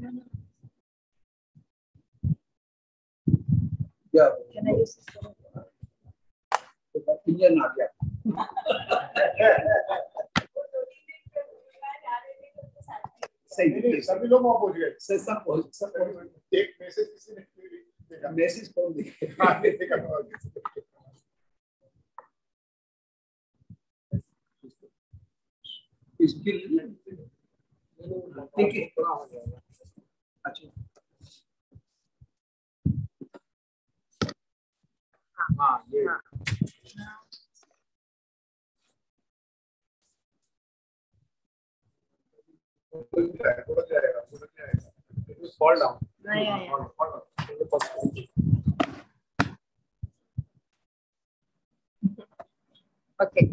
Yeah. Can I use this? Indian आ गया सही नहीं, नहीं, सभी लोग वहाँ पहुँच गए से सब पहुँच सब पहुँच एक मैसेज किसी ने मैसेज कौन हाँ, देखा इसके लिए देखिए अच्छा हाँ ये उड़ जाएगा, उड़ जाएगा, उड़ जाएगा। fall down Okay.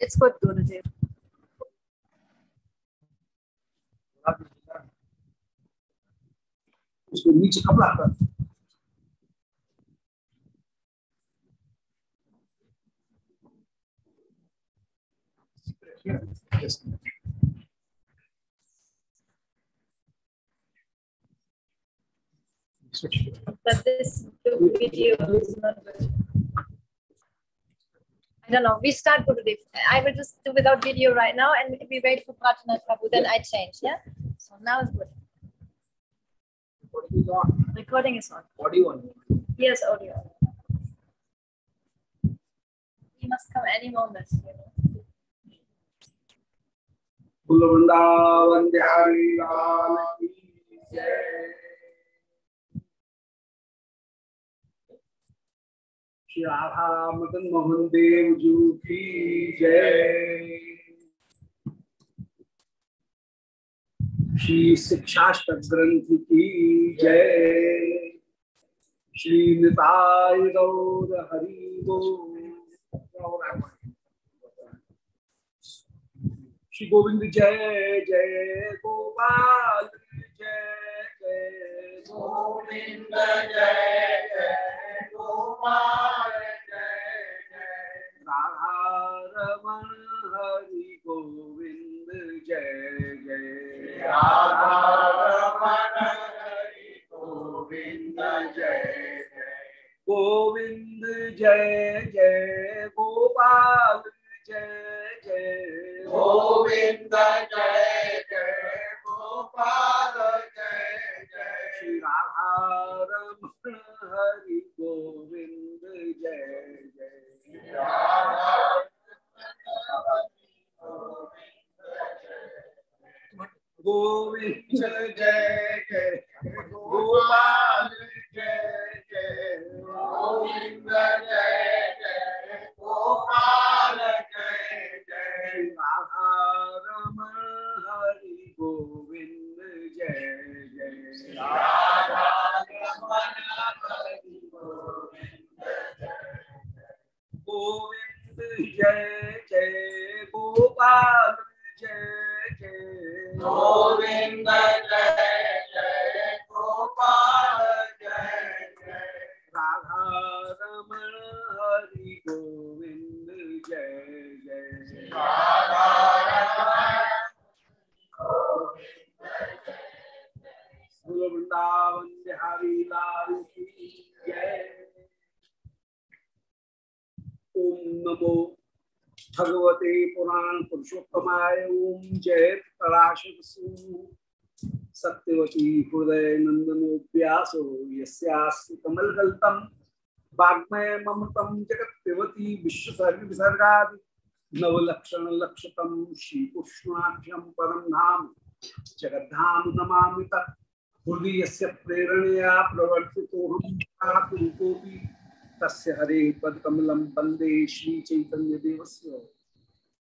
It's good, Gurudev. उसको नीचे कपड़ा कर Yes. But this video is not good. I don't know. We start Gurudev. I will just do without video right now and we wait for Pratana Prabhu. Then I change. Yeah. So now it's good. What is on? Recording is on. Audio on. Yes, audio. He must come any moment. You know. Shri Radha Madan Mohan Dev ji की जय। श्री शिक्षाष्टक ग्रंथ की जय श्री निताय गौर हरि श्री गोविंद जय जय गोपाल, जय गोविंद जय जय गोपाल जय जय राधा रमण हरि गोविंद जय जय राधा हरि गोविंद जय जय गोविंद जय जय गोपाल जय जय गोविंद जय जय गोपाल जय रमण हरि गोविंद जय जय गोविंद जय जय गोपाल जय जय गोविंद जय जय गोपाल जय जय राधा रमण हरि गोविंद जय। गोविंद जय जय गोपाल जय जय गोविंद जय पुराण पुरुषोत्तमाय ओम जय पराशर सत्यवती हृदय नंदनोप्यासो यस्यास्ति कमलगल्तम वाग्मय ममतम जगत्पिबती विश्वसर्ग विसर्गादि नवलक्षण लक्षतम श्री कृष्णाख्यम परम धाम जगद्धाम नमामि तत्। हृदय से प्रेरणया प्रवर्तितोऽहं रूपोऽपि तस्य हरे पदकमलं वंदे श्रीचैतन्यदेवस्य।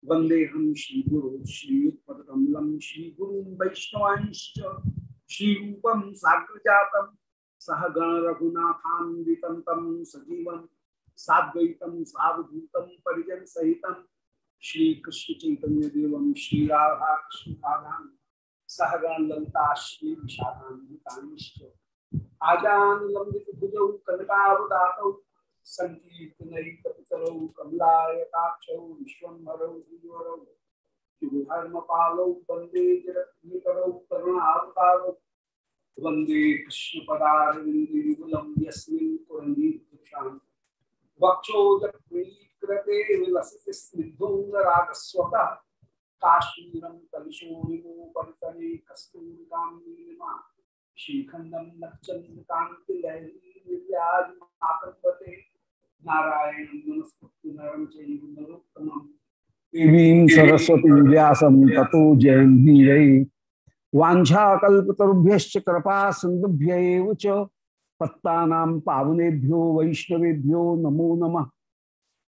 वन्देऽहं श्रीगुरो श्रीयुत्पदकमलं श्रीगुरुं वैष्णवांश्च श्रीरूपं साग्रजातं सह गणरघुनाथान्वितं तं सजीवं साद्वैतं सावधूतं परिजनसहितं श्रीकृष्णचैतन्यदेवं श्रीराधा कृष्णपादान् सहगण ललिता श्री विशाखान्वितांश्च आजान लंबित भुजौ कनकावदातौ सङ्कीर्तनैकपितरौ कमलायताक्षौ, विश्वम्भरौ द्विजवरौ धर्मपालौ वंदे जगत्निकरौ करुणावतारौ। वंदे कृष्णपदारविन्दयुगलं यस्मिन् पुरन्दीपुरुषान् वक्षोजक्रीकृते विलसति स्निग्धोङ्गरागस्वतः। काश्मीरं कलिशोणिमोपरितने कस्तूरिकां नीलिमा श्रीखण्डं नक्षन्द्रकान्तिलहरी निर्याजमाकल्पते सरस्वती ततो वाञ्छाकल्पतरुभ्यश्च कृपा सिन्धुभ्य च पत्तानां पावनेभ्यो, वैष्णवेभ्यो, नमो नमः।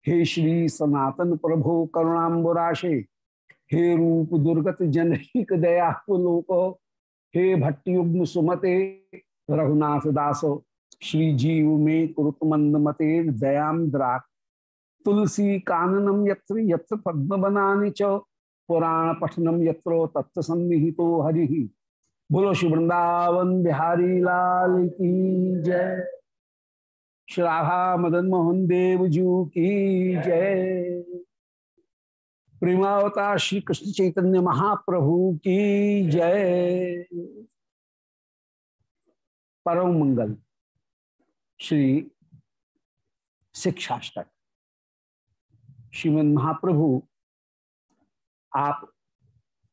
हे श्री सनातन प्रभो करुणाबुराशे हे रूप दुर्गत जनहिक दयालोक हे भट्टयुग्म सुमते, रघुनाथ दास श्री जीव में कुरुत मंद मते दयाम तुलसी काननम यत्र यत्र पद्म बनाने च पुराण पठनम यत्र तत्व सन्निहितो हरि। बोलो श्री वृंदावन बिहारी लाल की जय। श्री राधा मदन मोहन देव जू की जय। प्रेमावता श्री कृष्ण चैतन्य महाप्रभु की जय। परम मंगल। श्री शिक्षाष्टक। श्रीमद महाप्रभु, आप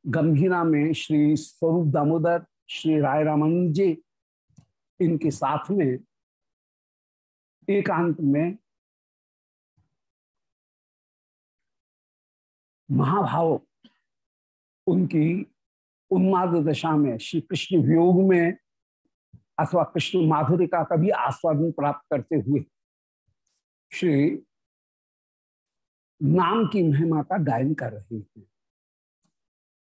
गंभीरा में श्री स्वरूप दामोदर, श्री राय रामानंद जी, इनके साथ में एकांत में महाभाव उनकी उन्माद दशा में, श्री कृष्ण वियोग में अथवा कृष्ण माधुर्य का कभी आस्वादन प्राप्त करते हुए श्री नाम की महिमा का गायन कर रहे हैं।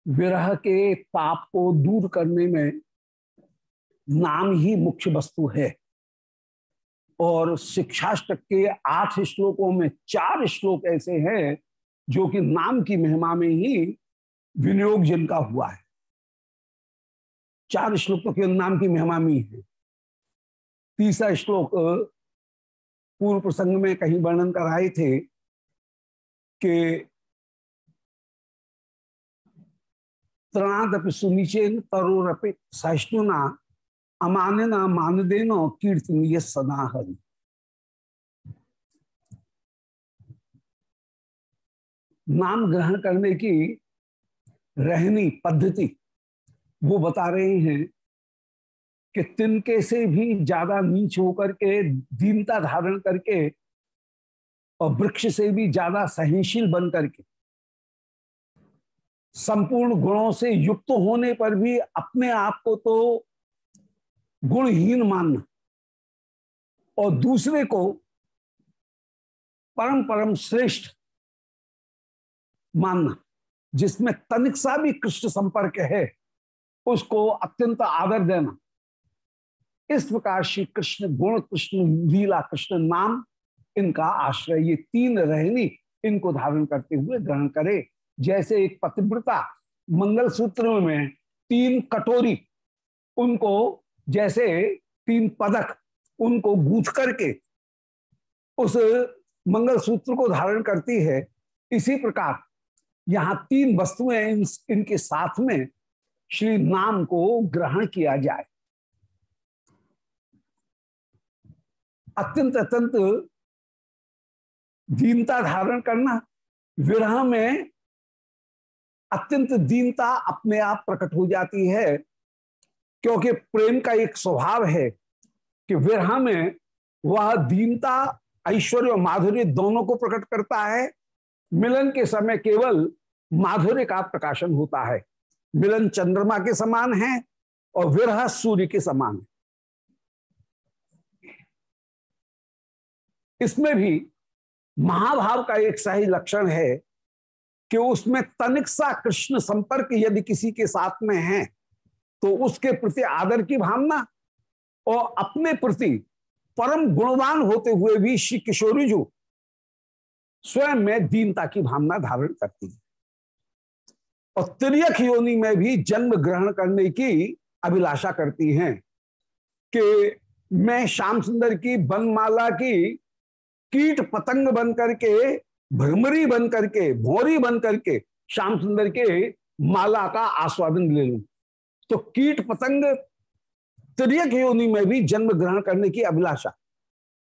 विरह के पाप को दूर करने में नाम ही मुख्य वस्तु है और शिक्षाष्टक के आठ श्लोकों में चार श्लोक ऐसे हैं जो कि नाम की महिमा में ही विनियोग जिनका हुआ है। चार श्लोक केवल नाम की महिमा में है। तीसरा श्लोक पूर्व प्रसंग में कहीं वर्णन कर आए थे कि त्रणादपि सुनिचेन तरोरपि सहिष्णुना अमानना मानदेनो कीर्तनीय सदा हरि। नाम ग्रहण करने की रहनी पद्धति वो बता रहे हैं कि तिनके से भी ज़्यादा नीच होकर के, दीनता धारण करके और वृक्ष से भी ज़्यादा सहनशील बन करके, संपूर्ण गुणों से युक्त होने पर भी अपने आप को तो गुणहीन मानना और दूसरे को परम परम श्रेष्ठ मानना, जिसमें तनिक सा भी कृष्ण संपर्क है। उसको अत्यंत आदर देना। इस प्रकार श्री कृष्ण गुण कृष्ण लीला कृष्ण नाम इनका आश्रय ये तीन रहनी इनको धारण करते हुए ग्रहण करे। जैसे एक पतिव्रता मंगल सूत्र में तीन कटोरी उनको जैसे तीन पदक उनको गूंथ करके उस मंगल सूत्र को धारण करती है इसी प्रकार यहाँ तीन वस्तुएँ इन, इनके साथ में श्री नाम को ग्रहण किया जाए। अत्यंत अत्यंत दीनता धारण करना, विरह में अत्यंत दीनता अपने आप प्रकट हो जाती है, क्योंकि प्रेम का एक स्वभाव है कि विरह में वह दीनता, ऐश्वर्य और माधुर्य दोनों को प्रकट करता है। मिलन के समय केवल माधुर्य का प्रकाशन होता है। मिलन चंद्रमा के समान है और विरह सूर्य के समान है। इसमें भी महाभाव का एक सही लक्षण है कि उसमें तनिक सा कृष्ण संपर्क यदि किसी के साथ में है तो उसके प्रति आदर की भावना और अपने प्रति परम गुणवान होते हुए भी श्री किशोरी जो स्वयं में दीनता की भावना धारण करती है। और तिरक योनि में भी जन्म ग्रहण करने की अभिलाषा करती हैं कि मैं श्याम सुंदर की बनमाला की कीट पतंग बन करके भ्रमरी बन करके भौरी बन करके श्याम सुंदर के माला का आस्वादन ले लू। तो कीट पतंग त्रियक योनि में भी जन्म ग्रहण करने की अभिलाषा।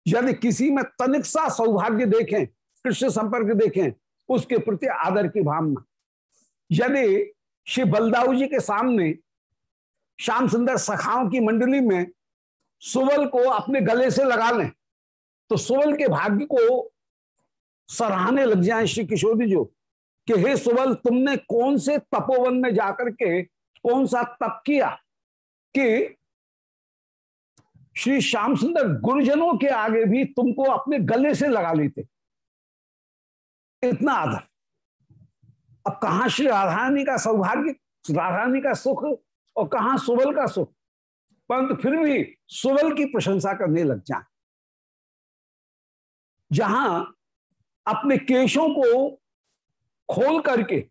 यदि किसी में तनिक सा सौभाग्य देखें, कृष्ण संपर्क देखें, उसके प्रति आदर की भावना। यदि श्री बलदाऊ जी के सामने श्याम सुंदर सखाओं की मंडली में सुवल को अपने गले से लगा लें। तो सुवल के भाग्य को सराहने लग जाए श्री किशोरी जो कि हे सुवल, तुमने कौन से तपोवन में जाकर के कौन सा तप किया कि श्री श्याम सुंदर गुरुजनों के आगे भी तुमको अपने गले से लगा लेते? इतना आदर। अब कहा श्री राधारानी का सौभाग्य, राधारानी का सुख और कहा सुबल का सुख? परंतु फिर भी सुबल की प्रशंसा करने लग जाए। जहाँ अपने केशों को खोल करके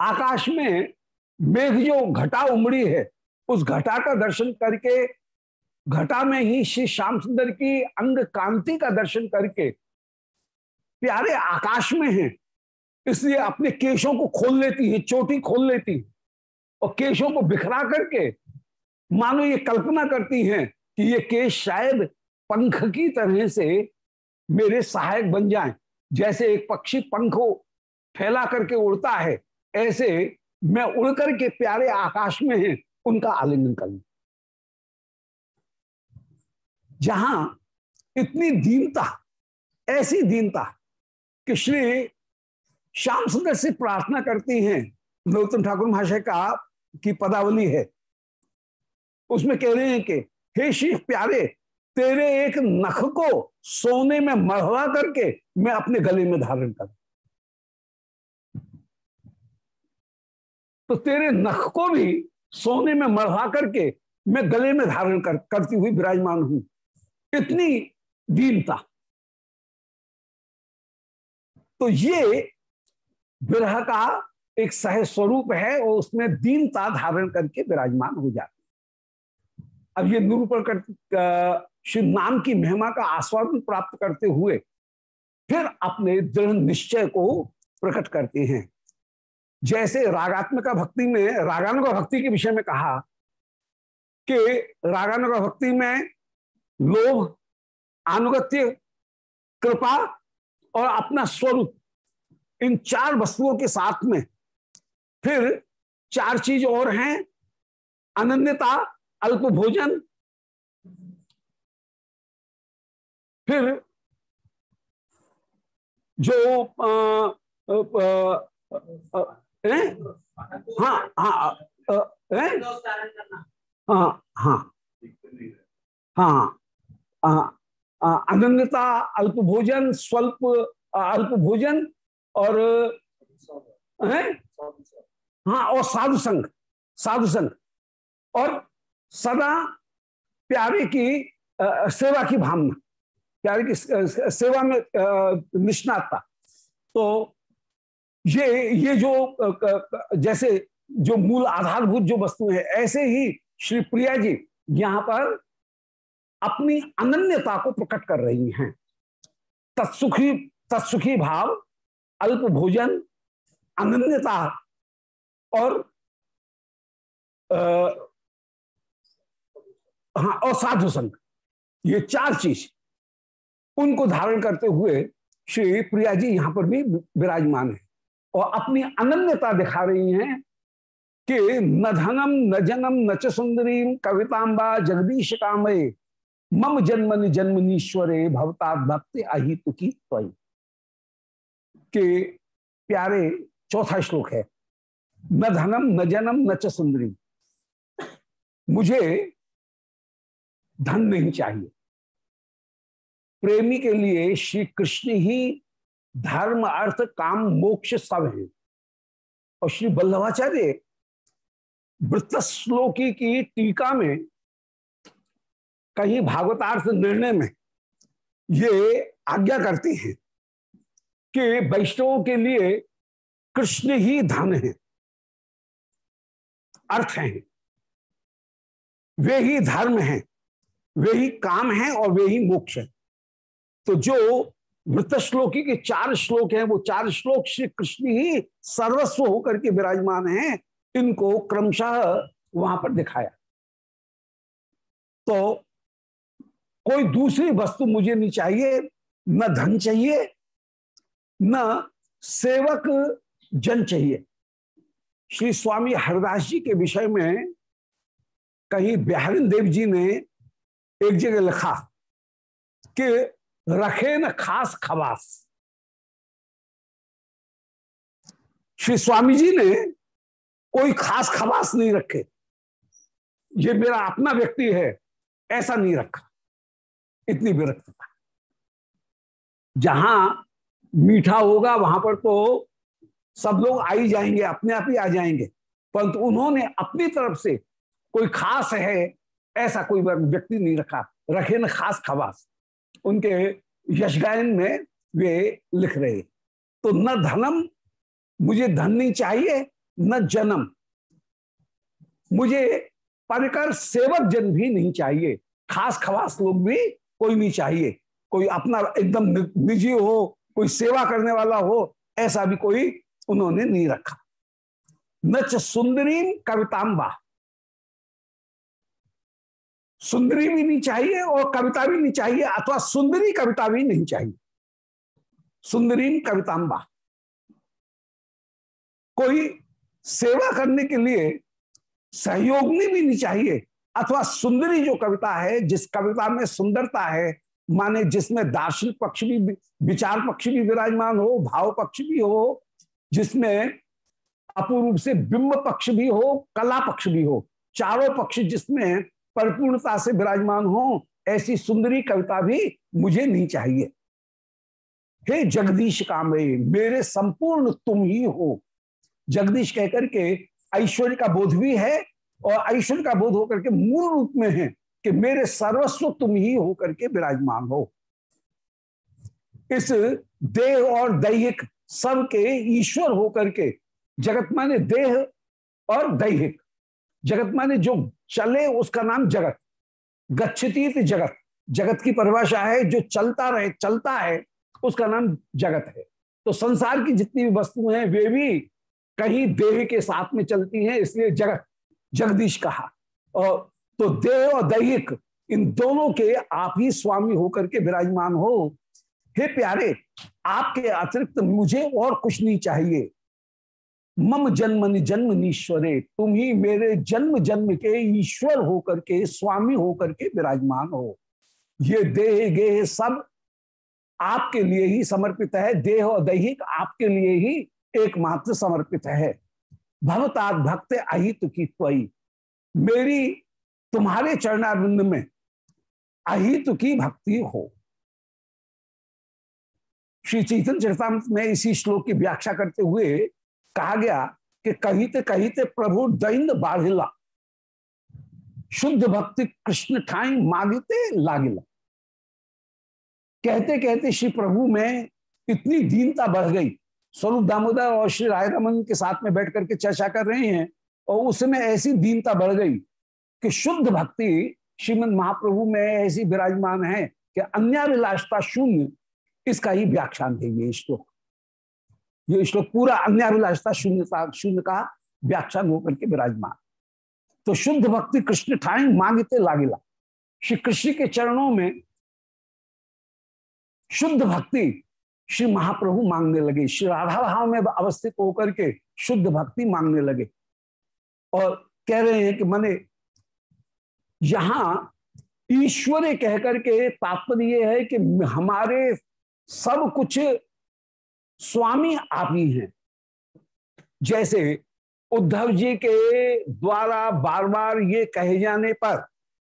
आकाश में मेघ जो घटा उमड़ी है, उस घटा का दर्शन करके, घटा में ही श्री श्याम सुंदर की अंग कांति का दर्शन करके, प्यारे आकाश में हैं इसलिए अपने केशों को खोल लेती है, चोटी खोल लेती है। और केशों को बिखरा करके, मानो ये कल्पना करती हैं कि ये केश शायद पंख की तरह से मेरे सहायक बन जाएँ। जैसे एक पक्षी पंख फैला करके उड़ता है, ऐसे मैं उड़ करके प्यारे आकाश में है, उनका आलिंगन करूँ। जहाँ इतनी दीनता, ऐसी दीनता कि श्री श्याम सुंदर से प्रार्थना करती हैं। नरोत्तम ठाकुर महाशय का की पदावली है। उसमें कह रहे हैं कि, हे श्री प्यारे, तेरे एक नख को सोने में मढ़वा करके मैं अपने गले में धारण कर तो तेरे नख को भी सोने में मढ़वा करके मैं गले में धारण कर, करती हुई विराजमान हूँ। इतनी दीनता। तो ये विरह का एक सह स्वरूप है और उसमें दीनता धारण करके विराजमान हो जाती अब ये निरूपण कर श्री नाम की महिमा का आस्वादन प्राप्त करते हुए फिर अपने दृढ़ निश्चय को प्रकट करते हैं। जैसे रागात्मक भक्ति में, रागानुगा भक्ति के विषय में कहा कि रागानुगा भक्ति में लोभ अनुगत्य कृपा और अपना स्वरूप इन चार वस्तुओं के साथ में फिर चार चीज़ और हैं अनन्यता अल्प भोजन फिर जो आ, आ, आ, आ, हाँ? हाँ हाँ हाँ? हाँ अनन्यता अल्प भोजन स्वल्प अल्प भोजन और है? हाँ और साधु संघ साधु संघ। और सदा प्यारे की आ, सेवा की भावना प्यारे की सेवा में निष्णातता। तो ये ये जो जैसे जो मूल आधारभूत जो वस्तु है ऐसे ही श्री प्रिया जी यहाँ पर अपनी अनन्यता को प्रकट कर रही हैं। तत्सुखी तत्सुखी भाव अल्प भोजन अनन्यता और आ, हाँ और साधु संघ ये चार चीज़ उनको धारण करते हुए श्री प्रिया जी यहाँ पर भी विराजमान है और अपनी अनन्यता दिखा रही हैं कि न धनम न जनम न च सुंदरी कवितांबा जगदीश कामय मम जन्मनि जन्मनीश्वरे भवता भक्ति अहित की त्वयी। के प्यारे चौथा श्लोक है। न धनम, न जनम, न च सुंदरी। मुझे धन नहीं चाहिए। प्रेमी के लिए श्री कृष्ण ही धर्म, अर्थ, काम, मोक्ष सब है। और श्री बल्लभाचार्य वृत्त श्लोकी की टीका में कहीं भागवतार्थ निर्णय में ये आज्ञा करते हैं। कि वैष्णवों के लिए कृष्ण ही धन है, अर्थ है। वे ही धर्म है, वे ही काम है और वे ही मोक्ष है। तो जो मृत श्लोकी के चार श्लोक हैं, वो चार श्लोक श्री कृष्ण ही सर्वस्व होकर के विराजमान हैं, इनको क्रमशः वहाँ पर दिखाया। तो कोई दूसरी वस्तु मुझे नहीं चाहिए, न धन चाहिए न सेवक जन चाहिए। श्री स्वामी हरदास जी के विषय में कहीं बिहारिन देव जी ने एक जगह लिखा कि रखे न खास खवास। श्री स्वामी जी ने कोई खास खवास नहीं रखे। ये मेरा अपना व्यक्ति है, ऐसा नहीं रखा। इतनी विरक्तता। जहाँ मीठा होगा, वहाँ पर तो सब लोग आ ही जाएँगे, अपने आप ही आ जाएँगे। परंतु उन्होंने अपनी तरफ़ से कोई खास है, ऐसा कोई व्यक्ति नहीं रखा। रखे न खास खवास। उनके यश गायन में वे लिख रहे। तो न धनम, मुझे धन नहीं चाहिए, न जन्म। मुझे परिकर सेवक जन भी नहीं चाहिए। खास खवास लोग भी कोई नहीं चाहिए। कोई अपना एकदम निजी हो कोई सेवा करने वाला हो, ऐसा भी कोई उन्होंने नहीं रखा। नच सुंदरी कवितांबा सुंदरी भी नहीं चाहिए और कविता भी नहीं चाहिए, अथवा सुंदरी कविता भी नहीं चाहिए। सुंदरी कवितांबा कोई सेवा करने के लिए सहयोगनी भी नहीं चाहिए, अथवा सुंदरी जो कविता है, जिस कविता में सुंदरता है माने जिसमें दार्शनिक पक्ष भी, विचार पक्ष भी विराजमान हो, भाव पक्ष भी हो, जिसमें अपूर्व से बिंब पक्ष भी हो, कला पक्ष भी हो, चारों पक्ष जिसमें परिपूर्णता से विराजमान हो, ऐसी सुंदरी कविता भी मुझे नहीं चाहिए। हे जगदीश कामे मेरे संपूर्ण तुम ही हो। जगदीश कहकर के ऐश्वर्य का बोध भी है और ऐश्वर्य का बोध होकर के मूल रूप में है। कि मेरे सर्वस्व तुम ही होकर के विराजमान हो। इस देह और दैहिक सब के ईश्वर होकर के जगत माने देह और दैहिक। जगत माने जो चले उसका नाम जगत। गच्छती जगत। जगत की परिभाषा है, जो चलता रहे, चलता है, उसका नाम जगत है। तो संसार की जितनी भी वस्तुएँ हैं, वे भी कहीं देह के साथ में चलती हैं, इसलिए जगत, जगदीश कहा। और तो देह और दैहिक, इन दोनों के आप ही स्वामी होकर के विराजमान हो। हे प्यारे, आपके अतिरिक्त मुझे और कुछ नहीं चाहिए। मम जन्म जन्म नीश्वरे तुम ही मेरे जन्म जन्म के ईश्वर होकर के, स्वामी होकर के विराजमान हो। ये देह गेह सब आपके लिए ही समर्पित है। देह और दैहिक आपके लिए ही एकमात्र समर्पित है। भवतात भक्त अहित की त्वई मेरी तुम्हारे चरणारिंद में अहित की भक्ति हो। श्री चैतन्य चरतामृत में इसी श्लोक की व्याख्या करते हुए कहा गया कि कहिते कहिते प्रभु दैंद बाढ़िला शुद्ध भक्ति कृष्ण ठाई मांगते लागिला। कहते कहते श्री प्रभु में इतनी दीनता बढ़ गई। स्वरूप दामोदर और श्री राय रमन के साथ में बैठ करके चर्चा कर रहे हैं और उसमें ऐसी दीनता बढ़ गई कि शुद्ध भक्ति श्रीमद महाप्रभु में ऐसी विराजमान है कि अन्याभिलाषता शून्य, इसका ही व्याख्यान है ये श्लोक। ये श्लोक पूरा अन्याभिलाषता शून्यता शून्य का व्याख्यान होकर के विराजमान। तो शुद्ध भक्ति कृष्ण ठाई मांगते लागिला श्री कृष्ण के चरणों में शुद्ध भक्ति श्री महाप्रभु मांगने लगे। श्री राधा भाव में अवस्थित होकर के शुद्ध भक्ति मांगने लगे। और कह रहे हैं कि मैंने यहाँ ईश्वर कह करके तात्पर्य यह है कि हमारे सब कुछ स्वामी आप ही हैं। जैसे उद्धव जी के द्वारा बार बार ये कहे जाने पर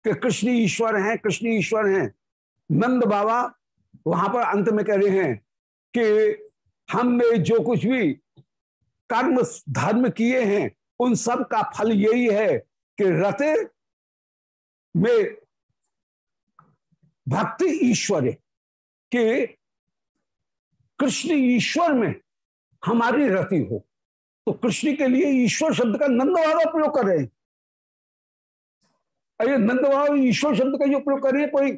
कि कृष्ण ईश्वर हैं, कृष्ण ईश्वर हैं, नंद बाबा वहाँ पर अंत में कह रहे हैं कि हमने जो कुछ भी कर्म, धर्म किए हैं, उन सब का फल यही है कि रथ में भक्ति ईश्वर कि कृष्ण ईश्वर में हमारी रति हो। तो कृष्ण के लिए ईश्वर शब्द का नंद बाबा प्रयोग कर रहे हैं। अरे नंद बाबा ईश्वर शब्द का जो प्रयोग कर रहे हैं, कोई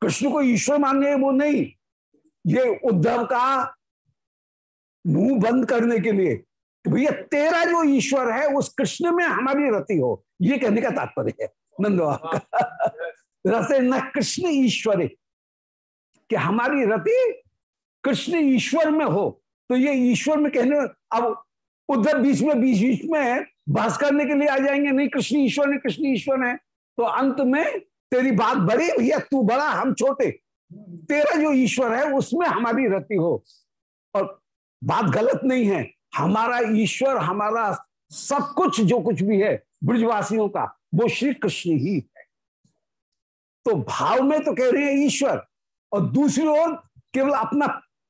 कृष्ण को ईश्वर मानने वो नहीं। ये उद्धव का मुँह बंद करने के लिए भैया तेरा जो ईश्वर है, उस कृष्ण में हमारी रति हो। ये कहने का तात्पर्य है। नंदवा का रते न कृष्ण ईश्वर। कि हमारी रति कृष्ण ईश्वर में हो तो ये ईश्वर में कहने अब उधर बीच में बीच बीच में बहस करने के लिए आ जाएँगे नहीं कृष्ण ईश्वर है कृष्ण ईश्वर है। तो अंत में तेरी बात बड़ी भैया तू बड़ा हम छोटे। तेरा जो ईश्वर है उसमें हमारी रति हो। और बात गलत नहीं है हमारा ईश्वर हमारा सब कुछ जो कुछ भी है ब्रजवासियों का वो श्री कृष्ण ही है। तो भाव में तो कह रहे हैं ईश्वर, और दूसरी ओर केवल अपना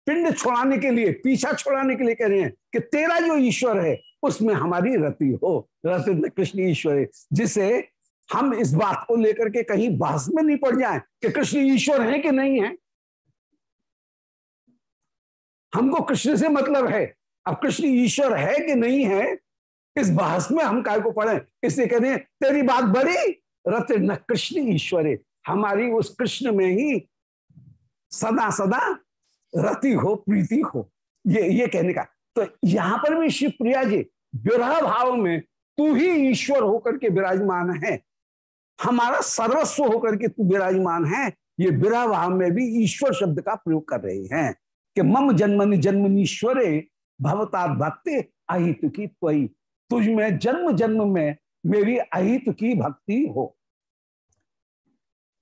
पिंड छोड़ाने के लिए, पीछा छोड़ाने के लिए कह रहे हैं कि तेरा जो ईश्वर है, उसमें हमारी रति हो। रति कृष्ण ईश्वर है, जिसे हम इस बात को लेकर के कहीं बहस में नहीं पड़ जाए कि कृष्ण ईश्वर है कि नहीं है। हमको कृष्ण से मतलब है, अब कृष्ण ईश्वर है कि नहीं है इस बहस में हम काय को पढ़े? इसलिए कहते हैं तेरी बात बड़ी? रत न कृष्ण ईश्वर, हमारी उस कृष्ण में ही सदा सदा रति हो, प्रीति हो। ये ये कहने का। तो यहाँ पर भी शिव प्रिया जी, विरह भाव में तू ही ईश्वर होकर के विराजमान है। हमारा सर्वस्व होकर के तू विराजमान है। ये विरह भाव में भी ईश्वर शब्द का प्रयोग कर रहे हैं कि मम जन्मनि जन्मनीश्वरे भवता भक्ति अहित की त्वई तुझ में, जन्म जन्म में मेरी अहित की भक्ति हो।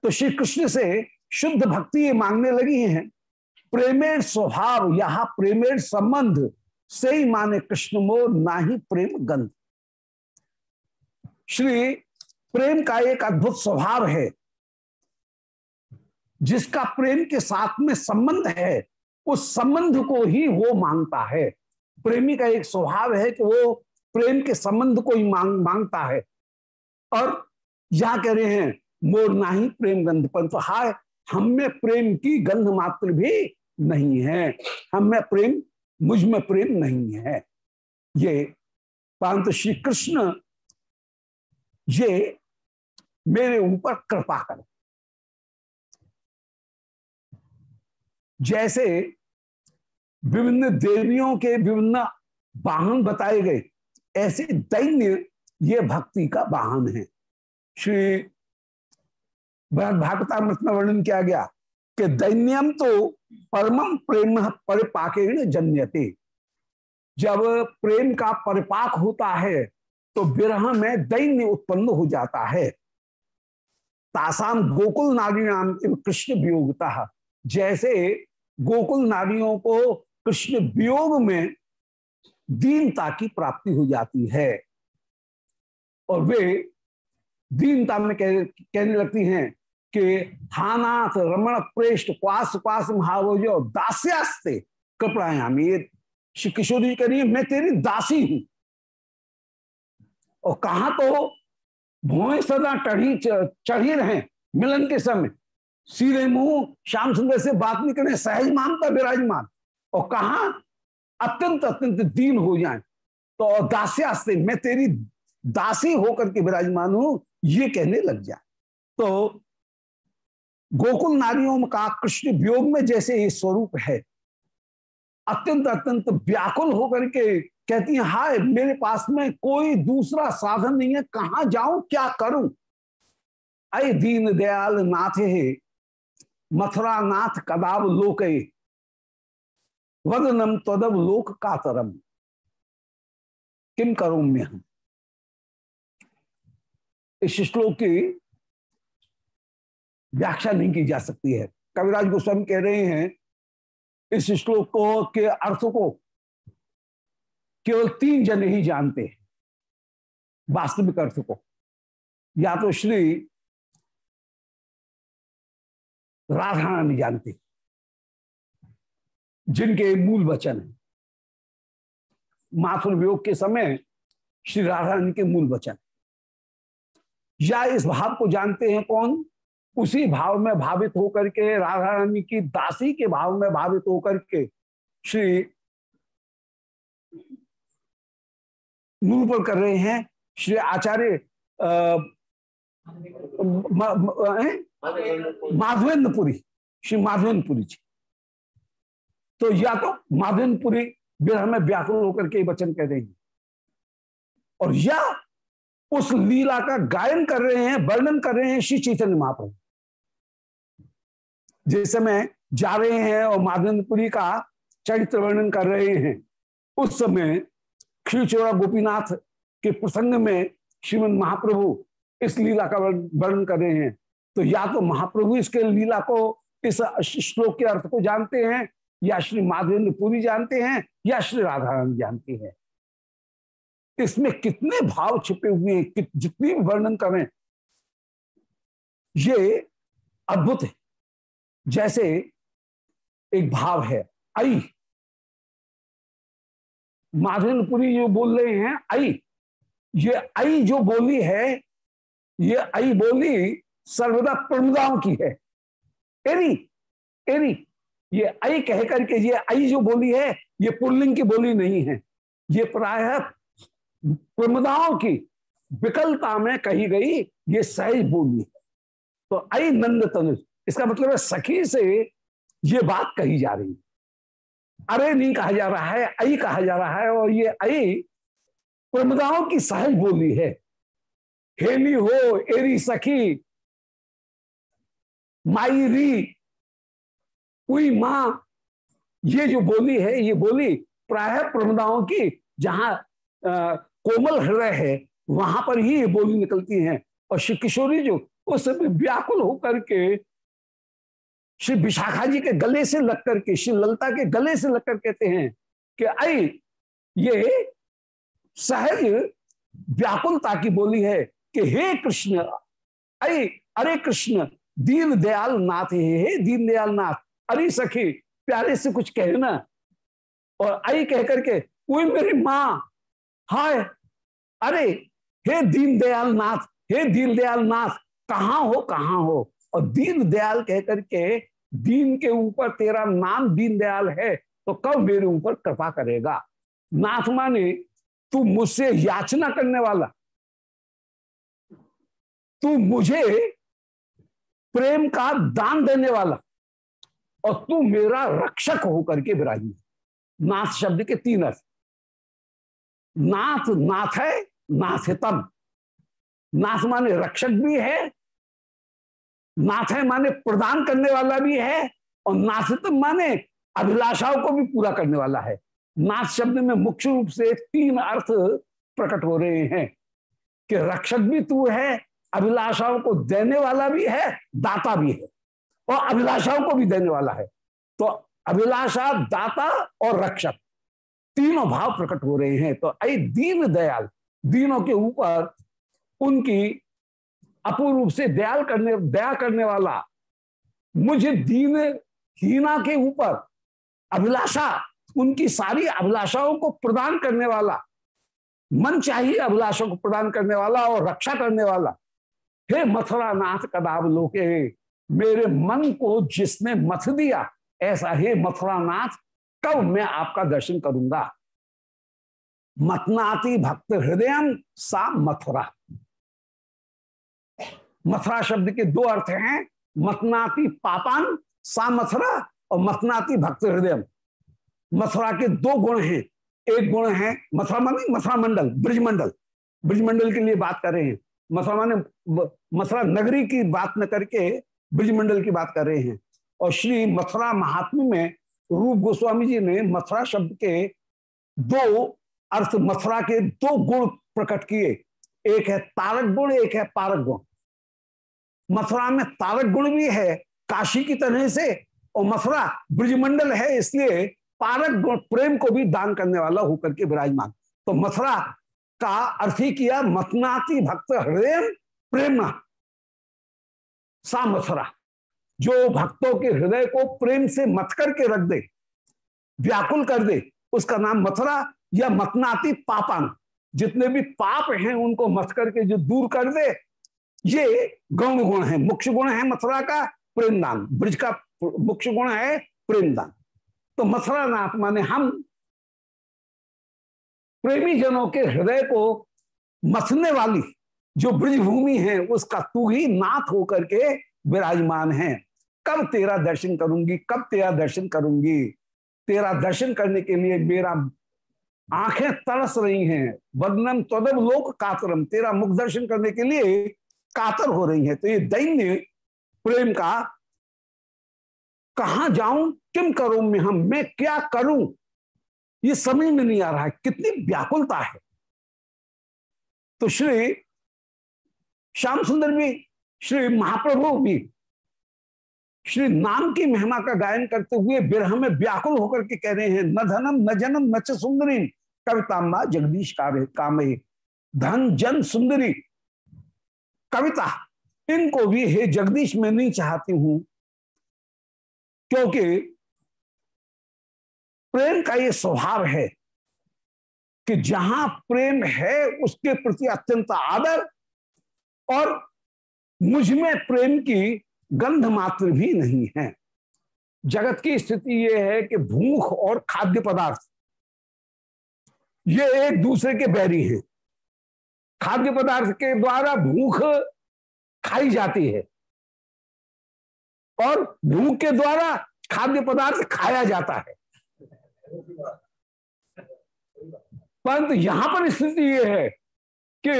तो श्री कृष्ण से शुद्ध भक्ति ये मांगने लगी हैं। प्रेमेर स्वभाव, यहा प्रेमेर संबंध से ही माने कृष्ण मोर, ना ही प्रेम गंध। श्री, प्रेम का एक अद्भुत स्वभाव है। जिसका प्रेम के साथ में संबंध है, उस संबंध को ही वो माँगता है। प्रेमी का एक स्वभाव है कि वो प्रेम के संबंध को ही मांग, माँगता है। और यहाँ कह रहे हैं मोर ना ही प्रेम गंध, परंतु तो हाय, हम में प्रेम की गंध मात्र भी नहीं है। हम में प्रेम, मुझमें प्रेम नहीं है। ये परंतु श्री कृष्ण ये मेरे ऊपर कृपा करें। जैसे विभिन्न देवियों के विभिन्न वाहन बताए गए ऐसे दैन्य ये भक्ति का वाहन है। श्री भागवतामृत में वर्णन किया गया कि दैन्यम तो परमम प्रेम परिपाके जन्यते। जब प्रेम का परिपाक होता है तो विरह में दैन्य उत्पन्न हो जाता है। तासाम गोकुल नारी नाम कृष्ण वियोगता। जैसे गोकुल नारियों को कृष्ण वियोग में दीनता की प्राप्ति हो जाती है। और वे दीनता में कह, कहने लगती हैं कि हानाथ रमण प्रेष्ठ क्वास क्वास महावो दास्यास्ते कृपणायाम ये श्री किशोर जी कह रही है मैं तेरी दासी हूँ। और कहा तो भोए सदा चढ़ी चढ़ी रहे मिलन के समय। सीधे मुँह श्याम सुंदर से बात नहीं करें सहज मानता विराजमान। और कहा अत्यंत अत्यंत दीन हो जाए। तो दास्यास्ते मैं तेरी दासी होकर के विराजमान हूँ, ये कहने लग जाए। तो गोकुल नारियों का कृष्ण वियोग में जैसे ये स्वरूप है, अत्यंत अत्यंत व्याकुल होकर के कहती है, हाय, मेरे पास में कोई दूसरा साधन नहीं है, कहाँ जाऊँ, क्या करूँ? अय दीन दयाल नाथ है मथुरा नाथ कदाब लोक वदनम तदब लोक कातरम किम करूँ मैं हम इस श्लोक की व्याख्या नहीं की जा सकती है। कविराज गोस्वामी कह रहे हैं, इस श्लोक को, के अर्थ को केवल तीन जन ही जानते हैं, वास्तविक अर्थ को। या तो श्री राधा रानी जानती। जिनके मूल वचन है। माथुर वियोग के समय श्री राधा रानी के मूल वचन या इस भाव को जानते हैं कौन? उसी भाव में भावित होकर के राधा रानी की दासी के भाव में भावित होकर के श्री निरूपण कर रहे हैं। श्री आचार्य माधवेंद्रपुरी। श्री माधवेंद्रपुरी जी। तो या तो माधवनपुरी विरह में व्याकुल होकर के वचन कह देंगे। और या उस लीला का गायन कर रहे हैं, वर्णन कर रहे हैं श्री चैतन्य महाप्रभु। जिस समय जा रहे हैं और माधवनपुरी का चरित्र वर्णन कर रहे हैं, उस समय क्षीरचोरा गोपीनाथ के प्रसंग में श्रीमद महाप्रभु इस लीला का वर्णन कर रहे हैं। तो या तो महाप्रभु इसके लीला को, इस श्लोक के अर्थ को जानते हैं या श्री माधवेंद्र पुरी जानते हैं या श्री राधा रानी जानती है। इसमें कितने भाव छिपे हुए हैं जितनी भी वर्णन करें ये अद्भुत है। जैसे एक भाव है, आई। माधवेंद्रपुरी जो बोल रहे हैं, आई। ये आई जो बोली है, ये आई बोली सर्वदा प्रमुदाओं की है। एरी एरी ये आई कह करके ये आई जो बोली है, ये पुल्लिंग की बोली नहीं है। ये प्राय प्रमुदाओं की विकलता में कही गई ये सहज बोली है। तो आई नंद तनुज, इसका मतलब है सखी से ये बात कही जा रही अरे नहीं कहा जा रहा है, आई कहा जा रहा है, और ये आई प्रमुदाओं की सहज बोली है। हेली हो, एरी सखी, माई री हुई माँ, ये जो बोली है, ये बोली प्राय प्रमदाओं की, जहाँ कोमल हृदय है, वहाँ पर ही ये बोली निकलती है। और श्री किशोरी जो उस समय व्याकुल होकर के श्री विशाखा जी के गले से लग करके श्री ललता के गले से लग कर कहते हैं कि आई ये सहज व्याकुलता की बोली है कि हे कृष्ण आई अरे कृष्ण, दीन दयाल नाथ हे हे दीन दयाल नाथ अरे सखी, प्यारे से कुछ कहना और आई कह करके कोई मेरी माँ, हाय, अरे, हे दीन दयाल नाथ हे दीन दयाल नाथ कहाँ हो कहाँ हो? और दीन दयाल कह करके, दीन के ऊपर तेरा नाम दीन दयाल है तो कब मेरे ऊपर कृपा करेगा? नाथ माने तू मुझसे याचना करने वाला। तू मुझे प्रेम का दान देने वाला। और तू मेरा रक्षक होकर के विराजी नाथ शब्द के तीन अर्थ। नाथ नाथ है नाथ है तम नाथ माने रक्षक भी है, नाथ है माने प्रदान करने वाला भी है, और नाथतम माने अभिलाषाओं को भी पूरा करने वाला है। नाथ शब्द में मुख्य रूप से तीन अर्थ प्रकट हो रहे हैं कि रक्षक भी तू है, अभिलाषाओं को देने वाला भी है, दाता भी है। और अभिलाषाओं को भी देने वाला है। तो अभिलाषा, दाता और रक्षक तीनों भाव प्रकट हो रहे हैं। तो आई दीन दयाल, दीनों के ऊपर उनकी अपूर्ण रूप से दयाल करने, दया करने वाला, मुझे दीन हीना के ऊपर अभिलाषा, उनकी सारी अभिलाषाओं को प्रदान करने वाला, मन चाहिए अभिलाषा को प्रदान करने वाला और रक्षा करने वाला। हे मथुरा नाथ कदाब लोके मेरे मन को जिसने मथ दिया, ऐसा हे मथुरा नाथ कब मैं आपका दर्शन करूँगा। मतनाति भक्त हृदय सा मथुरा। मथुरा शब्द के दो अर्थ हैं मतनाति पापान, सा मथुरा और मतनाति भक्त हृदय मथुरा के दो गुण हैं। एक गुण है मथुरा माने, मथुरा मंडल, ब्रिजमंडल। ब्रिजमंडल के लिए बात कर रहे हैं। मथुरा माने, मथुरा नगरी की बात न करके ब्रिजमंडल की बात कर रहे हैं। और श्री मथुरा महात्मा में रूप गोस्वामी जी ने मथुरा शब्द के दो अर्थ मथुरा के दो गुण प्रकट किए। एक है तारक गुण, एक है पारक गुण। मथुरा में तारक गुण भी है, काशी की तरह से, और मथुरा ब्रिजमंडल है, इसलिए पारक गुण, प्रेम को भी दान करने वाला होकर के विराजमान। तो मथुरा का अर्थ ही किया मतनाति भक्त हृदय प्रेमना सा मथुरा जो भक्तों के हृदय को प्रेम से मथ करके रख दे, व्याकुल कर दे, उसका नाम मथुरा या मतनाति पापान। जितने भी पाप हैं, उनको मत करके जो दूर कर दे, ये गौण गुण है। मुख्य गुण है मथुरा का प्रेमदान। ब्रिज का मुख्य गुण है प्रेमदान। तो मथुरा नाथ माने हम प्रेमी जनों के हृदय को मथने वाली जो ब्रिज भूमि है, उसका तू ही नाथ होकर के विराजमान है। कब तेरा दर्शन करूँगी, कब तेरा दर्शन करूँगी? तेरा दर्शन करने के लिए मेरा आँखें तरस रही हैं, वदनम तदब लोक कातरम। तेरा मुख दर्शन करने के लिए कातर हो रही है। तो ये दैन्य प्रेम का, कहा जाऊँ, किम करूँ मैं हम मैं क्या करूँ? ये समझ में नहीं आ रहा है। कितनी व्याकुलता है। तो श्री श्याम सुंदर भी श्री महाप्रभु भी श्री नाम की महिमा का गायन करते हुए बिरह में व्याकुल होकर के कह रहे हैं, न धनम, न जनम, न च सुंदरी, कविता जगदीश काम, धन जन सुंदरी, कविता, इनको भी हे जगदीश में नहीं चाहती हूँ, क्योंकि प्रेम का ये स्वभाव है कि जहाँ प्रेम है, उसके प्रति अत्यंत आदर और मुझमें प्रेम की गंध मात्र भी नहीं है। जगत की स्थिति यह है कि भूख और खाद्य पदार्थ, ये एक दूसरे के बैरी हैं। खाद्य पदार्थ के द्वारा भूख खाई जाती है और भूख के द्वारा खाद्य पदार्थ खाया जाता है। परंतु यहाँ पर स्थिति यह है कि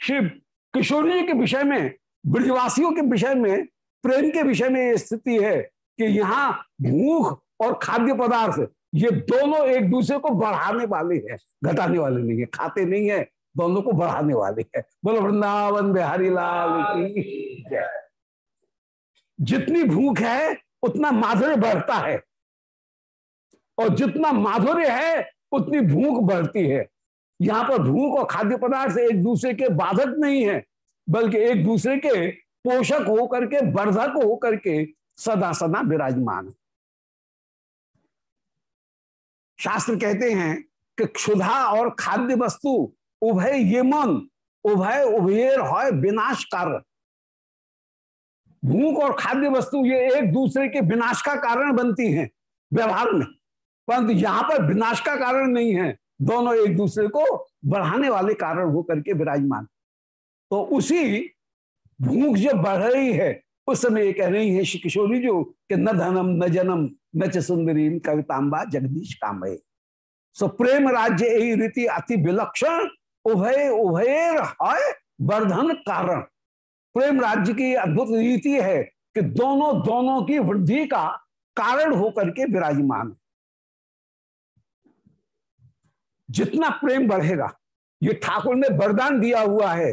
श्री किशोर जी के विषय में ब्रजवासियों के विषय में, प्रेम के विषय में स्थिति है कि यहाँ भूख और खाद्य पदार्थ, ये दोनों एक दूसरे को बढ़ाने वाले हैं, घटाने वाले नहीं है, खाते नहीं है, दोनों को बढ़ाने वाले हैं। बोलो, वृंदावन बिहारी लाल जितनी भूख है, उतना माधुर्य बढ़ता है। और जितना माधुर्य है, उतनी भूख बढ़ती है। यहाँ पर भूख और खाद्य पदार्थ एक दूसरे के बाधक नहीं है, बल्कि एक दूसरे के पोषक होकर के, वर्धक होकर के सदा सदा विराजमान शास्त्र कहते हैं कि क्षुधा और खाद्य वस्तु उभय ये मन उभय उभेर है विनाश कारण भूख और खाद्य वस्तु ये एक दूसरे के विनाश का कारण बनती हैं, व्यवहार में। परंतु यहाँ पर विनाश का कारण नहीं है। दोनों एक दूसरे को बढ़ाने वाले कारण होकर के विराजमान। तो उसी भूख जो बढ़ रही है, उस समय ये कह रही है, श्री किशोरी जो, कि न धनम, न जनम, न च सुंदरी कवितांबा जगदीश काम सो प्रेम राज्य यही रीति अति विलक्षण, उभय, उभयर है वर्धन कारण। प्रेम राज्य की अद्भुत रीति है कि दोनों दोनों की वृद्धि का कारण होकर के विराजमान। जितना प्रेम बढ़ेगा, ये ठाकुर ने वरदान दिया हुआ है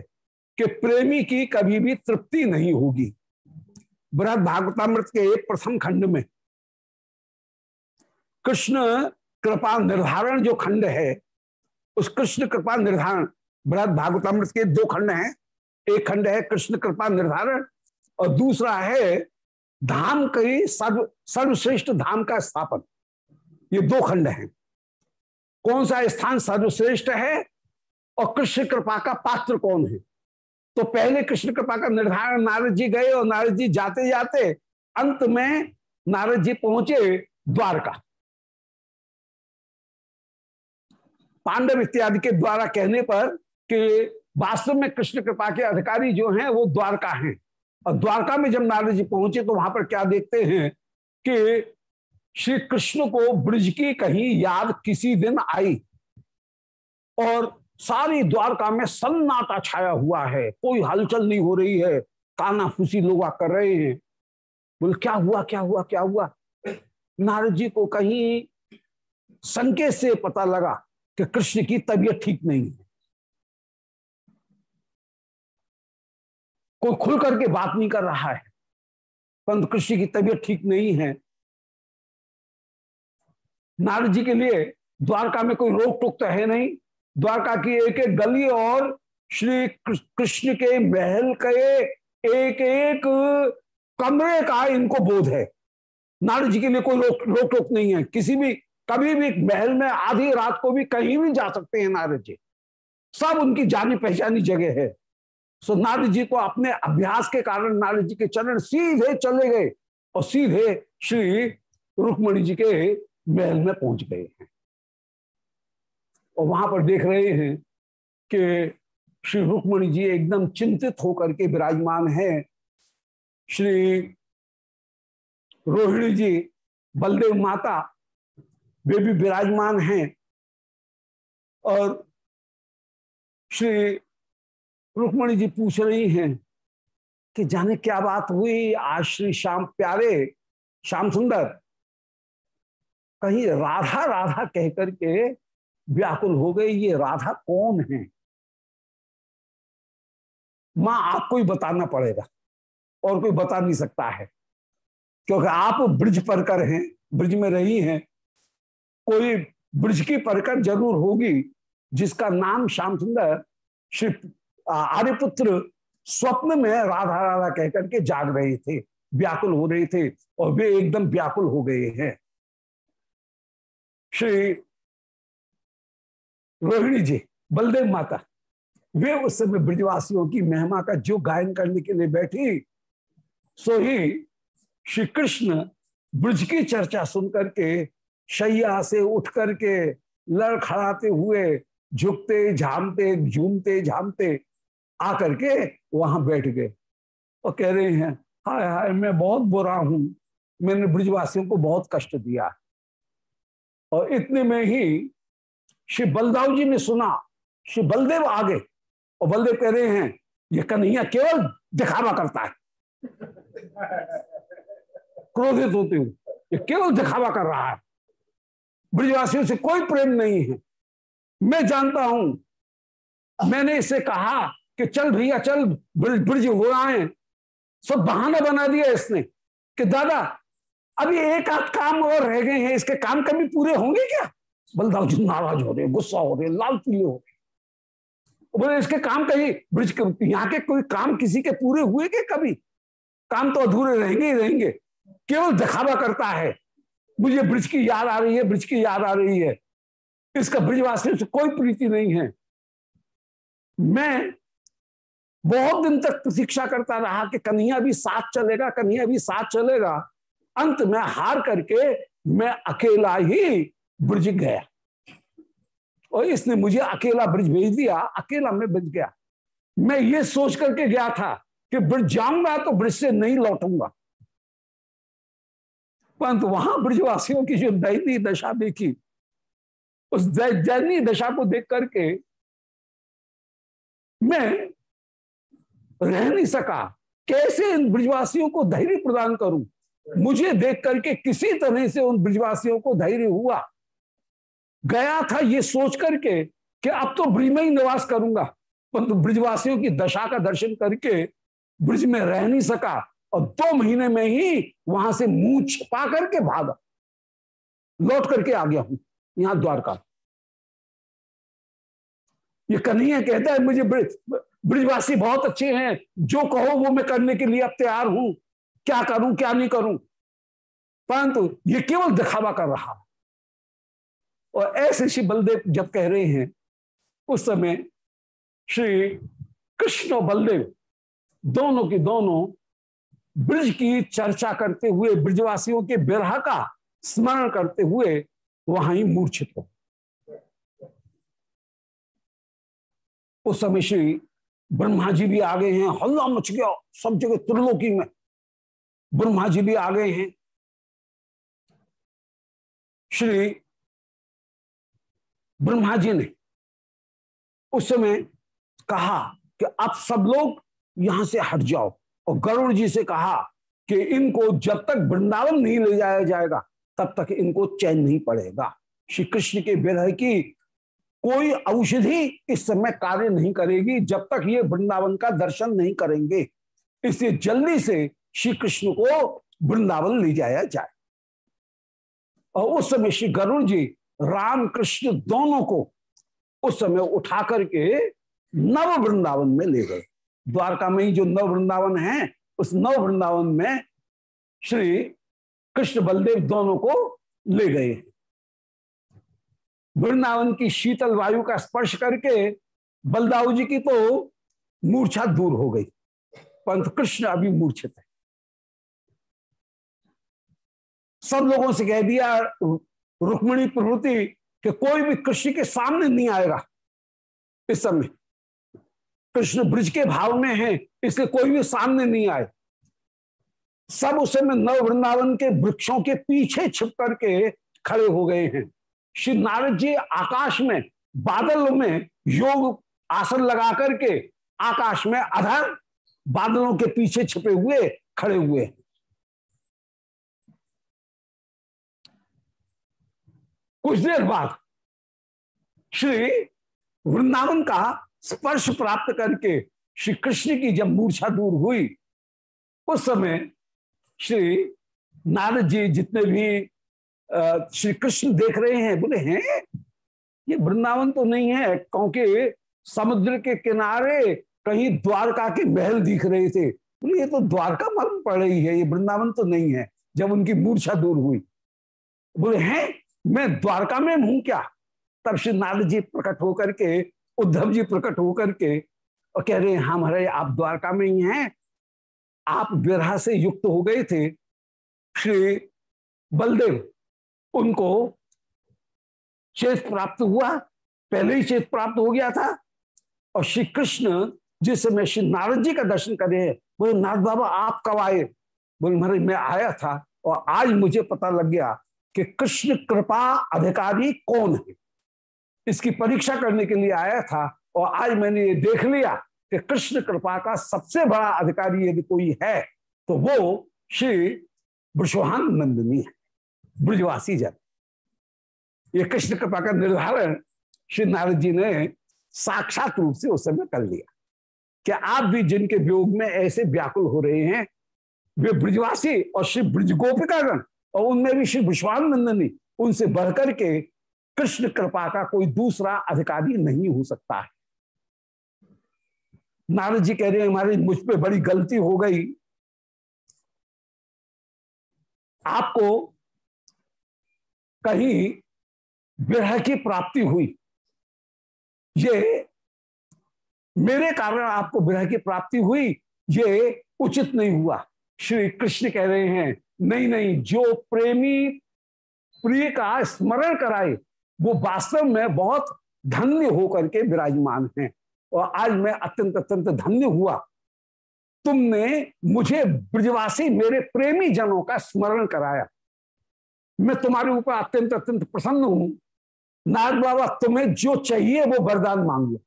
कि प्रेमी की कभी भी तृप्ति नहीं होगी। बृहद भागवतामृत के एक प्रथम खंड में कृष्ण कृपा निर्धारण जो खंड है, उस कृष्ण कृपा निर्धारण, बृहद भागवतामृत के दो खंड हैं। एक खंड है कृष्ण कृपा निर्धारण और दूसरा है धाम की सर्व, सर्वश्रेष्ठ धाम का स्थापन। ये दो खंड हैं। कौन सा स्थान सर्वश्रेष्ठ है और कृष्ण कृपा का पात्र कौन है? तो पहले कृष्ण कृपा का निर्धारण नारद जी गए और नारद जी जाते जाते अंत में नारद जी पहुँचे द्वारका। पांडव इत्यादि के द्वारा कहने पर कि वास्तव में कृष्ण कृपा के अधिकारी जो हैं, वो द्वारका हैं। और द्वारका में जब नारद जी पहुँचे तो वहाँ पर क्या देखते हैं कि श्री कृष्ण को ब्रिज की कहीं याद किसी दिन आई। और सारी द्वारका में सन्नाटा छाया हुआ है, कोई हलचल नहीं हो रही है काना फूसी लोग कर रहे हैं। बोले, क्या हुआ क्या हुआ क्या हुआ? नारद जी को कहीं संकेत से पता लगा कि कृष्ण की तबीयत ठीक नहीं है। कोई खुल करके बात नहीं कर रहा है, परंतु कृष्ण की तबीयत ठीक नहीं है। नारद जी के लिए द्वारका में कोई रोक टोक तो है नहीं। द्वारका की एक एक गली और श्री कृष्ण के महल के एक एक कमरे का इनको बोध है। नारद जी के लिए कोई रोक रोक टोक नहीं है। किसी भी, कभी भी महल में आधी रात को भी कहीं भी जा सकते हैं नारद जी। सब उनकी जानी पहचानी जगह है। सो नारद जी को अपने अभ्यास के कारण नारद जी के चरण सीधे चले गए और सीधे श्री रुक्मणी जी के महल में पहुँच गए हैं। और वहाँ पर देख रहे हैं कि श्री रुक्मणी जी एकदम चिंतित होकर के विराजमान है। श्री रोहिणी जी, बलदेव माता, वे भी विराजमान हैं। और श्री रुक्मणी जी पूछ रही हैं कि जाने क्या बात हुई? आज श्री श्याम प्यारे, श्याम सुंदर कहीं राधा राधा कह करके व्याकुल हो गई, ये राधा कौन है? माँ आपको ही बताना पड़ेगा और कोई बता नहीं सकता है। क्योंकि आप ब्रिज परकर हैं, ब्रिज में रही हैं, कोई ब्रिज की परकर ज़रूर होगी, जिसका नाम श्याम सुंदर श्री आर्यपुत्र स्वप्न में राधा राधा कहकर के जाग रहे थे, व्याकुल हो रहे थे और वे एकदम व्याकुल हो गए हैं। श्री रोहिणी जी, बलदेव माता, वे उस समय ब्रजवासियों की महिमा का जो गायन करने के लिए बैठी, सो ही श्री कृष्ण ब्रज की चर्चा सुनकर के शैया से उठ करके लड़खड़ाते हुए झुकते, झामते, झूमते, झामते आकर के वहाँ बैठ गए। और कह रहे हैं, हाय हाय, मैं बहुत बुरा हूँ। मैंने ब्रजवासियों को बहुत कष्ट दिया। और इतने में ही श्री बलदाव जी ने सुना, श्री बलदेव आगे और बलदेव कह रहे हैं ये कन्हैया केवल दिखावा करता है। क्रोधित होते हुए ये केवल दिखावा कर रहा है। ब्रजवासियों से कोई प्रेम नहीं है। मैं जानता हूँ, मैंने इसे कहा कि चल भैया, चल ब्रिज हो रहा है सब बहाना बना दिया इसने कि दादा अभी एक आध काम और रह गए हैं, इसके काम कभी पूरे होंगे क्या? बलदाव जी नाराज़ हो रहे, गुस्सा हो रहे, लाल पीले हो रहे। बोले, इसके काम कहीं, ब्रिज के यहाँ के कोई काम किसी के पूरे हुए के कभी? काम तो अधूरे रहेंगे ही रहेंगे। केवल दिखावा करता है। मुझे ब्रिज की याद आ रही है, ब्रिज की याद आ रही है। इसका ब्रिजवासियों से कोई प्रीति नहीं है। मैं बहुत दिन तक प्रतीक्षा करता रहा कि कन्हैया भी साथ चलेगा, कन्हैया भी साथ चलेगा। अंत में हार करके मैं अकेला ही ब्रज गया। और इसने मुझे अकेला ब्रिज भेज दिया, अकेला मैं ब्रिज गया। मैं ये सोच करके गया था कि ब्रज जाऊँगा तो ब्रिज से नहीं लौटूँगा। परंतु वहाँ ब्रिजवासियों की जो दैनीय दशा देखी, उस दयनीय दशा को देख करके मैं रह नहीं सका। कैसे इन ब्रिजवासियों को धैर्य प्रदान करूँ? मुझे देख करके किसी तरह से उन ब्रिजवासियों को धैर्य हुआ। गया था ये सोच करके कि अब तो ब्रिज में ही निवास करूँगा, परंतु ब्रिजवासियों की दशा का दर्शन करके ब्रिज में रह नहीं सका और दो महीने में ही वहाँ से मुँह छिपा करके भागा। लौट करके आ गया हूँ यहाँ द्वारका। ये कन्हैया कहता है, मुझे ब्रिजवासी बहुत अच्छे हैं, जो कहो वो मैं करने के लिए अब तैयार हूँ। क्या करूँ, क्या नहीं करूँ? परंतु ये केवल दिखावा कर रहा और ऐसे श्री बलदेव जब कह रहे हैं, उस समय श्री कृष्ण बलदेव दोनों की दोनों ब्रिज की चर्चा करते हुए, ब्रिजवासियों के बिरह का स्मरण करते हुए वहाँ ही मूर्छित हो उस समय श्री ब्रह्मा जी भी आ गए हैं, हल्ला मच गया, सब जगह त्रिलोकी में। ब्रह्मा जी भी आ गए हैं। श्री ब्रह्मा जी ने उस समय कहा कि आप सब लोग यहाँ से हट जाओ और गरुड़ जी से कहा कि इनको जब तक वृंदावन नहीं ले जाया जाएगा, तब तक इनको चैन नहीं पड़ेगा। श्री कृष्ण के विरह की कोई औषधि इस समय कार्य नहीं करेगी, जब तक ये वृंदावन का दर्शन नहीं करेंगे। इसलिए जल्दी से श्री कृष्ण को वृंदावन ले जाया जाए। और उस समय श्री गरुड़ जी राम कृष्ण दोनों को उस समय उठा करके नव वृंदावन में ले गए। द्वारका में ही जो नव वृंदावन है, उस नव वृंदावन में श्री कृष्ण बलदेव दोनों को ले गए। वृंदावन की शीतल वायु का स्पर्श करके बलदाऊ जी की तो मूर्छा दूर हो गई। परंतु कृष्ण अभी मूर्छित है। सब लोगों से कह दिया, रुक्मणी प्रवृत्ति कि कोई भी कृष्ण के सामने नहीं आएगा इस समय। कृष्ण ब्रिज के भाव में है, इसलिए कोई भी सामने नहीं आए। सब उस समय नव वृंदावन के वृक्षों के पीछे छिप करके खड़े हो गए हैं। श्री नारद जी आकाश में, बादलों में योग आसन लगा करके आकाश में अधर बादलों के पीछे छिपे हुए खड़े हुए हैं। कुछ देर बाद श्री वृंदावन का स्पर्श प्राप्त करके श्री कृष्ण की जब मूर्छा दूर हुई, उस समय श्री नारद जी जितने भी श्री कृष्ण देख रहे हैं, बोले, हैं? ये वृंदावन तो नहीं है, क्योंकि समुद्र के किनारे कहीं द्वारका के महल दिख रहे थे। बोले, ये तो द्वारका मालूम पड़ रही है, ये वृंदावन तो नहीं है, जब उनकी मूर्छा दूर हुई। बोले, हैं? मैं द्वारका में हूँ क्या? तब श्री नारद जी प्रकट होकर के, उद्धव जी प्रकट होकर के, और कह रहे हैं हाँ महाराज, आप द्वारका में ही हैं। आप विरह से युक्त हो गए थे। श्री बलदेव, उनको चेत प्राप्त हुआ। पहले ही चेत प्राप्त हो गया था। और श्री कृष्ण, जिस समय श्री नारद जी का दर्शन करे बोले, नारद बाबा, आप कब आए? बोले, महाराज, मैं आया था, और आज मुझे पता लग गया कि कृष्ण कृपा अधिकारी कौन है? इसकी परीक्षा करने के लिए आया था और आज मैंने ये देख लिया कि कृष्ण कृपा का सबसे बड़ा अधिकारी यदि कोई है तो वो श्री ब्रशोहान नंदिनी है, ब्रजवासी जन। ये कृष्ण कृपा का निर्धारण श्री नारद जी ने साक्षात रूप से उस समय कर लिया। कि आप भी जिनके वियोग में ऐसे व्याकुल हो रहे हैं, वे ब्रजवासी और श्री ब्रज गोपिकागण और उनमें भी श्री विश्वानंदनी उनसे बढ़कर के कृष्ण कृपा का कोई दूसरा अधिकारी नहीं हो सकता है। नारद जी कह रहे हैं, हमारी मुझ पर बड़ी गलती हो गई। आपको कहीं विरह की प्राप्ति हुई। ये मेरे कारण आपको विरह की प्राप्ति हुई, ये उचित नहीं हुआ। श्री कृष्ण कह रहे हैं, नहीं नहीं, जो प्रेमी प्रिय का स्मरण कराए, वो वास्तव में बहुत धन्य होकर के विराजमान हैं। और आज मैं अत्यंत अत्यंत धन्य हुआ। तुमने मुझे ब्रजवासी, मेरे प्रेमी जनों का स्मरण कराया। मैं तुम्हारे ऊपर अत्यंत अत्यंत प्रसन्न हूँ। नाग बाबा, तुम्हें जो चाहिए वो वरदान मांग। लो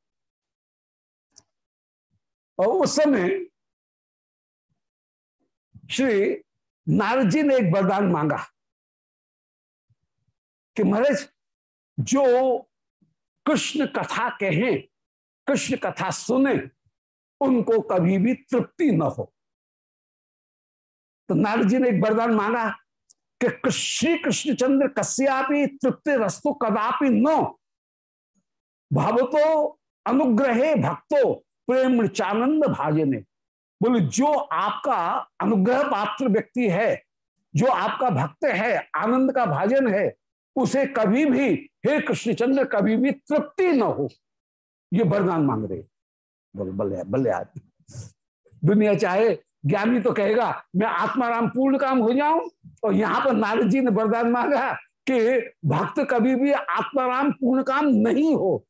और उस समय श्री नारद जी ने एक वरदान मांगा कि महाराज, जो कृष्ण कथा कहें, कृष्ण कथा सुने, उनको कभी भी तृप्ति न हो। तो नारद जी ने एक वरदान मांगा कि श्री कृष्णचंद्र कश्यापि तृप्ति रस्तु कदापि न भावतो अनुग्रहे भक्तो प्रेम चानंद भाजने। बोले, जो आपका अनुग्रह पात्र व्यक्ति है, जो आपका भक्त है, आनंद का भाजन है, उसे कभी भी, हे कृष्णचंद्र, कभी भी तृप्ति न हो। ये वरदान मांग रहे बोले, बल्ले बल्ले आदमी दुनिया चाहे, ज्ञानी तो कहेगा, मैं आत्माराम पूर्ण काम हो जाऊँ, और यहाँ पर नारद जी ने वरदान मांगा कि भक्त कभी भी आत्माराम पूर्ण काम नहीं हो।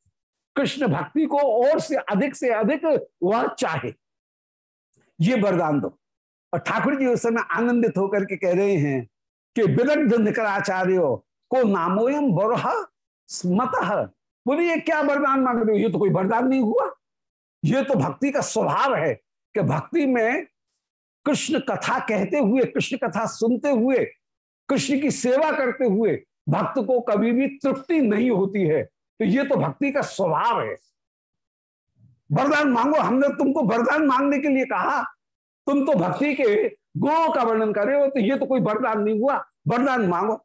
कृष्ण भक्ति को और से अधिक से अधिक वह चाहे। ये वरदान दो। और ठाकुर जी उस समय आनंदित होकर के कह रहे हैं कि विदग्ध निकराचार्य को नामोयम बरह स्मत। बोले ये क्या वरदान मांग रहे हो? ये तो कोई वरदान नहीं हुआ। ये तो भक्ति का स्वभाव है कि भक्ति में कृष्ण कथा कहते हुए, कृष्ण कथा सुनते हुए, कृष्ण की सेवा करते हुए भक्त को कभी भी तृप्ति नहीं होती है। तो ये तो भक्ति का स्वभाव है। वरदान मांगो। हमने तुमको वरदान मांगने के लिए कहा। तुम तो भक्ति के गुणों का वर्णन कर रहे हो तो ये तो कोई वरदान नहीं हुआ। वरदान मांगो।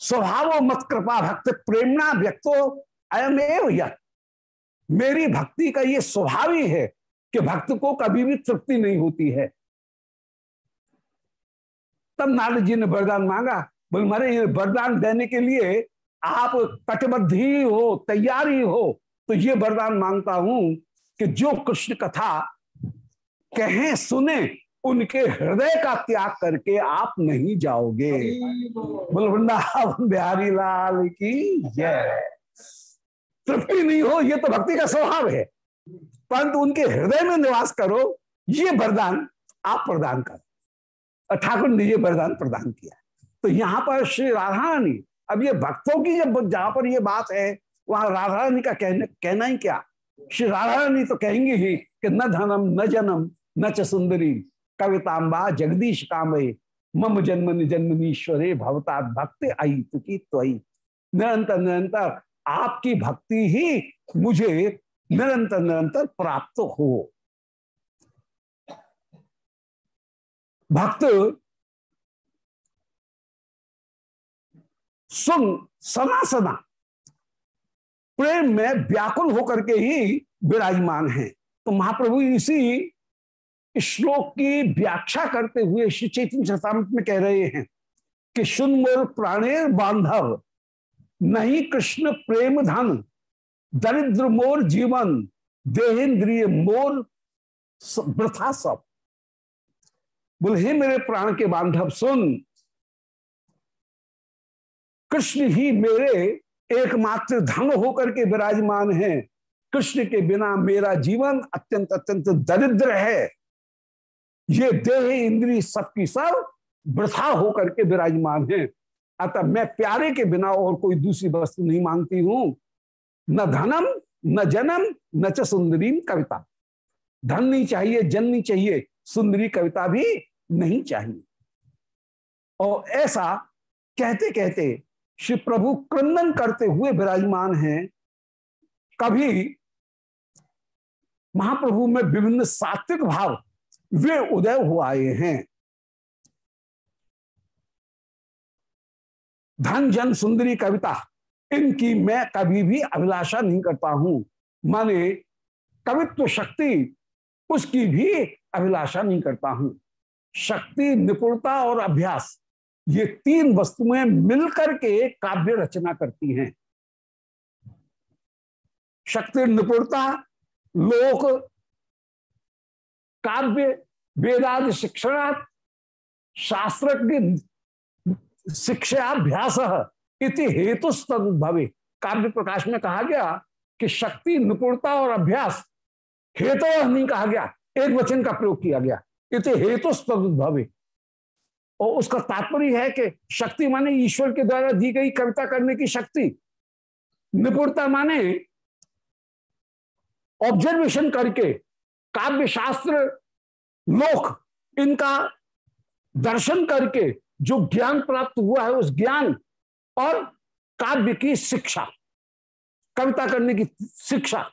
स्वभाव मत कृपा भक्त प्रेरणा व्यक्तो अयम एव मेरी भक्ति का ये स्वभाव ही है कि भक्त को कभी भी तृप्ति नहीं होती है। तब नारद जी ने वरदान मांगा। बोल मारे ये वरदान देने के लिए आप कटबद्ध ही हो, तैयार ही हो। तो ये वरदान माँगता हूँ कि जो कृष्ण कथा कहें, सुने, उनके हृदय का त्याग करके आप नहीं जाओगे। बोल, वृंदावन बिहारी लाल की जय। तृप्ति नहीं हो, ये तो भक्ति का स्वभाव है। परंतु उनके हृदय में निवास करो, ये वरदान आप प्रदान करो। ठाकुर ने ये वरदान प्रदान किया। तो यहाँ पर श्री राधा रानी अब ये भक्तों की जब जहाँ पर ये बात है वहाँ राधा रानी का कहने, कहना ही क्या? श्री राधा रानी तो कहेंगे ही कि न धनम, न जन्म, न च सुंदरी। कविताम्बा जगदीश कामये। मम जन्मनि जन्मनीश्वरे भवता भक्ति आई तुकी त्वई निरंतर निरंतर आपकी भक्ति ही मुझे निरंतर निरंतर प्राप्त हो। भक्त सुन सना सना प्रेम में व्याकुल होकर के ही विराजमान है। तो महाप्रभु इसी श्लोक की व्याख्या करते हुए श्री चैतन्य चरतामृत में कह रहे हैं कि सुन मोर प्राणेर बांधव, नहीं कृष्ण प्रेम धन, दरिद्र मोर जीवन, देहेंद्रिय मोर वृथा सब। बोले, हे मेरे प्राण के बांधव, सुन, कृष्ण ही मेरे एकमात्र धन होकर के विराजमान है। कृष्ण के बिना मेरा जीवन अत्यंत अत्यंत दरिद्र है। ये देह इंद्री सबकी सब वृथा होकर के विराजमान है। अतः मैं प्यारे के बिना और कोई दूसरी वस्तु नहीं मांगती हूँ। न धनम, न जन्म, न च सुंदरी कविता। धन नहीं चाहिए जन नहीं चाहिए, सुंदरी कविता भी नहीं चाहिए। और ऐसा कहते कहते श्री प्रभु क्रंदन करते हुए विराजमान हैं। कभी महाप्रभु में विभिन्न सात्विक भाव, वे उदय हो आए हैं। धन, जन, सुंदरी, कविता, इनकी मैं कभी भी अभिलाषा नहीं करता हूँ। माने कवित्व शक्ति, उसकी भी अभिलाषा नहीं करता हूँ। शक्ति, निपुणता और अभ्यास ये तीन वस्तुएँ मिलकर के काव्य रचना करती हैं। शक्ति, निपुणता, लोक, काव्य वेदाद शिक्षणात् शास्त्र शिक्षाभ्यास इति हेतु भवे। काव्य प्रकाश में कहा गया कि शक्ति, निपुणता और अभ्यास हेतु नहीं कहा गया, एक वचन का प्रयोग किया गया। इति हेतु भवे। और उसका तात्पर्य है कि शक्ति माने ईश्वर के द्वारा दी गई कविता करने की शक्ति। निपुणता माने ऑब्जर्वेशन करके काव्य शास्त्र, लोक, इनका दर्शन करके जो ज्ञान प्राप्त हुआ है, उस ज्ञान और काव्य की शिक्षा कविता करने की शिक्षा,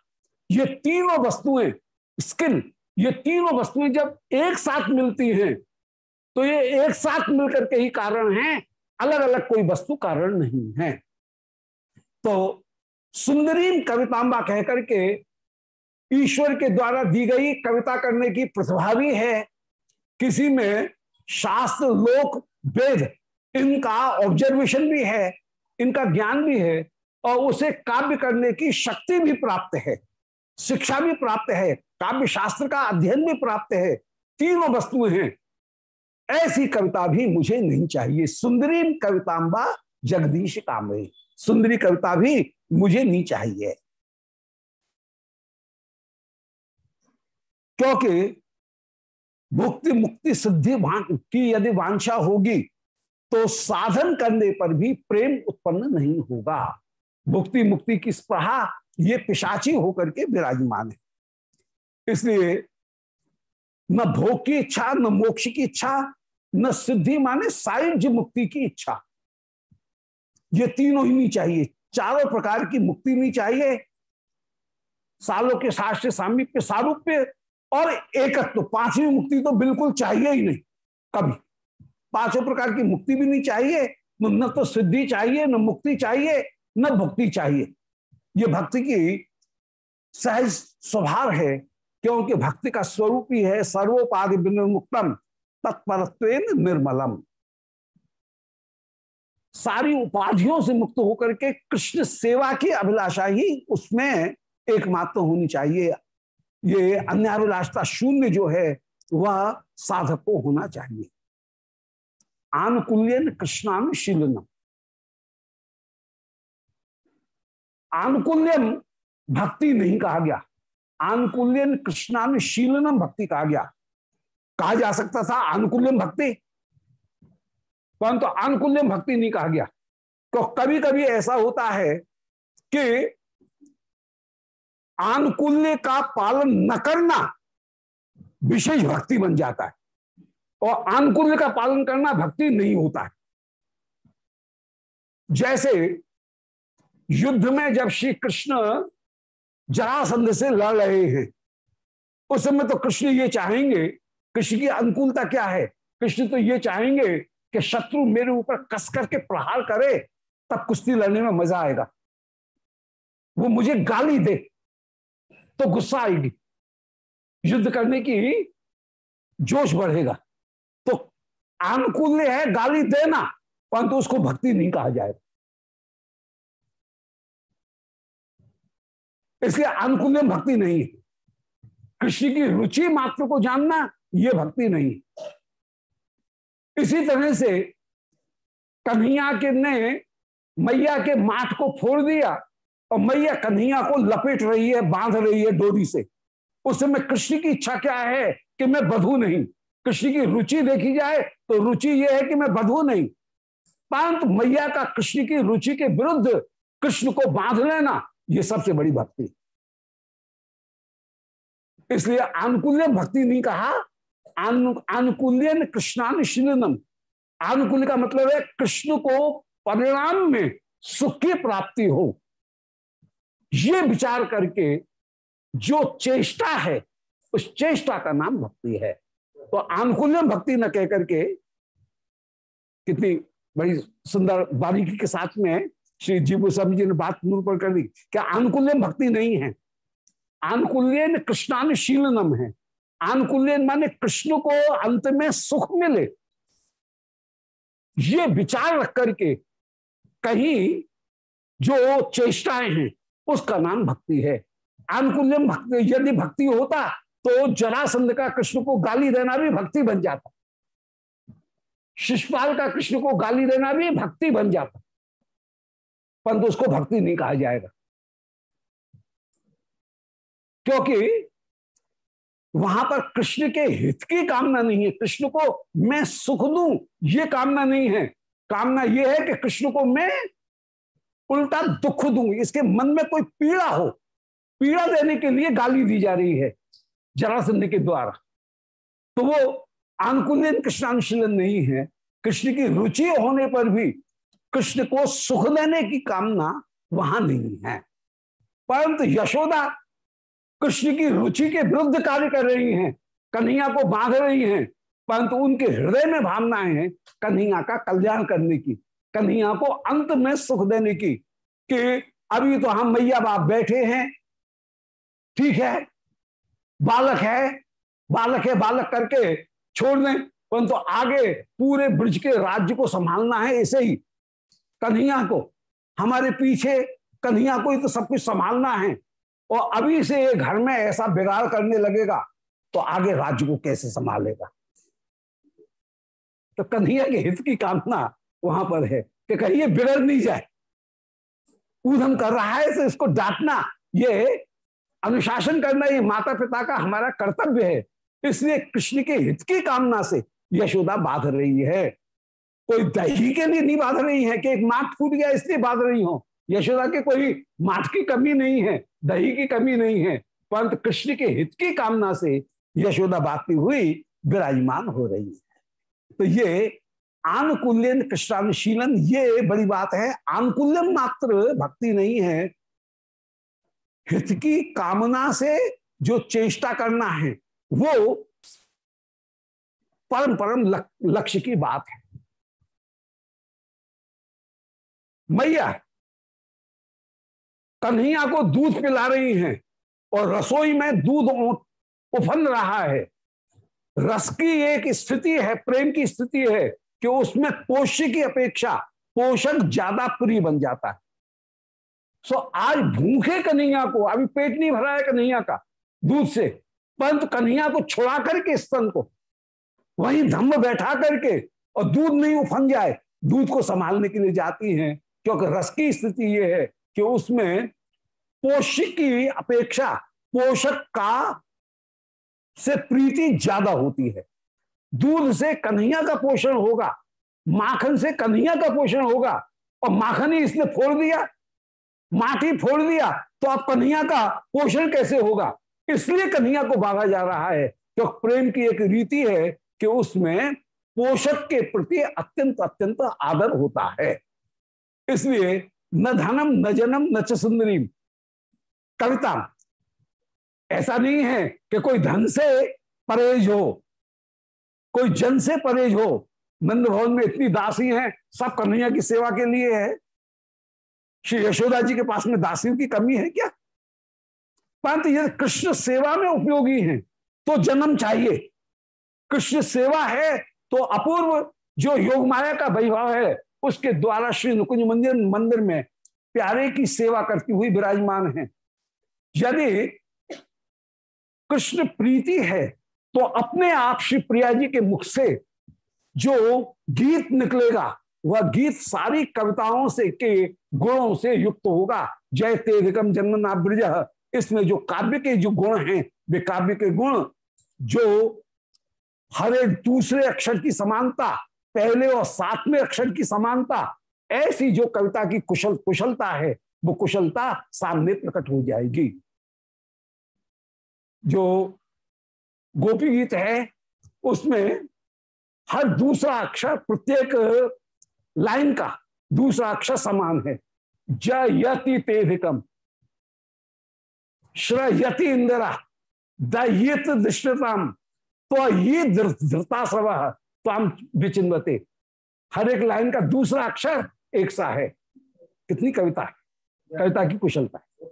ये तीनों वस्तुएँ स्किल ये तीनों वस्तुएँ जब एक साथ मिलती हैं तो ये एक साथ मिलकर के ही कारण हैं। अलग अलग कोई वस्तु कारण नहीं है। तो सुंदरीम कवितांबा कहकर के ईश्वर के द्वारा दी गई कविता करने की प्रतिभा भी है। किसी में शास्त्र, लोक, वेद, इनका ऑब्जर्वेशन भी है, इनका ज्ञान भी है और उसे काव्य करने की शक्ति भी प्राप्त है, शिक्षा भी प्राप्त है काव्य शास्त्र का अध्ययन भी प्राप्त है। तीनों वस्तुएँ हैं। ऐसी कविता भी मुझे नहीं चाहिए। सुंदरी कवितांबा जगदीश कामरे सुंदरी कविता भी मुझे नहीं चाहिए। क्योंकि भुक्ति मुक्ति सिद्धि की यदि वांछा होगी तो साधन करने पर भी प्रेम उत्पन्न नहीं होगा। भुक्ति मुक्ति की स्प्रहा ये पिशाची होकर के विराजमान है। इसलिए न भोग की इच्छा, न मोक्ष की इच्छा न सिद्धि माने सायुज मुक्ति की इच्छा। ये तीनों ही नहीं चाहिए। चारों प्रकार की मुक्ति नहीं चाहिए। सालों के शास्त्र सामीप्य सारूप्य और एकत्व तो पांचवी मुक्ति तो बिल्कुल चाहिए ही नहीं, कभी। पाँचों प्रकार की मुक्ति भी नहीं चाहिए, न तो सिद्धि चाहिए, न मुक्ति चाहिए, न भक्ति चाहिए। ये भक्ति की सहज स्वभाव है, क्योंकि भक्ति का स्वरूप ही है सर्वोपाधि मुक्तम तत्परत्व निर्मलम। सारी उपाधियों से मुक्त होकर के कृष्ण सेवा की अभिलाषा ही उसमें एकमात्र होनी चाहिए। ये अन्याभिलाषता शून्य जो है, वह साधक को होना चाहिए। आनुकूल्यन कृष्णानुशीलनम आनुकूल्यम भक्ति नहीं कहा गया। आनुकूल्यन कृष्णानुशीलनम भक्ति कहा गया। कहा जा सकता था आनुकूल्यम भक्ति। परंतु तो आनुकूल्य भक्ति नहीं कहा गया। तो कभी कभी ऐसा होता है कि आनुकूल्य का पालन न करना विशेष भक्ति बन जाता है। और आनुकूल्य का पालन करना भक्ति नहीं होता है। जैसे युद्ध में जब श्री कृष्ण जरासंध से लड़ रहे हैं, उस समय तो कृष्ण ये चाहेंगे कृष्ण की अनुकूलता क्या है? कृष्ण तो ये चाहेंगे कि शत्रु मेरे ऊपर कस करके प्रहार करे, तब कुश्ती लड़ने में मज़ा आएगा। वो मुझे गाली दे तो गुस्सा आएगी। युद्ध करने की जोश बढ़ेगा। तो अनुकूल्य है गाली देना, परंतु उसको भक्ति नहीं कहा जाएगा इसलिए अनुकूल्य भक्ति नहीं है। कृष्ण की रुचि मात्र को जानना यह भक्ति नहीं। इसी तरह से कन्हैया के ने मैया के माठ को फोड़ दिया और मैया कन्हैया को लपेट रही है, बाँध रही है डोरी से। उस समय कृष्ण की इच्छा क्या है कि मैं बधू नहीं? कृष्ण की रुचि देखी जाए तो रुचि यह है कि मैं बधू नहीं। परंतु मैया का कृष्ण की रुचि के विरुद्ध कृष्ण को बाँध लेना यह सबसे बड़ी भक्ति। इसलिए आनुकूल्य भक्ति नहीं कहा आनुकूल्य कृष्णानुशीलनम। आनुकूल्य का मतलब है कृष्ण को परिणाम में सुख की प्राप्ति हो। ये विचार करके जो चेष्टा है, उस चेष्टा का नाम भक्ति है। तो आनुकूल्य भक्ति न कह करके कितनी बड़ी सुंदर बारीकी के साथ में श्री जीव स्वामी जी ने बात निरूपण कर दी, क्या आनुकूल्य भक्ति नहीं है? आनुकूल्यन कृष्णानुशीलनम है। आनुकूल्यन माने कृष्ण को अंत में सुख मिले। ये विचार रख करके कहीं जो चेष्टाएँ हैं, उसका नाम भक्ति है। आनुकूल्यम भक्ति, यदि भक्ति होता तो जरासंध का कृष्ण को गाली देना भी भक्ति बन जाता। शिषपाल का कृष्ण को गाली देना भी भक्ति बन जाता। परंतु उसको भक्ति नहीं कहा जाएगा। क्योंकि वहाँ पर कृष्ण के हित की कामना नहीं है। कृष्ण को मैं सुख दू, ये कामना नहीं है। कामना यह है कि कृष्ण को मैं उल्टा दुख दू, इसके मन में कोई पीड़ा हो। पीड़ा देने के लिए गाली दी जा रही है जरासंध के द्वारा। तो वो अनुकूलन कृष्णानुशीलन नहीं है। कृष्ण की रुचि होने पर भी कृष्ण को सुख देने की कामना वहाँ नहीं है। परंतु यशोदा कृष्ण की रुचि के विरुद्ध कार्य कर रही हैं, कन्हैया को बाँध रही हैं, परंतु उनके हृदय में भावनाएँ हैं कन्हैया का कल्याण करने की, कन्हैया को अंत में सुख देने की कि अभी तो हम मैया बाप बैठे हैं। ठीक है, बालक है बालक है, बालक करके छोड़ दें, परंतु तो आगे पूरे ब्रज के राज्य को संभालना है ऐसे ही। कन्हैया को, हमारे पीछे कन्हैया को ही तो सब कुछ संभालना है। और अभी से ये घर में ऐसा बिगाड़ करने लगेगा तो आगे राज्य को कैसे संभालेगा? तो कन्हैया के हित की कामना वहाँ पर है कि कहीं ये बिगड़ नहीं जाए। ऊधम कर रहा है इसको डांटना, ये अनुशासन करना, ये माता पिता का हमारा कर्तव्य है। इसलिए कृष्ण के हित की कामना से यशोदा बाध रही है। कोई दही के लिए नहीं बाध रही है कि एक माठ फूट गया इसलिए बाध रही हो? यशोदा के कोई माठ की कमी नहीं है, दही की कमी नहीं है, परंतु कृष्ण के हित की कामना से यशोदा बाती हुई, विराजमान हो रही है। तो ये आनुकूल्यन, कृष्णानुशीलन, ये बड़ी बात है, आनुकूल्यम मात्र भक्ति नहीं है। हित की कामना से जो चेष्टा करना है, वो परम परम लक्ष्य की बात है। मैया कन्हैया को दूध पिला रही हैं और रसोई में दूध उफन रहा है। रस की एक स्थिति है, प्रेम की स्थिति है कि उसमें पोष्य की अपेक्षा पोषक ज़्यादा प्रिय बन जाता है। सो आज भूखे कन्हैया को, अभी पेट नहीं भरा है कन्हैया का दूध से, परंतु कन्हैया को छुड़ा करके स्तन को, वहीं धम्म बैठा करके और दूध नहीं उफन जाए, दूध को संभालने के लिए जाती हैं, क्योंकि रस की स्थिति यह है कि उसमें पोषक की अपेक्षा पोषक का से प्रीति ज़्यादा होती है। दूध से कन्हैया का पोषण होगा, माखन से कन्हैया का पोषण होगा, और माखन ही इसने फोड़ दिया, माटी फोड़ दिया तो आप कन्हैया का पोषण कैसे होगा? इसलिए कन्हैया को भागा जा रहा है तो प्रेम की एक रीति है कि उसमें पोषक के प्रति अत्यंत अत्यंत आदर होता है। इसलिए न धनम, न जनम, न च सुंदरी कविता ऐसा नहीं है कि कोई धन से परहेज हो, कोई जन से परहेज हो। नंद भवन में इतनी दासी हैं, सब कन्हैया की सेवा के लिए है। श्री यशोदा जी के पास में दासियों की कमी है क्या? परंतु यदि कृष्ण सेवा में उपयोगी हैं तो जन्म चाहिए। कृष्ण सेवा है तो अपूर्व जो योग माया का वैभव है उसके द्वारा श्री नुकुंज मंदिर मंदिर में प्यारे की सेवा करती हुई विराजमान है। यदि कृष्ण प्रीति है तो अपने आप श्री प्रिया जी के मुख से जो गीत निकलेगा, वह गीत सारी कविताओं से के गुणों से युक्त होगा। जय तेधिकम जन्मना ब्रज। इसमें जो काव्य के जो गुण हैं, वे काव्य के गुण, जो हर एक दूसरे अक्षर की समानता पहले और सातवें अक्षर की समानता, ऐसी जो कविता की कुशल, कुशलता है, वो कुशलता सामने प्रकट हो जाएगी। जो गोपी गीत है, उसमें हर दूसरा अक्षर, प्रत्येक लाइन का दूसरा अक्षर समान है। जयति तेधिकम, श्रयति इंदिरा, दयित दृष्टताम तो ये धृता सब तो हम विचिन्वते। हर एक लाइन का दूसरा अक्षर एक सा है। कितनी कविता है। कविता की कुशलता है।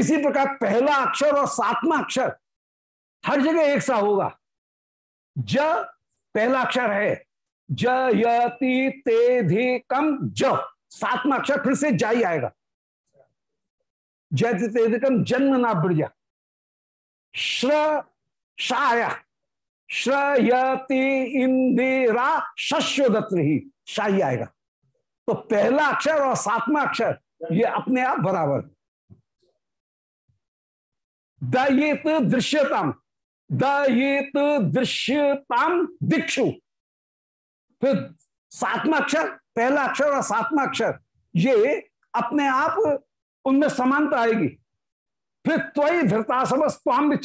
इसी प्रकार पहला अक्षर और सातवां अक्षर हर जगह एक सा होगा। ज पहला अक्षर है। ज यति ते धी, कम, ज। सातवां अक्षर फिर से जाई आएगा। जयति तेधिकम जन्म ना ब्रजा श्र शाया श्रयति इंदिरा शस्व दत्र ही शाही आएगा। तो पहला अक्षर और सातवां अक्षर, ये अपने आप बराबर। दयित दृश्यतम, दयित दृश्यताम दीक्षु। फिर सातवां अक्षर, पहला अक्षर और सातवां अक्षर, ये अपने आप उनमें समानता आएगी। फिर त्वयी धृतासव स्वाम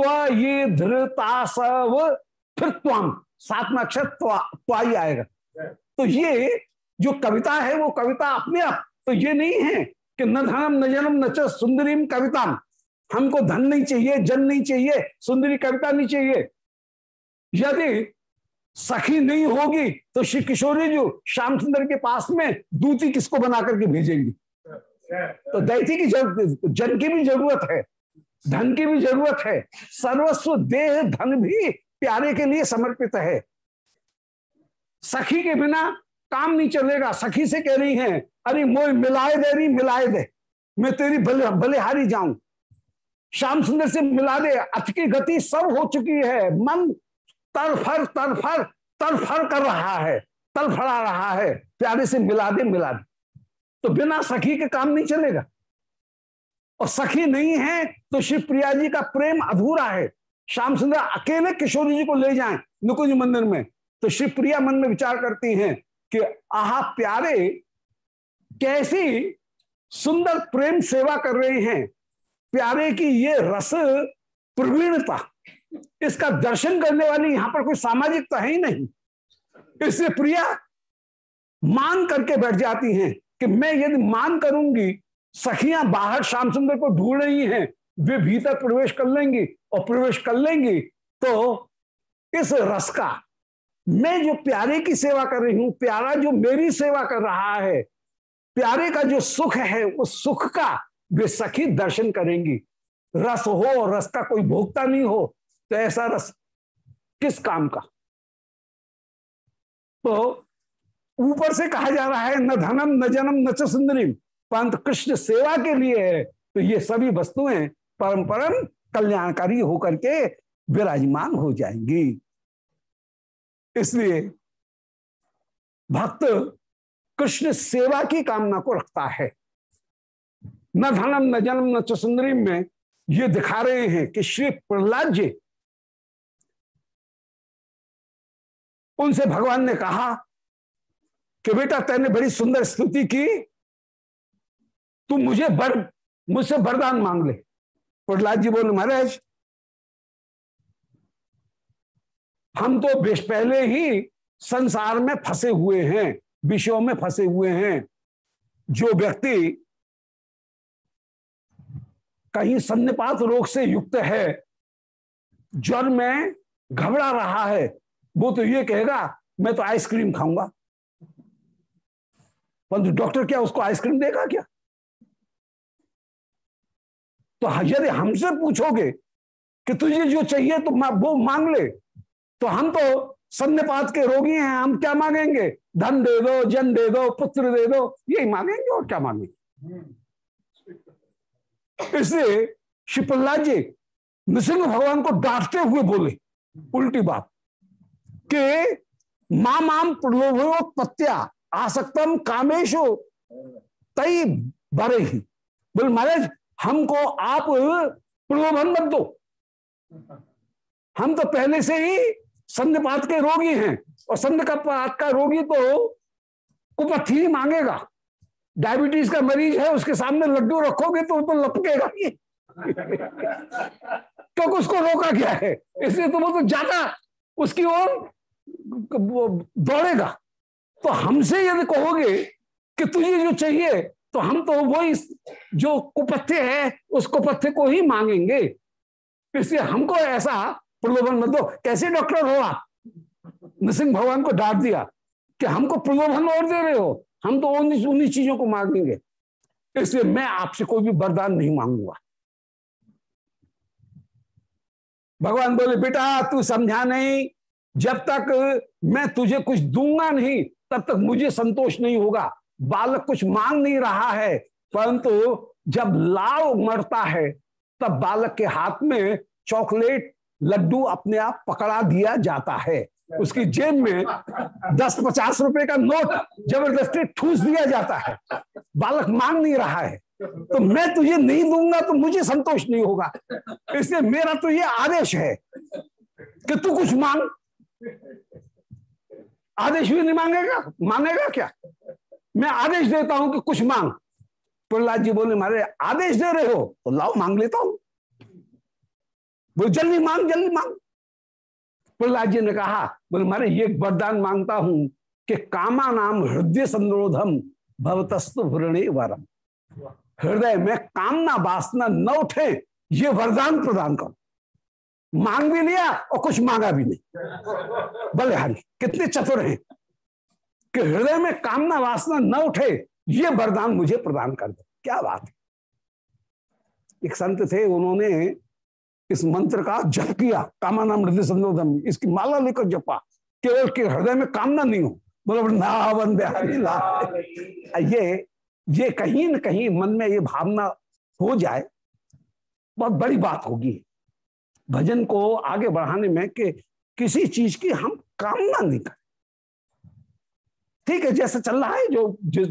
विचिंदते ये धृतासव फिर त्वाम सातवां अक्षर त्वाई आएगा। तो ये जो कविता है वो कविता अपने आप तो ये नहीं है कि न धनम न जनम न च सुंदरीम कविता हमको धन नहीं चाहिए जन नहीं चाहिए सुंदरी कविता नहीं चाहिए। यदि सखी नहीं होगी तो श्री किशोरी जी श्याम सुंदर के पास में दूती किसको बना करके भेजेंगी? तो दैती की ज़रूरत जन की भी ज़रूरत है। धन की भी ज़रूरत है। सर्वस्व देह धन भी प्यारे के लिए समर्पित है। सखी के बिना काम नहीं चलेगा। सखी से कह रही है अरे मोह मिलाए दे रही मिलाए दे। मैं तेरी बल, बलिहारी जाऊँ। श्याम सुंदर से मिला दे। अथ की गति सब हो चुकी है। मन तरफर तरफर तरफर कर रहा है। तरफड़ा रहा है। प्यारे से मिला दे मिला दे। तो बिना सखी के काम नहीं चलेगा। और सखी नहीं है तो शिव प्रिया जी का प्रेम अधूरा है। श्याम सुंदर, अकेले किशोरी जी को ले जाएँ नुकुंज मंदिर में। तो शिव प्रिया मन में विचार करती हैं कि, आहा प्यारे, कैसी सुंदर प्रेम सेवा कर रहे हैं। प्यारे की ये रस प्रवीणता, इसका दर्शन करने वाली यहाँ पर कोई सामाजिकता है ही नहीं। इससे प्रिया मान करके बैठ जाती हैं कि मैं यदि मान करूँगी सखियाँ बाहर श्याम सुंदर को ढूंढ रही हैं, वे भीतर प्रवेश कर लेंगी और प्रवेश कर लेंगी। तो इस रस का मैं जो प्यारे की सेवा कर रही हूँ, प्यारा जो मेरी सेवा कर रहा है, प्यारे का जो सुख है, उस सुख का वे सखी दर्शन करेंगी। रस हो, रस का कोई भोगता नहीं हो तो ऐसा रस किस काम का? तो ऊपर से कहा जा रहा है, न धनम, न जन्म, न च सुंदरी परंतु कृष्ण सेवा के लिए है। तो ये सभी वस्तुएँ परम परम कल्याणकारी होकर के विराजमान हो जाएँगी। इसलिए भक्त कृष्ण सेवा की कामना को रखता है। न धनम, न जन्म, न च सुंदरी में ये दिखा रहे हैं कि श्री प्रहलाद जी उनसे भगवान ने कहा कि बेटा, तेने बड़ी सुंदर स्तुति की तू मुझे बर मुझसे बरदान मांग ले। प्रहलाद जी बोले महाराज हम तो पहले ही संसार में फंसे हुए हैं विषयों में फंसे हुए हैं। जो व्यक्ति कहीं सन्निपात रोग से युक्त है ज्वर में घबरा रहा है वो तो ये कहेगा मैं तो आइसक्रीम खाऊँगा। परंतु डॉक्टर क्या उसको आइसक्रीम देगा क्या? तो यदि हमसे पूछोगे कि तुझे जो चाहिए तो वो मांग ले तो हम तो सन्निपात के रोगी हैं, हम क्या मांगेंगे? धन दे दो, जन दे दो, पुत्र दे दो, यही मांगेंगे और क्या मांगेंगे? इसलिए श्री जी नृसिंह भगवान को डांटते हुए बोले, उल्टी बात, कि माम माम प्रलोभोत्पत्तिया आसक्तम कामेशो तई बरे ही बोले, महाराज हमको आप प्रलोभन मत दो। हम तो पहले से ही संधिपात के रोगी हैं और संधिपात का पात का रोगी तो कुपथी ही मांगेगा। डायबिटीज़ का मरीज़ है, उसके सामने लड्डू रखोगे तो तो लपकेगा ही। क्योंकि तो उसको रोका क्या है, इसलिए तो वो तो ज़्यादा उसकी ओर दौड़ेगा। तो हमसे यदि कहोगे कि तुझे जो चाहिए तो हम तो वही जो कुपथ्य है, उस कुपथ्य को ही मांगेंगे। इसलिए हमको ऐसा प्रलोभन मत दो। कैसे डॉक्टर हो आप? नृसिंह भगवान को डांट दिया कि हमको प्रलोभन और दे रहे हो। हम तो उन्हीं उन्हीं चीज़ों को मांगेंगे। इसलिए मैं आपसे कोई भी वरदान नहीं मांगूँगा। भगवान बोले, बेटा, तू समझा नहीं। जब तक मैं तुझे कुछ दूँगा नहीं, तब तक मुझे संतोष नहीं होगा। बालक कुछ मांग नहीं रहा है, परंतु जब लाव मरता है, तब बालक के हाथ में चॉकलेट लड्डू अपने आप पकड़ा दिया जाता है। उसकी जेब में दस पचास रुपए का नोट ज़बरदस्ती ठूस दिया जाता है। बालक मांग नहीं रहा है। तो मैं तुझे नहीं दूँगा तो मुझे संतोष नहीं होगा। इसलिए मेरा तो ये आदेश है कि तू कुछ मांग। आदेश भी नहीं मांगेगा? मांगेगा क्या? मैं आदेश देता हूँ कि कुछ मांग। प्रहलाद जी बोले, मारे, आदेश दे रहे हो तो लाओ, मांग लेता हूँ। बोले, जल्दी मांग जल्दी मांग। प्रहलाद जी ने कहा, बोले, मारे, ये वरदान माँगता हूँ कि कामा नाम हृदय संरोधम भवतस्तु वृणे वरम। हृदय में कामना वासना न उठे, ये वरदान प्रदान करो। मांग भी लिया और कुछ मांगा भी नहीं। बलिहारी कितने चतुर हैं। कि हृदय में कामना वासना न उठे, ये वरदान मुझे प्रदान कर दो। क्या बात है। एक संत थे, उन्होंने इस मंत्र का जप किया, कामना नाम हृदय संदोधम इसकी माला लेकर जपा। केवल के हृदय में कामना नहीं हो बोलो नावन बिहारी ये ये कहीं न कहीं मन में ये भावना हो जाए, बहुत बड़ी बात होगी। भजन को आगे बढ़ाने में कि किसी चीज़ की हम कामना नहीं करें। ठीक है जैसे चल रहा है जो जो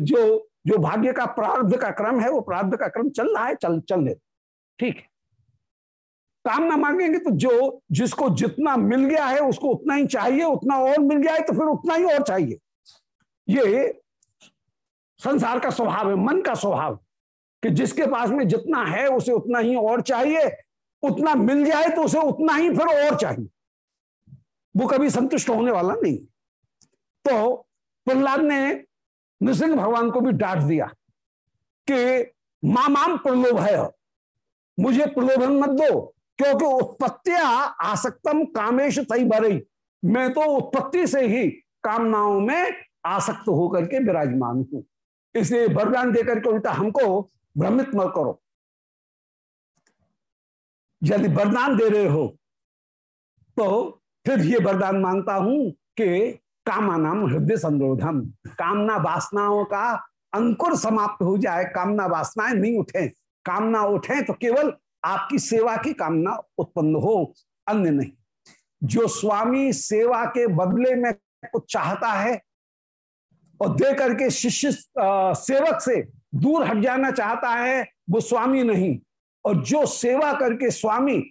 जो, भाग्य का प्रारब्ध का क्रम है वो प्रारब्ध का क्रम चल रहा है चल चल ले ठीक है। कामना मांगेंगे तो जो जिसको जितना मिल गया है उसको उतना ही चाहिए उतना और मिल गया है तो फिर उतना ही और चाहिए। ये संसार का स्वभाव है मन का स्वभाव। कि जिसके पास में जितना है उसे उतना ही और चाहिए उतना मिल जाए तो उसे उतना ही फिर और चाहिए। वो कभी संतुष्ट होने वाला नहीं। तो प्रहलाद ने नृसिंह भगवान को भी डांट दिया कि मामाम प्रलोभ है। मुझे प्रलोभन मत दो, क्योंकि उत्पत्तिया आसक्तम कामेश तई बरई मैं तो उत्पत्ति से ही कामनाओं में आसक्त होकर के विराजमान हूँ। इसलिए वरदान देकर के उल्टा हमको भ्रमित मत करो। यदि वरदान दे रहे हो तो फिर ये वरदान माँगता हूँ कि कामा नाम हृदय संरोधम कामना वासनाओं का अंकुर समाप्त हो जाए, कामना वासनाएँ नहीं उठे। कामना उठे तो केवल आपकी सेवा की कामना उत्पन्न हो, अन्य नहीं। जो स्वामी सेवा के बदले में कुछ चाहता है, और दे करके शिष्य सेवक से दूर हट जाना चाहता है, वो स्वामी नहीं। और जो सेवा करके स्वामी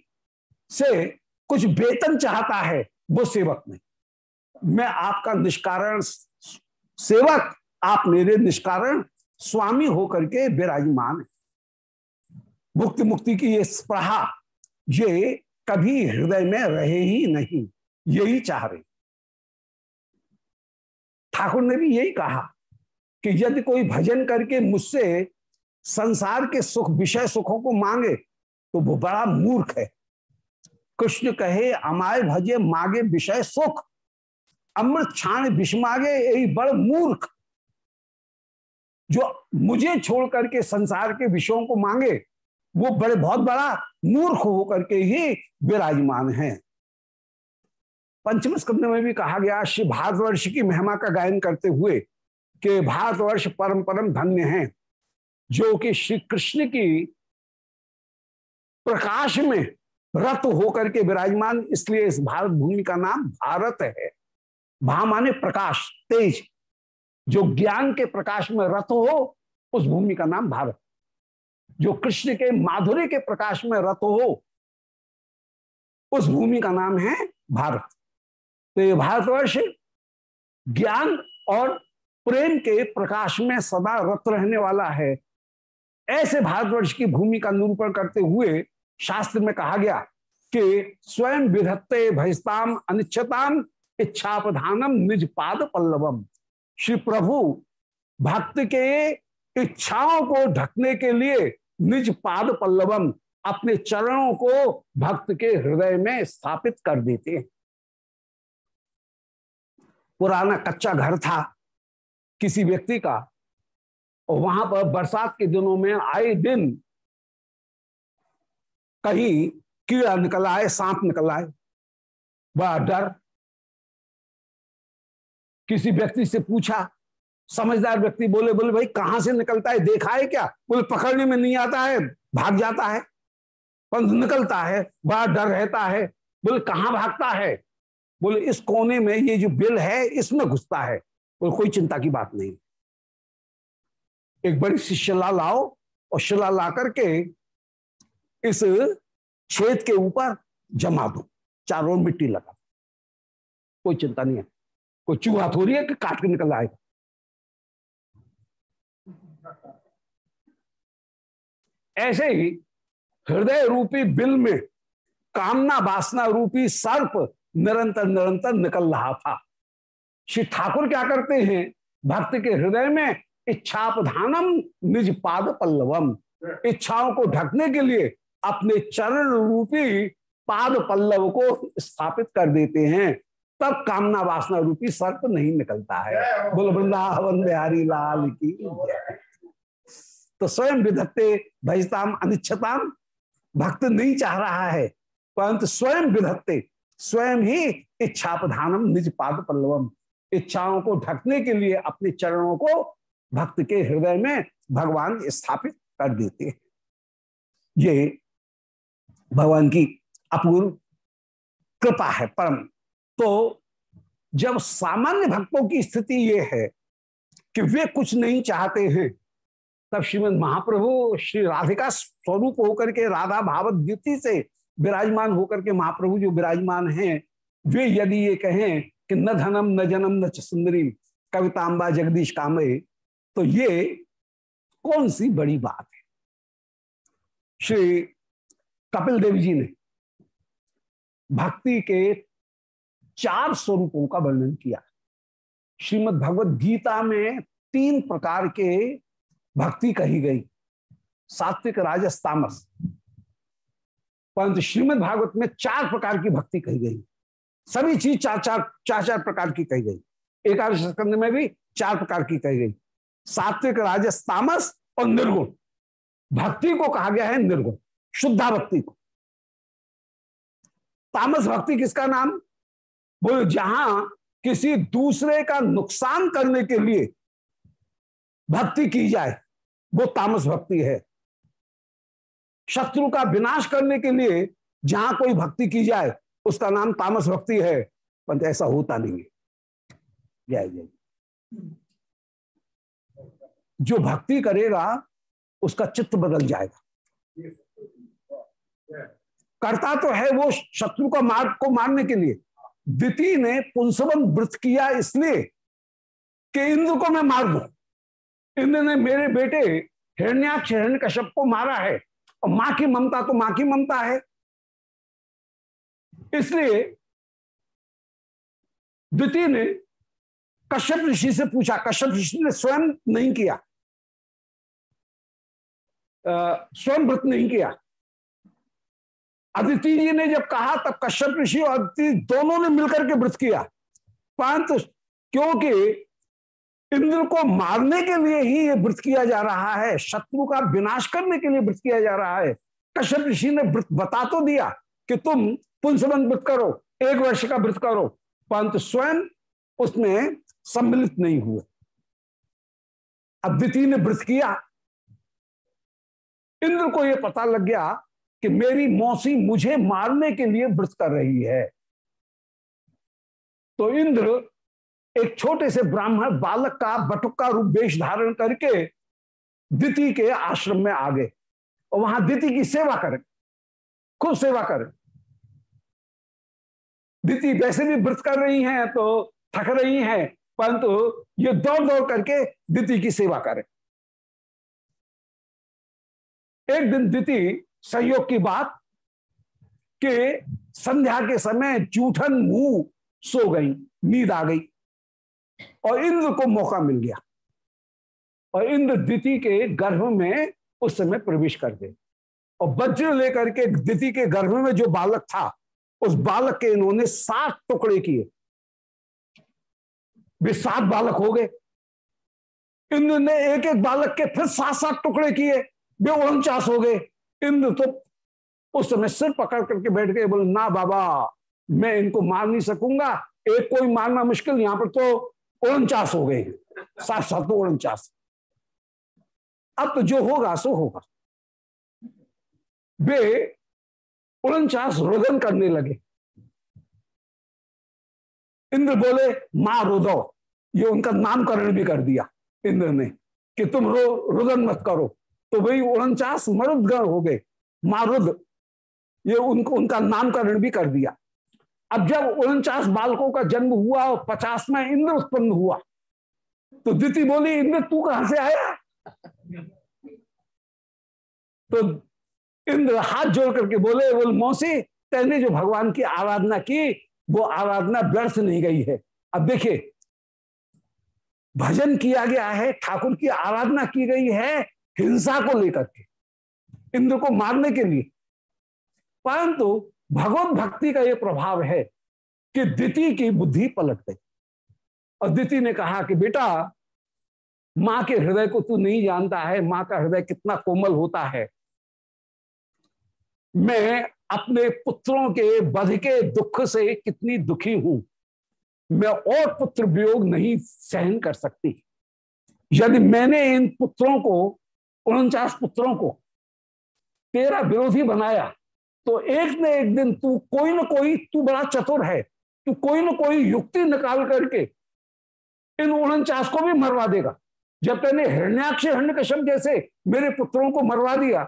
से कुछ वेतन चाहता है, वो सेवक नहीं। मैं आपका निष्कारण सेवक, आप मेरे निष्कारण स्वामी होकर के विराजमान है। मुक्ति मुक्ति की ये स्प्रहा, ये कभी हृदय में रहे ही नहीं, यही चाह रहे। ठाकुर ने भी यही कहा कि यदि कोई भजन करके मुझसे संसार के सुख, विषय सुखों को मांगे तो वो बड़ा मूर्ख है। कृष्ण कहे, अमाय भजे मांगे विषय सुख। अमृत छाण विषमागे यही बड़ मूर्ख जो मुझे छोड़ करके संसार के विषयों को मांगे, वो बड़े, बहुत बड़ा मूर्ख होकर के ही विराजमान है। पंचम स्कंद में भी कहा गया, श्री भारतवर्ष की महिमा का गायन करते हुए कि भारतवर्ष परम परम धन्य है, जो कि श्री कृष्ण की प्रकाश में रत होकर के विराजमान, इसलिए इस भारत भूमि का नाम भारत है। भा माने प्रकाश, तेज। जो ज्ञान के प्रकाश में रत हो, उस भूमि का नाम भारत। जो कृष्ण के माधुर्य के प्रकाश में रत हो, उस भूमि का नाम है भारत। तो ये भारतवर्ष ज्ञान और प्रेम के प्रकाश में सदा रत रहने वाला है। ऐसे भारतवर्ष की भूमि का निरूपण करते हुए शास्त्र में कहा गया कि स्वयं विधत्ते भजताम अनिच्छताम इच्छा प्रधानम निज पाद पल्लवम। श्री प्रभु, भक्त के इच्छाओं को ढकने के लिए निज पाद पल्लवम अपने चरणों को भक्त के हृदय में स्थापित कर देते हैं। पुराना कच्चा घर था किसी व्यक्ति का। और वहाँ पर बरसात के दिनों में आए दिन कहीं कीड़ा निकल आए, सांप निकल आए। बड़ा डर किसी व्यक्ति से पूछा, समझदार व्यक्ति बोले बोले, भाई, कहाँ से निकलता है? देखा है क्या? बोले, पकड़ने में नहीं आता है, भाग जाता है पर निकलता है, बड़ा डर रहता है। बोले, कहाँ भागता है? बोले, इस कोने में ये जो बिल है, इसमें घुसता है। बोले, कोई चिंता की बात नहीं। एक बड़ी सी शिला लाओ और शिला ला करके इस छेद के ऊपर जमा दो, चारों मिट्टी लगा कोई चिंता नहीं है। कोई चूहा थोड़ी है कि काट के निकल आएगा ऐसे ही हृदय रूपी बिल में कामना वासना रूपी सर्प निरंतर निरंतर निकल रहा था। श्री ठाकुर क्या करते हैं? भक्त के हृदय में इच्छा प्रधानम निज पाद पल्लवम। इच्छाओं को ढकने के लिए अपने चरण रूपी पाद पल्लव को स्थापित कर देते हैं। तब कामना वासना रूपी सर्प नहीं निकलता है। बोल वृंदावन बिहारी लाल की तो स्वयं विधत्ते भजताम अनिच्छताम भक्त नहीं चाह रहा है। परंतु स्वयं विधत्ते स्वयं ही इच्छा प्रधानम निज पाद पल्लवम। इच्छाओं को ढकने के लिए अपने चरणों को भक्त के हृदय में भगवान स्थापित कर देते हैं। ये भगवान की अपूर्व कृपा है परम तो जब सामान्य भक्तों की स्थिति ये है कि वे कुछ नहीं चाहते हैं, तब श्रीमद महाप्रभु श्री राधिका स्वरूप होकर के, राधा भावत द्युति से विराजमान होकर के महाप्रभु जो विराजमान हैं, वे यदि ये कहें कि न धनम, न जन्म, न सुंदरी कविताम्बा जगदीश कामय तो ये कौन सी बड़ी बात है? श्री कपिल देव जी ने भक्ति के चार स्वरूपों का वर्णन किया। श्रीमद भगवत गीता में तीन प्रकार के भक्ति कही गई। सात्विक, राजस, तामस। परंतु श्रीमद भागवत में चार प्रकार की भक्ति कही गई। सभी चीज़ चार चार चार चार प्रकार की कही गई। एकादश स्कंद में भी चार प्रकार की कही गई। सात्विक, राजस, तामस और निर्गुण। भक्ति को कहा गया है निर्गुण शुद्धा भक्ति को। तामस भक्ति किसका नाम? बोले, जहाँ किसी दूसरे का नुकसान करने के लिए भक्ति की जाए, वो तामस भक्ति है। शत्रु का विनाश करने के लिए जहाँ कोई भक्ति की जाए, उसका नाम तामस भक्ति है, परंतु ऐसा होता नहीं है। जय जय। जो भक्ति करेगा, उसका चित्त बदल जाएगा। करता तो है वो शत्रु का मार, को मारने के लिए। दिति ने पुंसवन व्रत किया इसलिए कि इंद्र को मैं मार दू। इंद्र ने मेरे बेटे हिरण्याक्ष हिरण्य कश्यप को मारा है और माँ की ममता तो माँ की ममता है। इसलिए द्वितीय ने कश्यप ऋषि से पूछा। कश्यप ऋषि ने स्वयं नहीं किया। स्वयं व्रत नहीं किया। अदिति जी ने जब कहा, तब कश्यप ऋषि और अदिति दोनों ने मिलकर के व्रत किया। परंतु क्योंकि इंद्र को मारने के लिए ही ये व्रत किया जा रहा है, शत्रु का विनाश करने के लिए व्रत किया जा रहा है, कश्यप ऋषि ने व्रत बता तो दिया कि तुम पुंसवन व्रत करो, एक वर्ष का व्रत करो, परंतु स्वयं उसमें सम्मिलित नहीं हुए। अद्वितीय ने व्रत किया। इंद्र को यह पता लग गया कि मेरी मौसी मुझे मारने के लिए व्रत कर रही है। तो इंद्र एक छोटे से ब्राह्मण, बालक का बटुक का रूप वेश धारण करके दिति के आश्रम में आ गए और वहाँ दिति की सेवा करें, खुद सेवा करें। दिति वैसे भी व्रत कर रही हैं तो थक रही हैं, परंतु ये दौड़ दौड़ करके दिति की सेवा करें। एक दिन दिति सहयोग की बात कि संध्या के समय जूठन मुँह सो गई, नींद आ गई और इंद्र को मौका मिल गया और इंद्र दिति के गर्भ में उस समय प्रवेश कर गए और वज्र लेकर के दिति के गर्भ में जो बालक था, उस बालक के इन्होंने सात टुकड़े किए। वे सात बालक हो गए। इंद्र ने एक एक बालक के फिर सात सात टुकड़े किए। वे उनचास हो गए। इंद्र तो उस समय सिर पकड़ करके बैठ गए, बोले, ना बाबा, मैं इनको मार नहीं सकूँगा। एक कोई मारना मुश्किल, यहाँ पर तो उनचास हो गए सात सात तो उनचास। अब तो जो होगा, सो होगा। वे उनचास रोदन करने लगे। इंद्र बोले, माँ रोदो ये उनका नामकरण भी कर दिया इंद्र ने कि तुम रो, रुदन मत करो। तो वही उनचास मरुदगण हो गए। मारुद, ये उनको, उनका नामकरण भी कर दिया। अब जब उनचास बालकों का जन्म हुआ और पचास में इंद्र उत्पन्न हुआ तो दिति बोली, इंद्र, तू कहाँ से आया? तो इंद्र हाथ जोड़ करके बोले, बोल, मौसी, तेने जो भगवान की आराधना की, वो आराधना व्यर्थ नहीं गई है। अब देखिए, भजन किया गया है, ठाकुर की आराधना की गई है हिंसा को लेकर के, इंद्र को मारने के लिए। परंतु भगवत भक्ति का यह प्रभाव है कि दिति की बुद्धि पलट गई। और दिति ने कहा कि बेटा, माँ के हृदय को तू नहीं जानता है, माँ का हृदय कितना कोमल होता है। मैं अपने पुत्रों के बध के दुख से कितनी दुखी हूँ। मैं और पुत्र वियोग नहीं सहन कर सकती। यदि मैंने इन पुत्रों को उनचास पुत्रों को। तेरा विरोधी बनाया। तो एक न एक दिन तू कोई ना कोई, तू बड़ा चतुर है। तू कोई ना कोई युक्ति निकाल करके इन उनचास को भी मरवा देगा। जब तेने हिरण्याक्ष हिरण्य कश्यप जैसे मेरे पुत्रों को मरवा दिया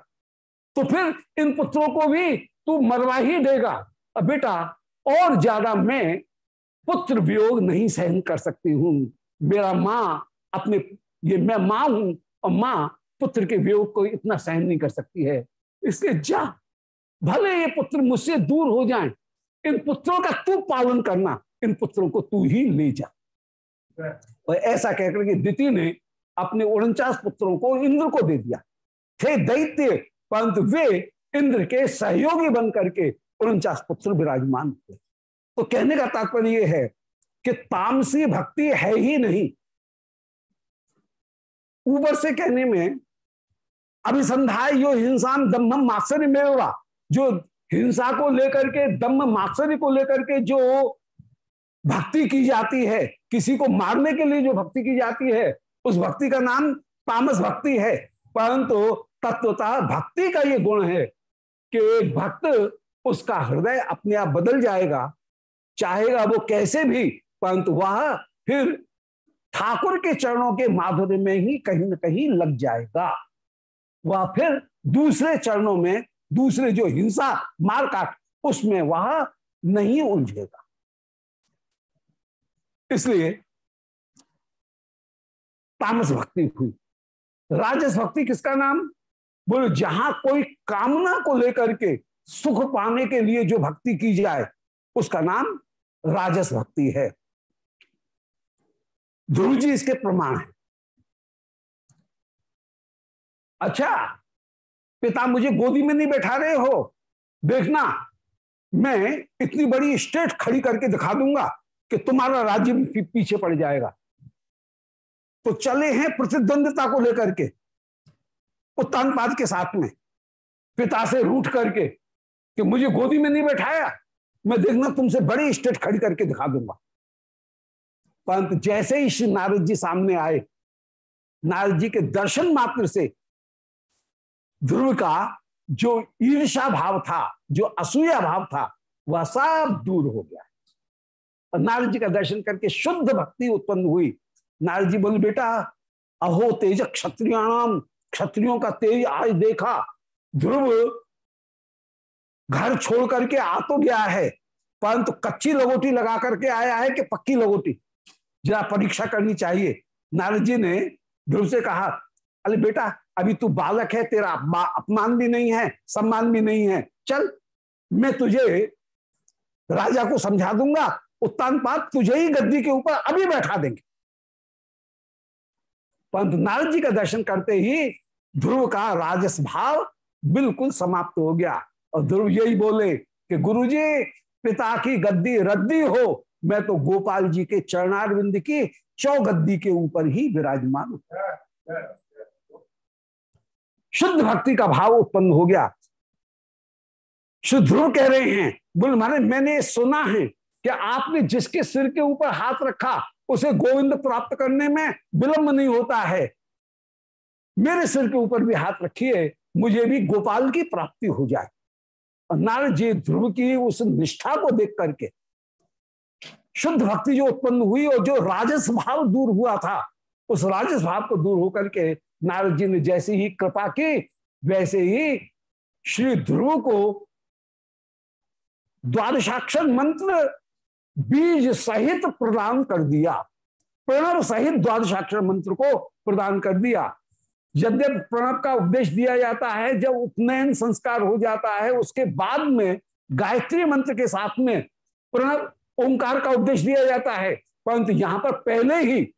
तो फिर इन पुत्रों को भी तू मरवा ही देगा। बेटा, और ज़्यादा मैं पुत्र वियोग नहीं सहन कर सकती हूँ। मेरा माँ अपने, ये मैं माँ हूँ और माँ पुत्र के वियोग को इतना सहन नहीं कर सकती है। इसलिए जा, भले ये पुत्र मुझसे दूर हो जाएँ, इन पुत्रों का तू पालन करना, इन पुत्रों को तू ही ले जा। और ऐसा कहकर के दिति ने अपने उनचास पुत्रों को इंद्र को दे दिया। थे दैत्य, परंतु वे इंद्र के सहयोगी बन करके उनचास पुत्र विराजमान थे तो कहने का तात्पर्य यह है कि तामसी भक्ति है ही नहीं। ऊपर से कहने में अभिसंधाय यो हिंसा दम्भम में हुआ जो हिंसा को लेकर के दम्भ मात्सर्य को लेकर के जो भक्ति की जाती है, किसी को मारने के लिए जो भक्ति की जाती है, उस भक्ति का नाम तामस भक्ति है। परंतु तत्वता भक्ति का ये गुण है कि एक भक्त उसका हृदय अपने आप बदल जाएगा, चाहेगा वो कैसे भी, परंतु वह फिर ठाकुर के चरणों के माधुर्य में ही कहीं ना कहीं लग जाएगा। वह फिर दूसरे चरणों में, दूसरे जो हिंसा मार काट उसमें वह नहीं उलझेगा। इसलिए तामस भक्ति हुई। राजस भक्ति किसका नाम? बोलो, जहाँ कोई कामना को लेकर के सुख पाने के लिए जो भक्ति की जाए, उसका नाम राजस भक्ति है। ध्रुव जी इसके प्रमाण है। अच्छा पिता मुझे गोदी में नहीं बैठा रहे हो? देखना, मैं इतनी बड़ी स्टेट खड़ी करके दिखा दूँगा कि तुम्हारा राज्य भी पीछे पड़ जाएगा। तो चले हैं प्रतिद्वंदता को लेकर के उत्तानपाद के साथ में, पिता से रूठ करके, कि मुझे गोदी में नहीं बैठाया, मैं देखना तुमसे बड़ी स्टेट खड़ी करके दिखा दूँगा। परंतु जैसे ही श्री नारद जी सामने आए, नारद जी के दर्शन मात्र से ध्रुव का जो ईर्षा भाव था, जो असूया भाव था, वह सब दूर हो गया। नारद जी का दर्शन करके शुद्ध भक्ति उत्पन्न हुई। नारद जी बोले, बेटा, अहो, तेज क्षत्रियाणाम, क्षत्रियों का तेज आज देखा, ध्रुव घर छोड़ करके आ तो गया है, परंतु कच्ची लगोटी लगा करके आया है कि पक्की लगोटी? जरा परीक्षा करनी चाहिए। नारद जी ने ध्रुव से कहा, अरे बेटा अभी तू बालक है, तेरा अपमान भी नहीं है, सम्मान भी नहीं है। चल, मैं तुझे राजा को समझा दूँगा, उत्तान पात तुझे ही गद्दी के ऊपर अभी बैठा देंगे। परंतु नारद जी का दर्शन करते ही ध्रुव का राजस भाव बिल्कुल समाप्त हो गया और ध्रुव यही बोले कि गुरुजी, पिता की गद्दी रद्दी हो, मैं तो गोपाल जी के चरणारविंद की चौगद्दी के ऊपर ही विराजमान हूँ। शुद्ध भक्ति का भाव उत्पन्न हो गया। शुद्ध कह रहे हैं। बोले मारे मैंने सुना है कि आपने जिसके सिर के ऊपर हाथ रखा, उसे गोविंद प्राप्त करने में विलंब नहीं होता है। मेरे सिर के ऊपर भी हाथ रखिए, मुझे भी गोपाल की प्राप्ति हो जाए। और नारद जी ध्रुव की उस निष्ठा को देख करके शुद्ध भक्ति जो उत्पन्न हुई और जो राजस भाव दूर हुआ था, उस राजस भाव को दूर होकर के नारद जी ने जैसे ही कृपा की, वैसे ही श्री ध्रुव को द्वादशाक्षर मंत्र बीज सहित प्रदान कर दिया। प्रणव सहित द्वादशाक्षर मंत्र को प्रदान कर दिया। यद्यप प्रणव का उपदेश दिया जाता है, जब उपनयन संस्कार हो जाता है, उसके बाद में गायत्री मंत्र के साथ में प्रणव ओंकार का उपदेश दिया जाता है। परंतु यहाँ पर पहले ही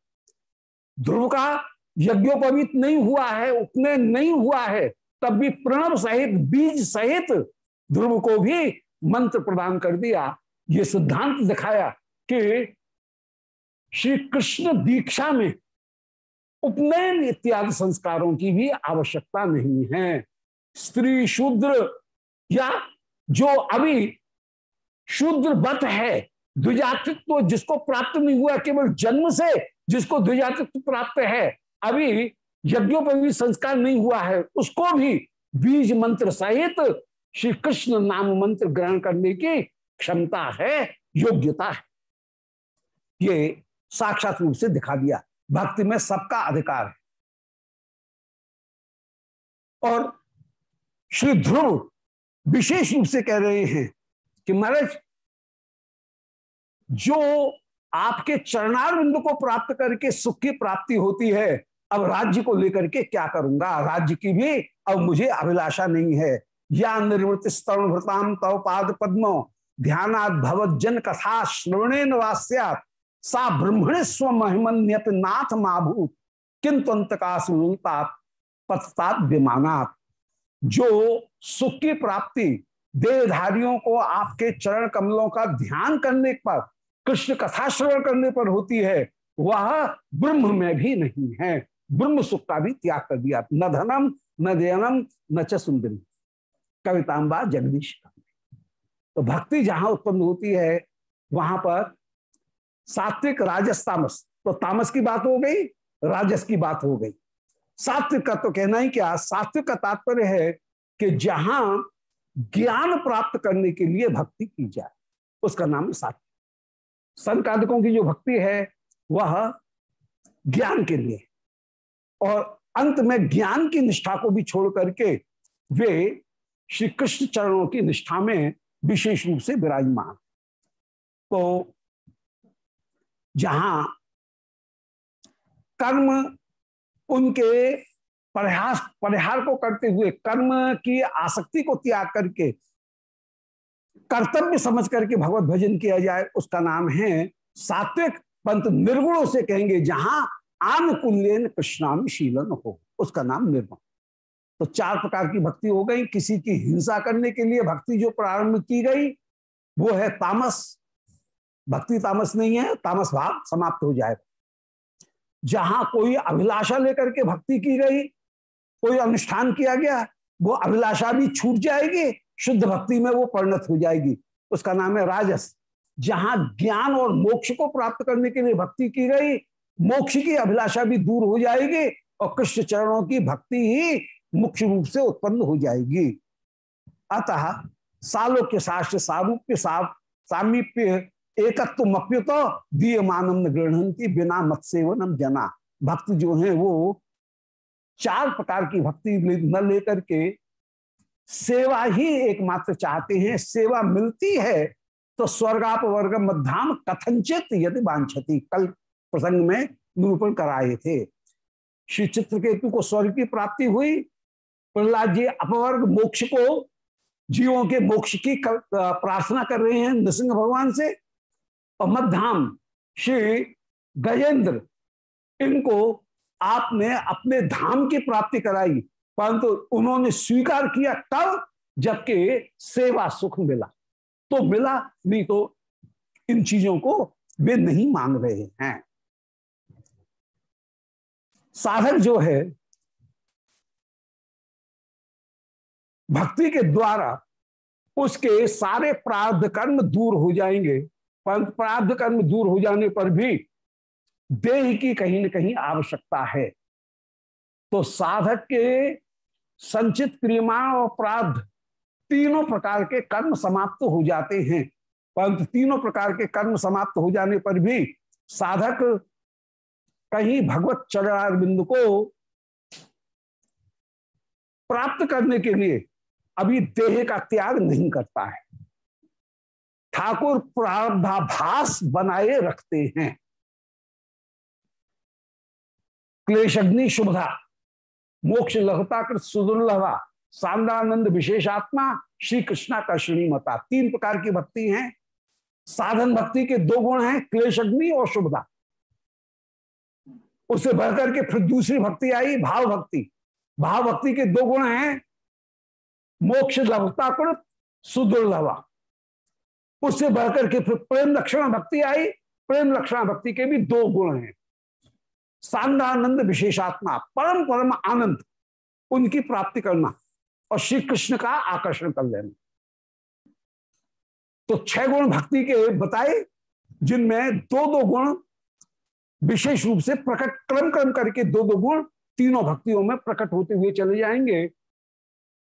ध्रुव का यज्ञोपवीत नहीं हुआ है उपनयन नहीं हुआ है, तब भी प्रणव सहित, बीज सहित ध्रुव को भी मंत्र प्रदान कर दिया। ये सिद्धांत दिखाया कि श्री कृष्ण दीक्षा में उपनयन इत्यादि संस्कारों की भी आवश्यकता नहीं है। स्त्री शूद्र या जो अभी शूद्र बत है, द्विजातित्व जिसको प्राप्त नहीं हुआ, केवल जन्म से जिसको द्विजातित्व प्राप्त है अभी यज्ञोपवी संस्कार नहीं हुआ है, उसको भी बीज मंत्र सहित श्री कृष्ण नाम मंत्र ग्रहण करने की क्षमता है, योग्यता है। ये साक्षात रूप से दिखा दिया। भक्ति में सबका अधिकार है। और श्री ध्रुव विशेष रूप से कह रहे हैं कि महाराज, जो आपके चरणार बिंदु को प्राप्त करके सुख की प्राप्ति होती है अब राज्य को लेकर के क्या करूँगा? राज्य की भी अब मुझे अभिलाषा नहीं है। या निर्वृत स्तरण भृताम तव पाद पद्म। ध्यानाद भवत जन कथा श्रवणे वास्या सा ब्रह्मणे स्व महिमन्यत नाथ माभूत। किंतु अंतकाशता पथतात विमानात। जो सुख की प्राप्ति देहधारियों को आपके चरण कमलों का ध्यान करने पर, कृष्ण कथा श्रवण करने पर होती है, वह ब्रह्म में भी नहीं है। ब्रह्म सुख का भी त्याग कर दिया। न धनम, न दयनम न च कविताम्बा जगदीश तो भक्ति जहाँ उत्पन्न होती है, वहाँ पर सात्विक राजस तामस। तो तामस की बात हो गई, राजस की बात हो गई। सात्विक का तो कहना ही क्या, सात्विक का तात्पर्य है कि जहाँ ज्ञान प्राप्त करने के लिए भक्ति की जाए, उसका नाम सात्विक। संकादकों की जो भक्ति है, वह ज्ञान के लिए। और अंत में ज्ञान की निष्ठा को भी छोड़ करके वे श्री कृष्ण चरणों की निष्ठा में विशेष रूप से विराजमान। तो जहाँ कर्म उनके प्रयास, परिहार को करते हुए कर्म की आसक्ति को त्याग करके, कर्तव्य समझ करके भगवत भजन किया जाए, उसका नाम है सात्विक पंत निर्गुणों से कहेंगे, जहाँ आनुकूल्यन कृष्णाम शीलन हो। उसका नाम निर्गुण तो चार प्रकार की भक्ति हो गई। किसी की हिंसा करने के लिए भक्ति जो प्रारंभ की गई, वो है तामस। भक्ति तामस नहीं है, तामस भाव समाप्त हो जाएगा। जहाँ कोई अभिलाषा लेकर के भक्ति की गई, कोई अनुष्ठान किया गया, वो अभिलाषा भी छूट जाएगी, शुद्ध भक्ति में वो परिणत हो जाएगी। उसका नाम है राजस। जहाँ ज्ञान और मोक्ष को प्राप्त करने के लिए भक्ति की गई मोक्ष की अभिलाषा भी दूर हो जाएगी और कृष्ण चरणों की भक्ति ही मुख्य रूप से उत्पन्न हो जाएगी। अतः सालों के शास्त्र सारूप्य सामीप्य एकत्व मप्युत दिय मानम गृहती बिना मत सेवनम जना। भक्त जो है वो चार प्रकार की भक्ति न लेकर के सेवा ही एकमात्र चाहते हैं, सेवा मिलती है तो स्वर्गाप वर्ग मध्याम कथनचित यदि बांछती कल प्रसंग में निरूपण कराए थे। श्री चित्रकेतु को स्वर्ग की प्राप्ति हुई। प्रहलाद जी अपवर्ग मोक्ष को, जीवों के मोक्ष की प्रार्थना कर रहे हैं नृसिंह भगवान से। और मध्याम श्री गजेंद्र इनको आपने अपने धाम की प्राप्ति कराई, परंतु उन्होंने स्वीकार किया तब जबकि सेवा सुख मिला। तो मिला नहीं तो इन चीज़ों को वे नहीं मांग रहे हैं। साधक जो है, भक्ति के द्वारा उसके सारे प्रारब्ध कर्म दूर हो जाएँगे परंतु प्रारब्ध कर्म दूर हो जाने पर भी देह की कहीं न कहीं आवश्यकता है। तो साधक के संचित क्रियमाण और प्रारब्ध तीनों प्रकार के कर्म समाप्त हो जाते हैं। परंतु तीनों प्रकार के कर्म समाप्त हो जाने पर भी साधक कहीं भगवत चरणार बिंदु को प्राप्त करने के लिए अभी देह का त्याग नहीं करता है। ठाकुर प्रारब्धाभास बनाए रखते हैं। क्लेशग्नि शुभधा मोक्ष लघुता कृत सुदुर्लभा, सांदानंद विशेषात्मा श्री कृष्णा का श्रीमता। तीन प्रकार की भक्ति हैं। साधन भक्ति के दो गुण हैं, क्लेशग्नि और शुभदा। उससे बढ़कर के फिर दूसरी भक्ति आई, भाव भक्ति। भाव भक्ति के दो गुण हैं मोक्ष लभता कृत सुदुर्लभा। उससे बढ़कर के फिर प्रेम लक्षण भक्ति आई, प्रेम लक्षण भक्ति के भी दो गुण हैं। सांदानंद विशेषात्मा, परम परम आनंद, उनकी प्राप्ति करना और श्री कृष्ण का आकर्षण कर लेना। तो छह गुण भक्ति के बताए, जिनमें दो दो गुण विशेष रूप से प्रकट क्रम क्रम करके दो दो गुण तीनों भक्तियों में प्रकट होते हुए चले जाएँगे।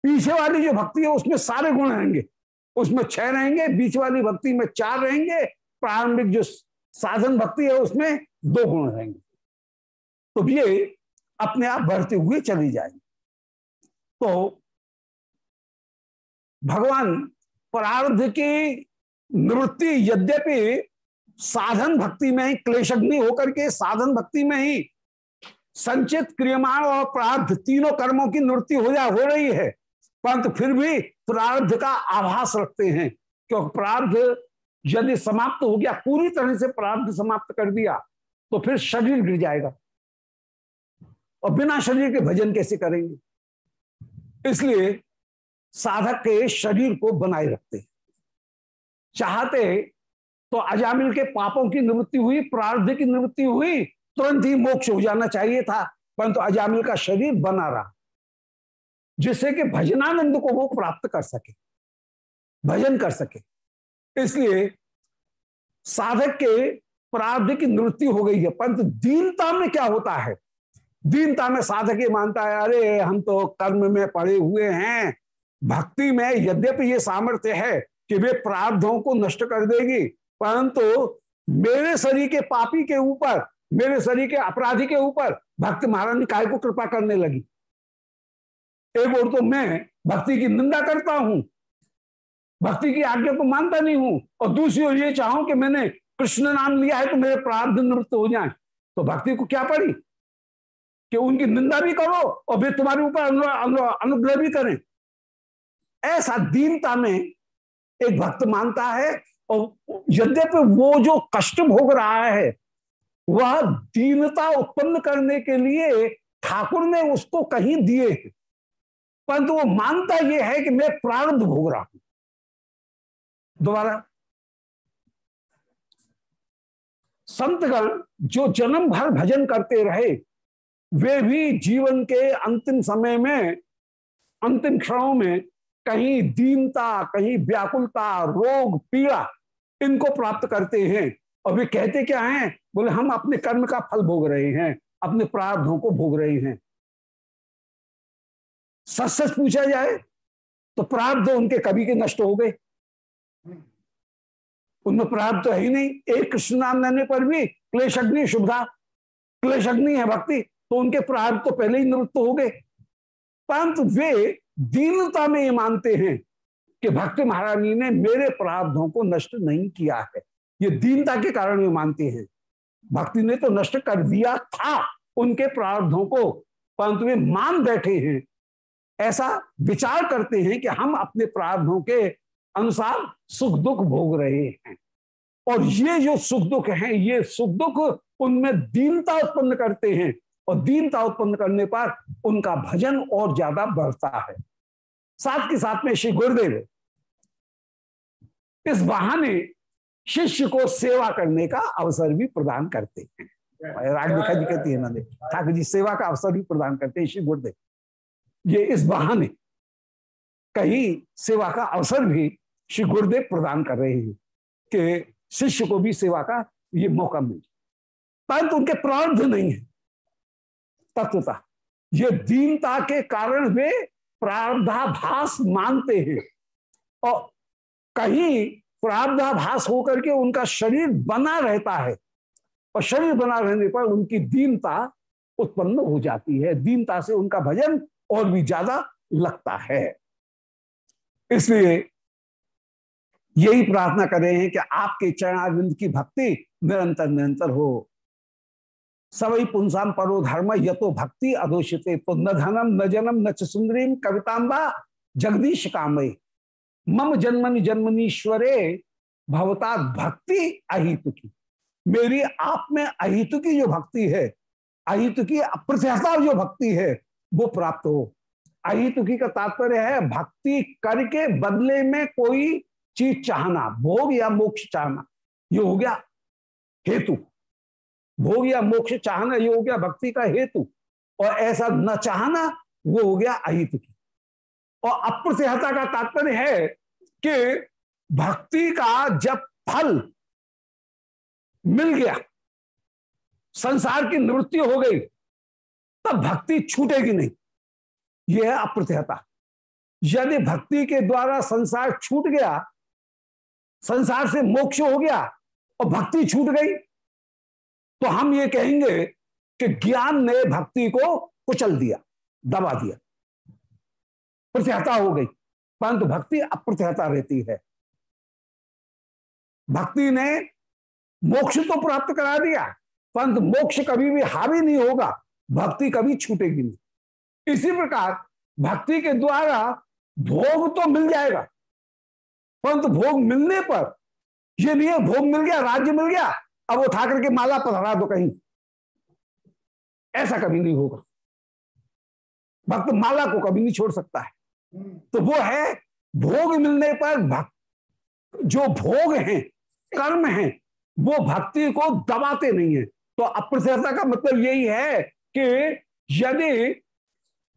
पीछे वाली जो भक्ति है, उसमें सारे गुण रहेंगे। उसमें छह रहेंगे, बीच वाली भक्ति में चार रहेंगे, प्रारंभिक जो साधन भक्ति है, उसमें दो गुण रहेंगे। तो ये अपने आप बढ़ते हुए चली जाएँगे। तो भगवान प्रारब्ध की निवृत्ति यद्यपि साधन भक्ति में ही, क्लेशग्नि होकर के साधन भक्ति में ही संचित क्रियमाण और प्रार्थ तीनों कर्मों की निवृत्ति हो जा, हो रही है। परंतु फिर भी प्रारब्ध का आभास रखते हैं, क्योंकि प्रारब्ध यदि समाप्त हो गया, पूरी तरह से प्रारब्ध समाप्त कर दिया तो फिर शरीर गिर जाएगा। और बिना शरीर के भजन कैसे करेंगे? इसलिए साधक के शरीर को बनाए रखते चाहते तो अजामिल के पापों की निवृत्ति हुई, प्रारब्ध की निवृत्ति हुई, तुरंत ही मोक्ष हो जाना चाहिए था, परंतु तो अजामिल का शरीर बना रहा, जिससे कि भजनानंद को वो प्राप्त कर सके, भजन कर सके। इसलिए साधक के प्रार्ध की निवृत्ति हो गई है, परंतु दीनता में क्या होता है? दीनता में साधक ये मानता है, अरे, हम तो कर्म में पड़े हुए हैं, भक्ति में यद्यपि ये सामर्थ्य है कि वे प्रारब्धों को नष्ट कर देगी परंतु मेरे शरीर के पापी के ऊपर, मेरे शरीर के अपराधी के ऊपर भक्त महारानी काय को कृपा करने लगी? एक और तो मैं भक्ति की निंदा करता हूँ, भक्ति की आज्ञा को मानता नहीं हूँ, और दूसरी ओर ये चाहूँ कि मैंने कृष्ण नाम लिया है तो मेरे प्रार्थ निवृत्त हो जाए। तो भक्ति को क्या पड़ी? कि उनकी निंदा भी करो और वे तुम्हारे ऊपर अनुग्रह भी करें। ऐसा दीनता में एक भक्त मानता है और यद्यपि वो जो कष्ट भोग रहा है, वह दीनता उत्पन्न करने के लिए ठाकुर ने उसको कहीं दिए परंतु वो मानता यह है कि मैं प्रारंभ भोग रहा हूँ। दोबारा। संतगण जो जन्म भर भजन करते रहे, वे भी जीवन के अंतिम समय में, अंतिम क्षणों में कहीं दीनता, कहीं व्याकुलता, रोग, पीड़ा इनको प्राप्त करते हैं। और वे कहते क्या हैं? बोले, हम अपने कर्म का फल भोग रहे हैं, अपने प्रार्थों को भोग रहे हैं। सच सच पूछा जाए तो प्रार्थ उनके कभी के नष्ट हो गए। उनमें प्रारब्ध तो है ही नहीं। एक कृष्ण नाम लेने पर भी क्लेश अग्नि शुभा क्लेश अग्नि है भक्ति तो उनके प्रारब्ध तो पहले ही निवृत्त हो गए। परंतु वे दीनता में ये मानते हैं। कि भक्ति महारानी ने मेरे प्रारब्धों को नष्ट नहीं किया है। ये दीनता के कारण वे मानते हैं। भक्ति ने तो नष्ट कर दिया था, उनके प्रारब्धों को, परंतु वे मान बैठे हैं। ऐसा विचार करते हैं कि हम अपने प्रारब्धों के अनुसार सुख दुख भोग रहे हैं। और ये जो सुख दुख हैं, ये सुख दुख उनमें दीनता उत्पन्न करते हैं। और दीनता उत्पन्न करने पर उनका भजन और ज़्यादा बढ़ता है। साथ के साथ में श्री गुरुदेव। इस बहाने शिष्य को सेवा करने का अवसर भी प्रदान करते हैं। राजलिखा जी कहती है इन्होंने। ठाकुर जी, सेवा का अवसर भी प्रदान करते हैं श्री गुरुदेव। ये इस बहाने कहीं सेवा का अवसर भी श्री गुरुदेव प्रदान कर रहे हैं कि शिष्य को भी सेवा का ये मौका मिले। परंतु उनके प्रारब्ध नहीं है। तत्वता ये दीनता के कारण वे प्रारब्धाभास मानते हैं। और कहीं प्रारब्धाभास होकर के उनका शरीर बना रहता है, और शरीर बना रहने पर उनकी दीनता उत्पन्न हो जाती है। दीनता से उनका भजन और भी ज़्यादा लगता है। इसलिए यही प्रार्थना कर हैं कि आपके चरणारिंद की भक्ति निरंतर निरंतर हो। सवई पुंसाम परो धर्म, यतो भक्ति अधोषित तो न धनम न जन्म, न सुंदरीम कवितांबा जगदीश कामय मम जन्मनि जन्मनीश्वरे भवता भक्ति अहित की मेरी आप में अहित की जो भक्ति है अहित की अप्रत्यता जो भक्ति है, वो प्राप्त हो। अहितुकी का तात्पर्य है, भक्ति करके बदले में कोई चीज़ चाहना, भोग या मोक्ष चाहना, ये हो गया हेतु। भोग या मोक्ष चाहना, ये हो गया भक्ति का हेतु। और ऐसा न चाहना, वो हो गया अहित की। और अप्रत्यहता का तात्पर्य है कि भक्ति का जब फल मिल गया, संसार की निवृत्ति हो गई, तब भक्ति छूटेगी नहीं। यह है अप्रत्यहता यदि भक्ति के द्वारा संसार छूट गया, संसार से मोक्ष हो गया, और भक्ति छूट गई तो हम ये कहेंगे कि ज्ञान ने भक्ति को कुचल दिया, दबा दिया। प्रत्यहता हो गई, परंतु भक्ति अप्रत्यहता रहती है। भक्ति ने मोक्ष तो प्राप्त करा दिया, परंतु मोक्ष कभी भी हावी नहीं होगा, भक्ति कभी छूटेगी नहीं। इसी प्रकार भक्ति के द्वारा भोग तो मिल जाएगा, परंतु भोग मिलने पर ये नहीं है, भोग मिल गया, राज्य मिल गया अब उठा करके माला पधरा दो कहीं। ऐसा कभी नहीं होगा। भक्त माला को कभी नहीं छोड़ सकता है। तो वो है भोग मिलने पर भक्त। जो भोग हैं, कर्म हैं, वो भक्ति को दबाते नहीं है। तो अप्रसरता का मतलब यही है कि यदि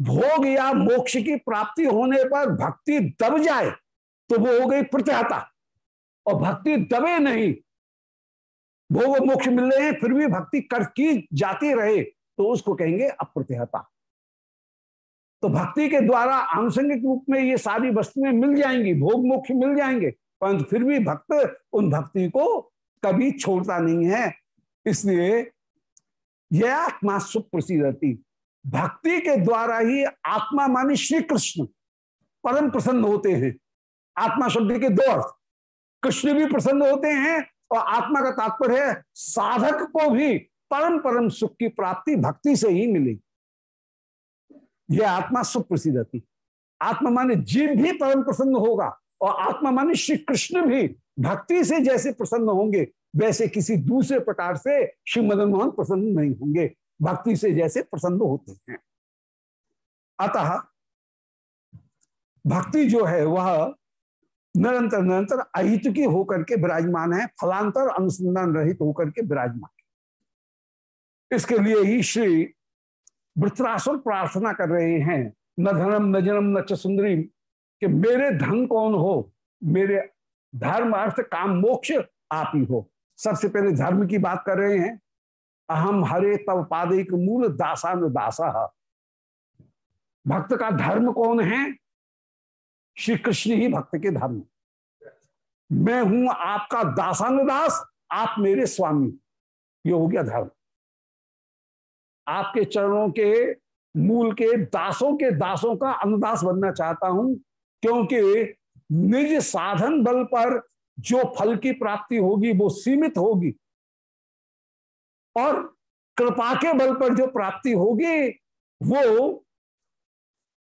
भोग या मोक्ष की प्राप्ति होने पर भक्ति दब जाए तो वो हो गई प्रत्यहता। और भक्ति दबे नहीं भोग मोक्ष मिल रहे हैं फिर भी भक्ति कर की जाती रहे तो उसको कहेंगे अप्रत्यहता तो भक्ति के द्वारा आनुषंगिक रूप में ये सारी वस्तुएँ मिल जाएँगी, भोग मोक्ष मिल जाएँगे, परंतु फिर भी भक्त उन भक्ति को कभी छोड़ता नहीं है। इसलिए यह आत्मा सुप्रसिद्धति भक्ति के द्वारा ही आत्मा मानी श्री कृष्ण परम प्रसन्न होते हैं। आत्मा शब्द के दो अर्थ। कृष्ण भी प्रसन्न होते हैं और आत्मा का तात्पर्य है, साधक को भी परम परम सुख की प्राप्ति, भक्ति से ही मिलेगी। यह आत्मा सुख प्रसिद्धति आत्मा माने जीव भी परम प्रसन्न होगा और आत्मा माने श्री कृष्ण भी भक्ति से जैसे प्रसन्न होंगे, वैसे किसी दूसरे प्रकार से श्री मदन मोहन प्रसन्न नहीं होंगे, भक्ति से जैसे प्रसन्न होते हैं। अतः भक्ति जो है, वह निरंतर निरंतर अहित की होकर के विराजमान है, फलांतर अनुसंधान रहित होकर के विराजमान इसके लिए ही श्री वृत्रासुर प्रार्थना कर रहे हैं, न धनम, न जनम, न च सुंदरी, कि मेरे धन कौन हो? मेरे धर्म अर्थ काम मोक्ष आप ही हो। सबसे पहले धर्म की बात कर रहे हैं। अहम हरे तब पादिक मूल दासान दासा भक्त का धर्म कौन है? श्री कृष्ण ही भक्त के धर्म। मैं हूँ आपका दासानुदास, आप मेरे स्वामी। ये हो गया धर्म। आपके चरणों के, मूल के, दासों के, दासों का अनुदास बनना चाहता हूँ, क्योंकि निज साधन बल पर जो फल की प्राप्ति होगी, वो सीमित होगी। और कृपा के बल पर जो प्राप्ति होगी, वो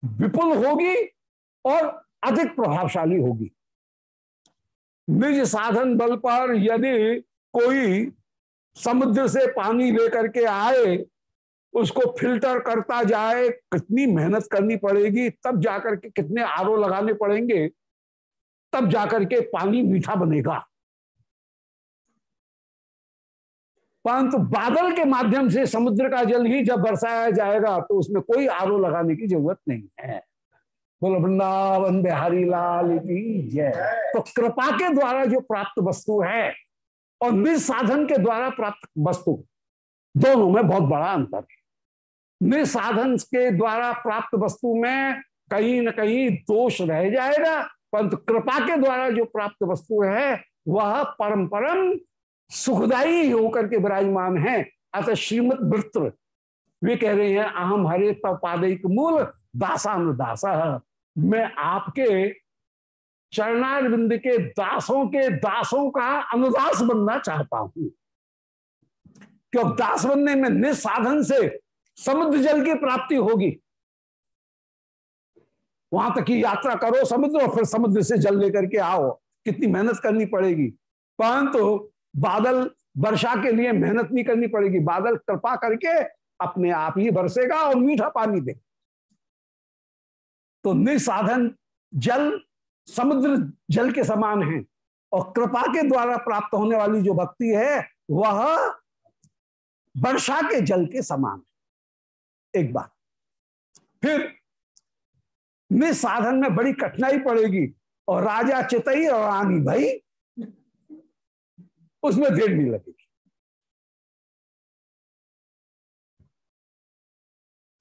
विपुल होगी और अधिक प्रभावशाली होगी। निज साधन बल पर यदि कोई समुद्र से पानी लेकर के आए, उसको फ़िल्टर करता जाए, कितनी मेहनत करनी पड़ेगी, तब जाकर के कितने आरो लगाने पड़ेंगे, तब जाकर के पानी मीठा बनेगा। परंतु बादल के माध्यम से समुद्र का जल ही जब बरसाया जाएगा तो उसमें कोई आरो लगाने की ज़रूरत नहीं है। बोलो, वृंदावन बिहारी लाल की जय। तो कृपा के द्वारा जो प्राप्त वस्तु है और निसाधन के द्वारा प्राप्त वस्तु, दोनों में बहुत बड़ा अंतर है। निसाधन के द्वारा प्राप्त वस्तु में कहीं ना कहीं दोष रह जाएगा, परंतु कृपा के द्वारा जो प्राप्त वस्तु है, वह परम परम सुखदायी होकर के विराजमान है। अतः श्रीमद वृत्र वे कह रहे हैं अहम हरे पादिक मूल दासान दासा मैं आपके चरणारविंद के दासों के दासों का अनुदास बनना चाहता हूँ। क्योंकि दास बनने में निसाधन से समुद्र जल की प्राप्ति होगी। वहाँ तक की यात्रा करो समुद्र और फिर समुद्र से जल लेकर के आओ। कितनी मेहनत करनी पड़ेगी। परंतु तो बादल वर्षा के लिए मेहनत नहीं करनी पड़ेगी। बादल कृपा करके अपने आप ही बरसेगा और मीठा पानी दे। तो निसाधन जल, समुद्र जल के समान है और कृपा के द्वारा प्राप्त होने वाली जो भक्ति है, वह वर्षा के जल के समान है। एक बात। फिर निसाधन में बड़ी कठिनाई पड़ेगी और राजा चितई और रानी भाई उसमें देर नहीं लगेगी।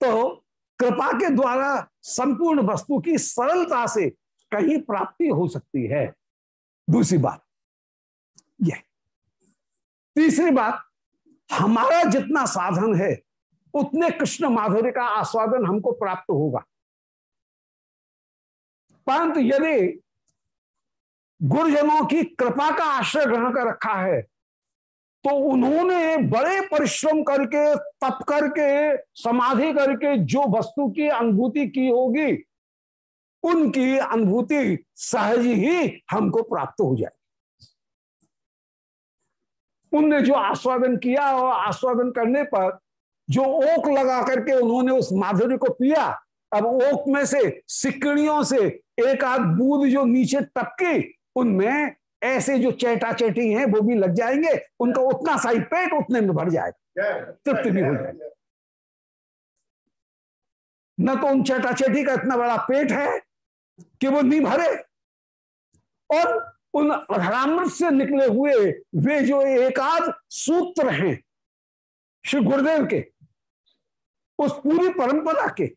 तो कृपा के द्वारा संपूर्ण वस्तु की सरलता से कहीं प्राप्ति हो सकती है। दूसरी बात यह तीसरी बात, हमारा जितना साधन है, उतने कृष्ण माधुर्य का आस्वादन हमको प्राप्त होगा। परंतु यदि गुरुजनों की कृपा का आश्रय ग्रहण कर रखा है तो उन्होंने बड़े परिश्रम करके, तप करके, समाधि करके जो वस्तु की अनुभूति की होगी, उनकी अनुभूति सहज ही हमको प्राप्त हो जाए उनने जो आस्वादन किया और आस्वादन करने पर जो ओक लगा करके उन्होंने उस माधुर्य को पिया, अब ओक में से सिकड़ियों से एक आध बूंद जो नीचे टपकी, उनमें ऐसे जो चेटा चेटी हैं वो भी लग जाएँगे उनका उतना सा ही पेट उतने में भर जाएगा। तृप्त भी हो जाएगी। न तो उन चेटा चेटी का इतना बड़ा पेट है कि वो नहीं भरे। और उन अधरामृत से निकले हुए वे जो एकाध सूत्र हैं श्री गुरुदेव के उस पूरी परंपरा के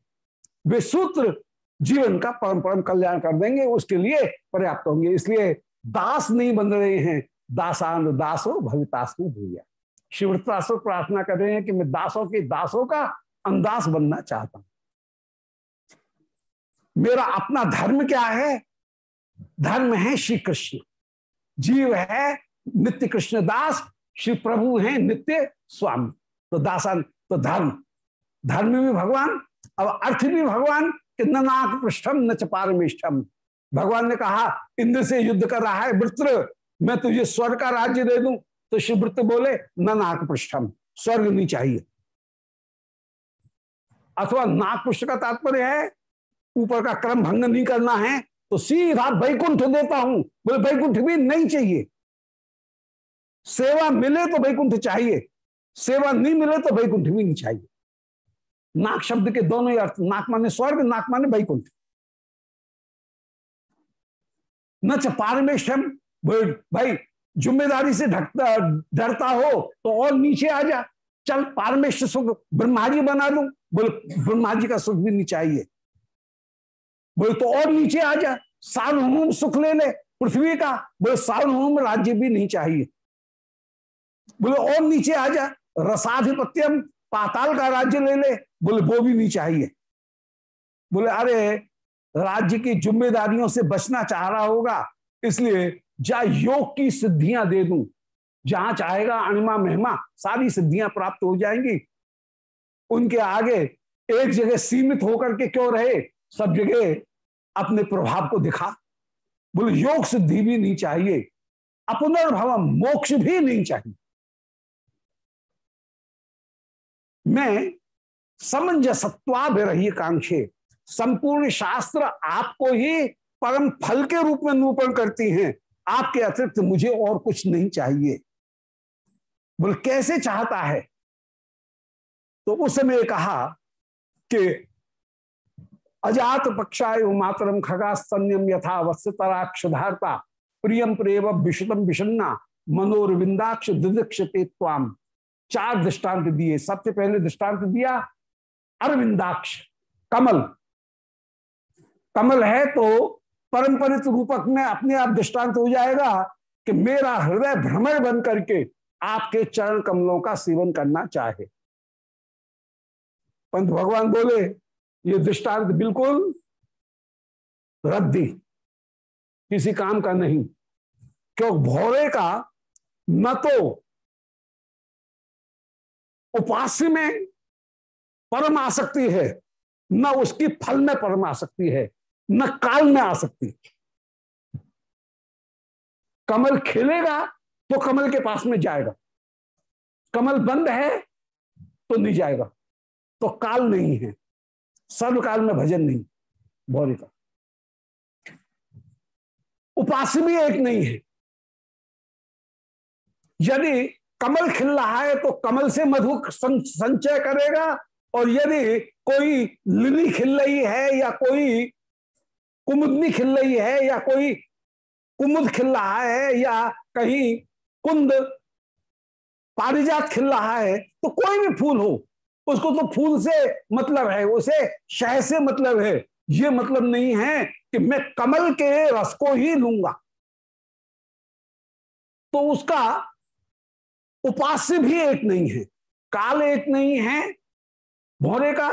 वे सूत्र जीवन का परम परम कल्याण कर देंगे उसके लिए पर्याप्त होंगे। इसलिए दास नहीं बन रहे हैं। दासान दासो भवितासु भूया। शिवतासु प्रार्थना कर रहे हैं कि मैं दासों के दासों का अंदास बनना चाहता हूँ। मेरा अपना धर्म क्या है? धर्म है श्री कृष्ण। जीव है नित्य कृष्ण दास, श्री प्रभु है नित्य स्वामी। तो दासान तो धर्म। धर्म भी भगवान, अब अर्थ भी भगवान, कि नाक पृष्ठम, न च पारमेष्ठम भगवान ने कहा, इंद्र से युद्ध कर रहा है वृत्र, मैं तुझे स्वर्ग का राज्य दे दूँ। तो श्री वृत्त बोले न नाक पृष्ठम स्वर्ग नहीं चाहिए। अथवा नाक पृष्ठ का तात्पर्य है, ऊपर का क्रम भंग नहीं करना है तो सीधा वैकुंठ देता हूँ। बोले, वैकुंठ भी नहीं चाहिए। सेवा मिले तो वैकुंठ चाहिए, सेवा नहीं मिले तो वैकुंठ भी नहीं चाहिए। नाक शब्द के दोनों ही अर्थ नाक माने स्वर्ग नाक माने वैकुंठ। न च पारमेश्वरम भाई, ज़िम्मेदारी से ढकता, डरता हो तो और नीचे आ जा। चल, पारमेश्वर सुख ब्रह्मा जी बना दू। बोले ब्रह्मा जी का सुख भी नहीं चाहिए बोले तो और नीचे आ जा। सार्वभौम सुख ले ले, पृथ्वी का। बोले सार्वभौम राज्य भी नहीं चाहिए। बोले, और नीचे आ जा। रसाधिपत्यम, पाताल का राज्य ले ले। बोले, वो भी नहीं चाहिए। बोले, अरे राज्य की जिम्मेदारियों से बचना चाह रहा होगा, इसलिए जा योग की सिद्धियाँ दे दूँ। जहाँ चाहेगा अणिमा महिमा, सारी सिद्धियाँ प्राप्त हो जाएँगी। उनके आगे एक जगह सीमित होकर के क्यों रहे? सब जगह अपने प्रभाव को दिखा। बोले, योग सिद्धि भी नहीं चाहिए, अपुनर्भव मोक्ष भी नहीं चाहिए। मैं समंजसत्वाभिरही कांक्षे संपूर्ण शास्त्र आपको ही परम फल के रूप में निरूपण करती हैं। आपके अतिरिक्त मुझे और कुछ नहीं चाहिए। बोल, कैसे चाहता है? तो उस समय कहा कि, अजात पक्षाय मातरम खगा यथा वत्सतराक्षधारता प्रियम प्रेम विषुतम विषन्ना मनोरविंदाक्ष दिदक्षते चार दृष्टांत दिए। सबसे पहले दृष्टांत दिया, अरविंदाक्ष, कमल कमल है तो परंपरित रूपक में अपने आप दृष्टांत हो जाएगा कि मेरा हृदय भ्रमर बन करके आपके चरण कमलों का सेवन करना चाहे। पंत भगवान बोले, ये दृष्टांत बिल्कुल रद्दी, किसी काम का नहीं। क्यों? भौरे का न तो उपास्य में परम आसक्ति है, न उसकी फल में परम आसक्ति है। न काल में आसक्ति कमल खिलेगा तो कमल के पास में जाएगा। कमल बंद है तो नहीं जाएगा। तो काल नहीं है। सर्वकाल में भजन नहीं। भौरी का उपास्य भी एक नहीं है। यदि कमल खिल रहा है तो कमल से मधु संचय करेगा और यदि कोई लिली खिल रही है या कोई कुमुदनी खिल रही है या कोई कुमुद खिल रहा है या कहीं कुंद पारिजात खिल रहा है तो कोई भी फूल हो, उसको तो फूल से मतलब है, उसे शह से मतलब है। ये मतलब नहीं है कि मैं कमल के रस को ही लूँगा। तो उसका उपास्य भी एक नहीं है, काल एक नहीं है, भौरे का,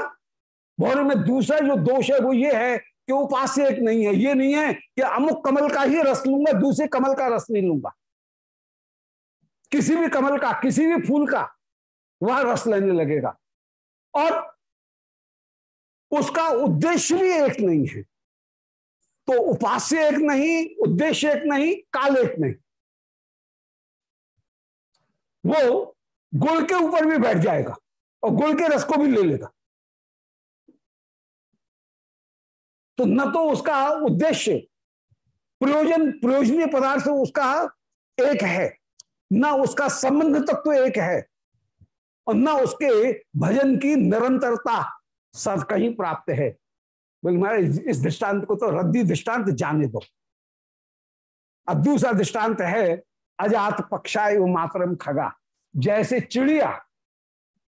भौरे में दूसरा जो दोष है वो ये है कि उपास्य एक नहीं है, ये नहीं है कि अमुक कमल का ही रस लूँगा, दूसरे कमल का रस नहीं लूँगा। किसी भी कमल का, किसी भी फूल का, वह रस लेने लगेगा। और उसका उद्देश्य भी एक नहीं है। तो उपास्य एक नहीं, उद्देश्य एक नहीं, काल एक नहीं। वो गुड़ के ऊपर भी बैठ जाएगा और गुड़ के रस को भी ले लेगा। तो न तो उसका उद्देश्य प्रयोजन, प्रयोजनीय पदार्थ उसका एक है। न उसका संबंध तत्व तो एक है। और न उसके भजन की निरंतरता सब कहीं प्राप्त है। बोले महाराज, इस दृष्टांत को तो रद्दी दृष्टांत जाने दो। अब दूसरा दृष्टांत है, अजात पक्षाय मातरम खगा। जैसे चिड़िया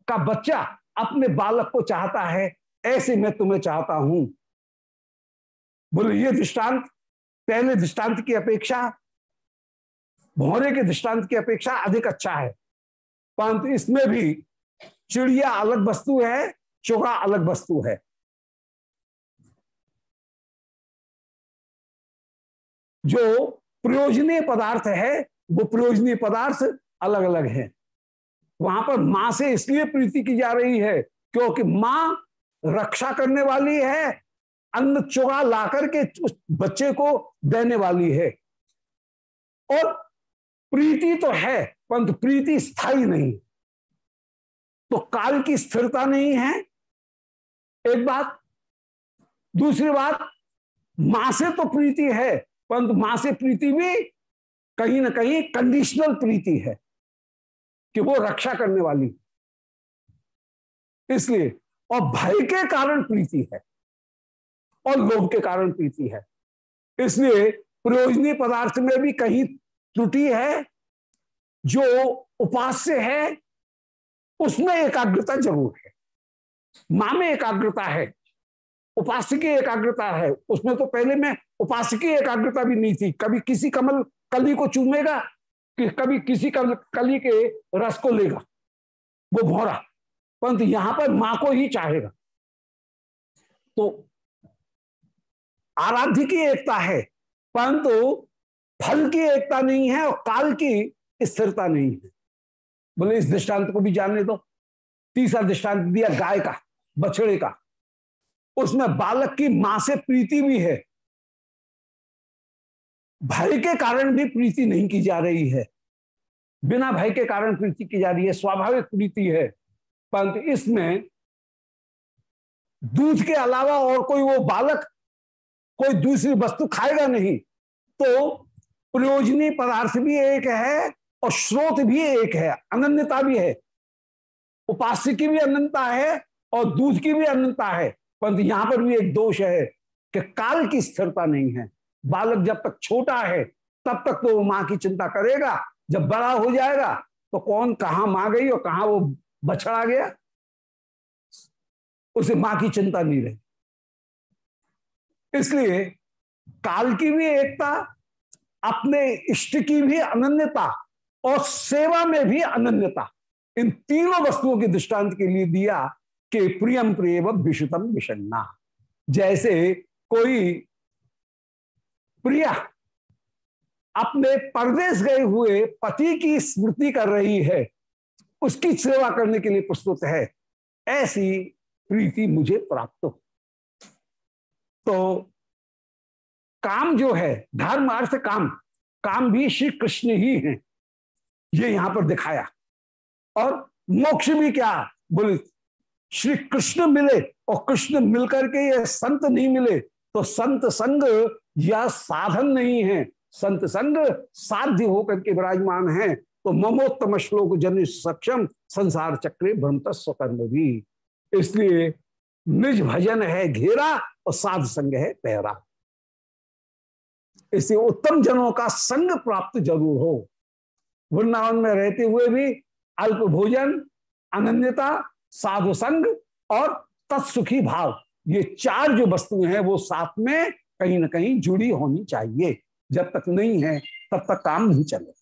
का बच्चा अपने बालक को चाहता है, ऐसे मैं तुम्हें चाहता हूँ। बोले, ये दृष्टांत, पहले दृष्टांत की अपेक्षा भौरे के दृष्टांत की अपेक्षा अधिक अच्छा है। परंतु इसमें भी चिड़िया अलग वस्तु है, चोगा अलग वस्तु है। जो प्रयोजनीय पदार्थ है, वो प्रयोजनीय पदार्थ अलग अलग है। वहाँ पर माँ से इसलिए प्रीति की जा रही है, क्योंकि माँ रक्षा करने वाली है अन्न चुरा ला करके उस बच्चे को देने वाली है। और प्रीति तो है, परंतु प्रीति स्थायी नहीं। तो काल की स्थिरता नहीं है, एक बात। दूसरी बात, माँ से तो प्रीति है, परंतु माँ से प्रीति भी कहीं ना कहीं कंडीशनल प्रीति है कि वो रक्षा करने वाली। इसलिए, और भय के कारण प्रीति है। और लोभ के कारण प्रीति है। इसलिए प्रयोजनीय पदार्थ में भी कहीं त्रुटि है जो उपास्य है उसमें एकाग्रता ज़रूर है। माँ में एकाग्रता है उपास्य की एकाग्रता है। उसमें तो पहले में उपास्य की एकाग्रता भी नहीं थी। कभी किसी कमल कली को चूमेगा कि कभी किसी कल, कली के रस को लेगा वो भौरा परंतु यहाँ पर माँ को ही चाहेगा। तो आराध्य की एकता है, परंतु फल की एकता नहीं है और काल की स्थिरता नहीं है। बोले, इस दृष्टांत को भी जानने दो। तीसरा दृष्टांत दिया, गाय का, बछड़े का। उसमें बालक की माँ से प्रीति भी है। भय के कारण भी प्रीति नहीं की जा रही है। बिना भय के कारण प्रीति की जा रही है, स्वाभाविक प्रीति है। परंतु इसमें दूध के अलावा और कोई वो बालक कोई दूसरी वस्तु खाएगा नहीं। तो प्रयोजनीय पदार्थ भी एक है और स्रोत भी एक है, अनन्यता भी है। उपास्य की भी अनंतता है और दूध की भी अनंतता है। परंतु यहाँ पर भी एक दोष है कि काल की स्थिरता नहीं है। बालक जब तक छोटा है, तब तक तो वो माँ की चिंता करेगा। जब बड़ा हो जाएगा तो कौन कहा माँ गई और कहा वो बछड़ा गया? उसे माँ की चिंता नहीं रही। इसलिए काल की भी एकता, अपने इष्ट की भी अनन्यता और सेवा में भी अनन्यता, इन तीनों वस्तुओं के दृष्टांत के लिए दिया कि प्रियम प्रिय विषुतम विषन्ना। जैसे कोई प्रिया अपने परदेश गए हुए पति की स्मृति कर रही है, उसकी सेवा करने के लिए प्रस्तुत है, ऐसी प्रीति मुझे प्राप्त हो। तो काम जो है, धर्म अर्थ काम काम भी श्री कृष्ण ही है। ये यहाँ पर दिखाया। और मोक्ष भी क्या? बोले, श्री कृष्ण मिले और कृष्ण मिलकर के ये संत नहीं मिले तो संत संग या साधन नहीं है। संत संग साध्य होकर के विराजमान है। तो ममोत्तम श्लोक जन सक्षम संसार चक्रे भ्रमत स्वकर्म भी। इसलिए निज भजन है घेरा और साध संग है पैरा। इसलिए उत्तम जनों का संग प्राप्त ज़रूर हो। वृंदावन में रहते हुए भी अल्प भोजन, अनन्यता, साधु संग और तत्सुखी भाव, ये चार जो वस्तुएँ हैं, वो साथ में कहीं ना कहीं जुड़ी होनी चाहिए। जब तक नहीं है, तब तक काम नहीं चले।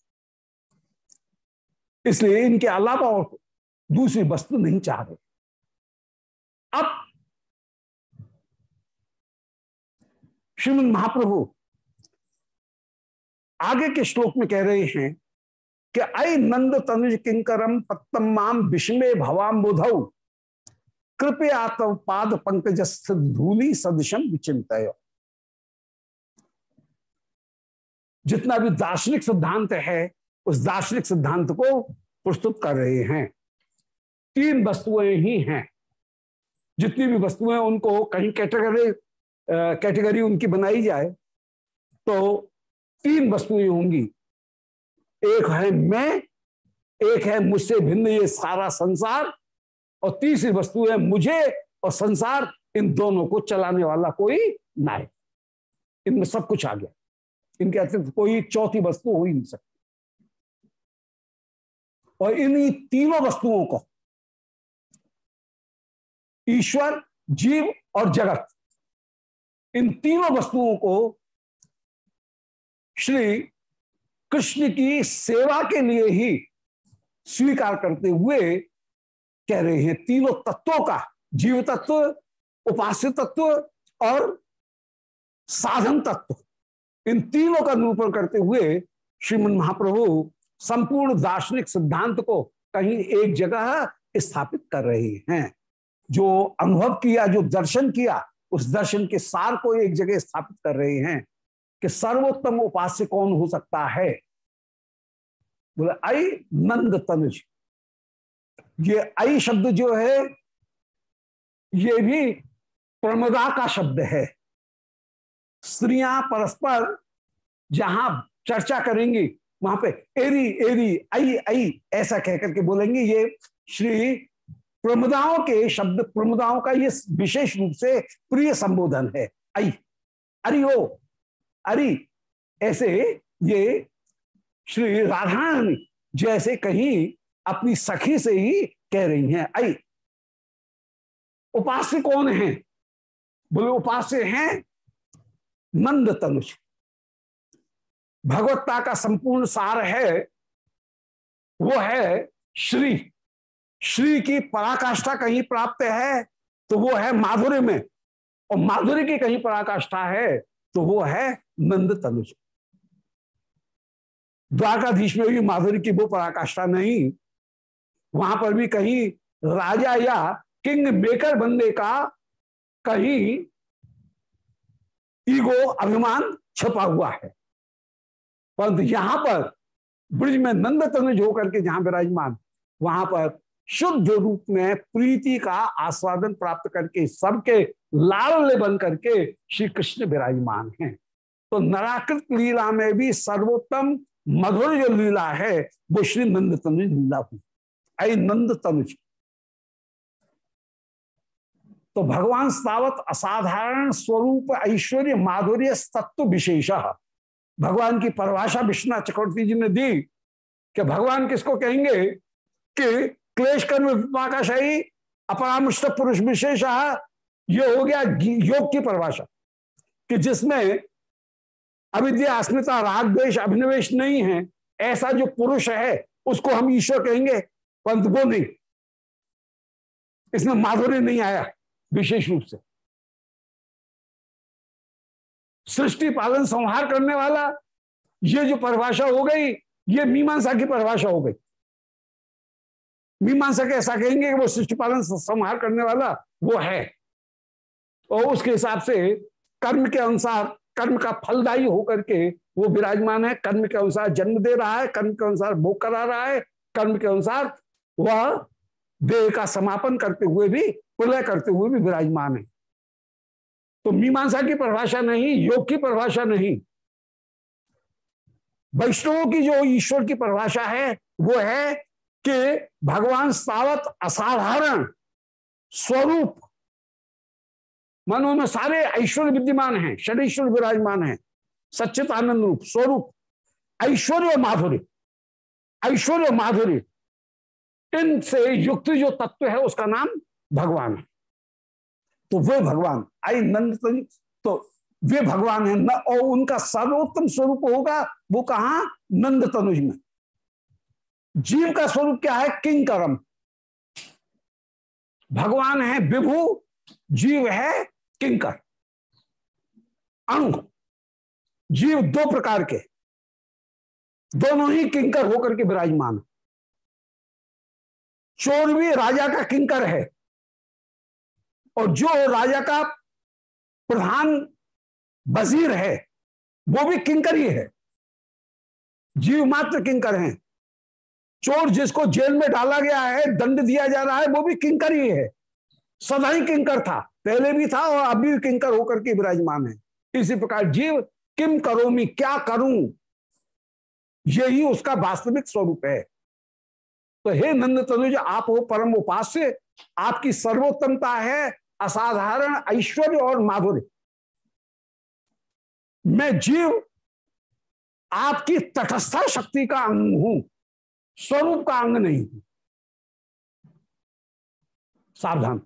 इसलिए इनके अलावा और दूसरी वस्तु नहीं चाह रहे। अब श्रीमद महाप्रभु आगे के श्लोक में कह रहे हैं कि अय नंद तनुज किंकरम पत्तम माम विषमे भवाम बुधौ कृपया तव पाद पंकज धूली सदृशम विचिंत जितना भी दार्शनिक सिद्धांत है, उस दार्शनिक सिद्धांत को प्रस्तुत कर रहे हैं। तीन वस्तुएँ ही हैं। जितनी भी वस्तुएँ उनको कहीं कैटेगरी कैटेगरी उनकी बनाई जाए तो तीन वस्तुएँ होंगी। एक है मैं, एक है मुझसे भिन्न ये सारा संसार, और तीसरी वस्तु है मुझे और संसार, इन दोनों को चलाने वाला कोई ना है इनमें सब कुछ आ गया। इनके अतिरिक्त कोई चौथी वस्तु हो ही नहीं सकती। और इन तीनों वस्तुओं को ईश्वर, जीव और जगत इन तीनों वस्तुओं को श्री कृष्ण की सेवा के लिए ही स्वीकार करते हुए कह रहे हैं, तीनों तत्वों का जीव तत्व उपास्य तत्व और साधन तत्व, इन तीनों का निरूपण करते हुए श्रीमन महाप्रभु संपूर्ण दार्शनिक सिद्धांत को कहीं एक जगह स्थापित कर रहे हैं। जो अनुभव किया, जो दर्शन किया उस दर्शन के सार को एक जगह स्थापित कर रहे हैं कि सर्वोत्तम उपास्य कौन हो सकता है? बोले आई नंद तनुज। ये आई शब्द जो है, ये भी प्रमदा का शब्द है। स्त्रियाँ परस्पर जहाँ चर्चा करेंगी, वहाँ पे एरी एरी आई आई ऐसा कहकर के बोलेंगे, ये श्री प्रमुदाओं के शब्द, प्रमुदाओं का ये विशेष रूप से प्रिय संबोधन है। आई, अरि ओ, अरि, ऐसे ये श्री राधारानी जैसे कहीं अपनी सखी से ही कह रही हैं। आई, उपास्य कौन है? बोले, उपास्य हैं नंद तनुष भगवत्ता का संपूर्ण सार है, वो है श्री श्री की पराकाष्ठा कहीं प्राप्त है तो वो है माधुर्य में। और माधुर्य की कहीं पराकाष्ठा है तो वो है नंद तनुज। द्वारकाधीश में भी माधुर्य की वो पराकाष्ठा नहीं। वहाँ पर भी कहीं राजा या किंग मेकर बनने का कहीं ईगो, अभिमान छपा हुआ है। परंतु यहाँ पर ब्रिज में नंद तनुज होकर के जहाँ विराजमान, वहाँ पर शुद्ध रूप में प्रीति का आस्वादन प्राप्त करके सबके लाल बन करके श्री कृष्ण विराजमान हैं। तो नराकृत लीला में भी सर्वोत्तम मधुर जो लीला है, वो श्री नंद तनुज लीला हुई। आई नंद तनुज तो भगवान स्थावत असाधारण स्वरूप ऐश्वर्य माधुर्य तत्व विशेष। भगवान की परिभाषा विश्वनाथ चक्रवर्ती जी ने दी कि भगवान किसको कहेंगे कि क्लेश कर्म विपाकाशाही अपरामुष्ट पुरुष विशेष ये हो गया योग की परिभाषा। कि जिसमें अविद्या, अस्मिता, राग द्वेश अभिनिवेश नहीं है, ऐसा जो पुरुष है, उसको हम ईश्वर कहेंगे परंतु वो नहीं। इसमें माधुर्य नहीं आया, विशेष रूप से। सृष्टि, पालन, संहार करने वाला, ये जो परिभाषा हो गई, ये मीमांसा की परिभाषा हो गई। मीमांसा के ऐसा कहेंगे कि वो सृष्टि पालन संहार करने वाला वो है। और उसके हिसाब से कर्म के अनुसार, कर्म का फलदायी होकर के वो विराजमान है। कर्म के अनुसार जन्म दे रहा है, कर्म के अनुसार भोग करा रहा है, कर्म के अनुसार वह देह का समापन करते हुए भी, प्रलय करते हुए भी विराजमान है। तो मीमांसा की परिभाषा नहीं, योग की परिभाषा नहीं। वैष्णवों की जो ईश्वर की परिभाषा है, वो है कि भगवान सावत असाधारण स्वरूप मन में सारे ऐश्वर्य विद्यमान हैं षडेश्वर विराजमान है सच्चित आनंद रूप, स्वरूप, ऐश्वर्य माधुर्य ऐश्वर्य माधुर्य। इनसे युक्त जो तत्व है, उसका नाम भगवान है। तो वे भगवान, आई नंद तो वे भगवान है, न, और उनका सर्वोत्तम स्वरूप होगा वो कहा? नंद तनुज में। जीव का स्वरूप क्या है? किंकरम भगवान है विभु, जीव है किंकर। अणु। जीव दो प्रकार के। दोनों ही किंकर होकर के विराजमान। चोर भी राजा का किंकर है। और जो राजा का प्रधान वज़ीर है, वो भी किंकर ही है। जीव मात्र किंकर हैं। चोर जिसको जेल में डाला गया है, दंड दिया जा रहा है, वो भी किंकर ही है। सदा ही किंकर था, पहले भी था और अभी भी किंकर होकर के विराजमान है। इसी प्रकार जीव, किम करो मी, क्या करूँ? यही उसका वास्तविक स्वरूप है। तो हे नंद तनुज, आप हो परम उपास्य, आपकी सर्वोत्तमता है, असाधारण ऐश्वर्य और माधुर्य। मैं जीव, आपकी तटस्था शक्ति का अंग हूँ। स्वरूप का अंग नहीं हूँ सावधान।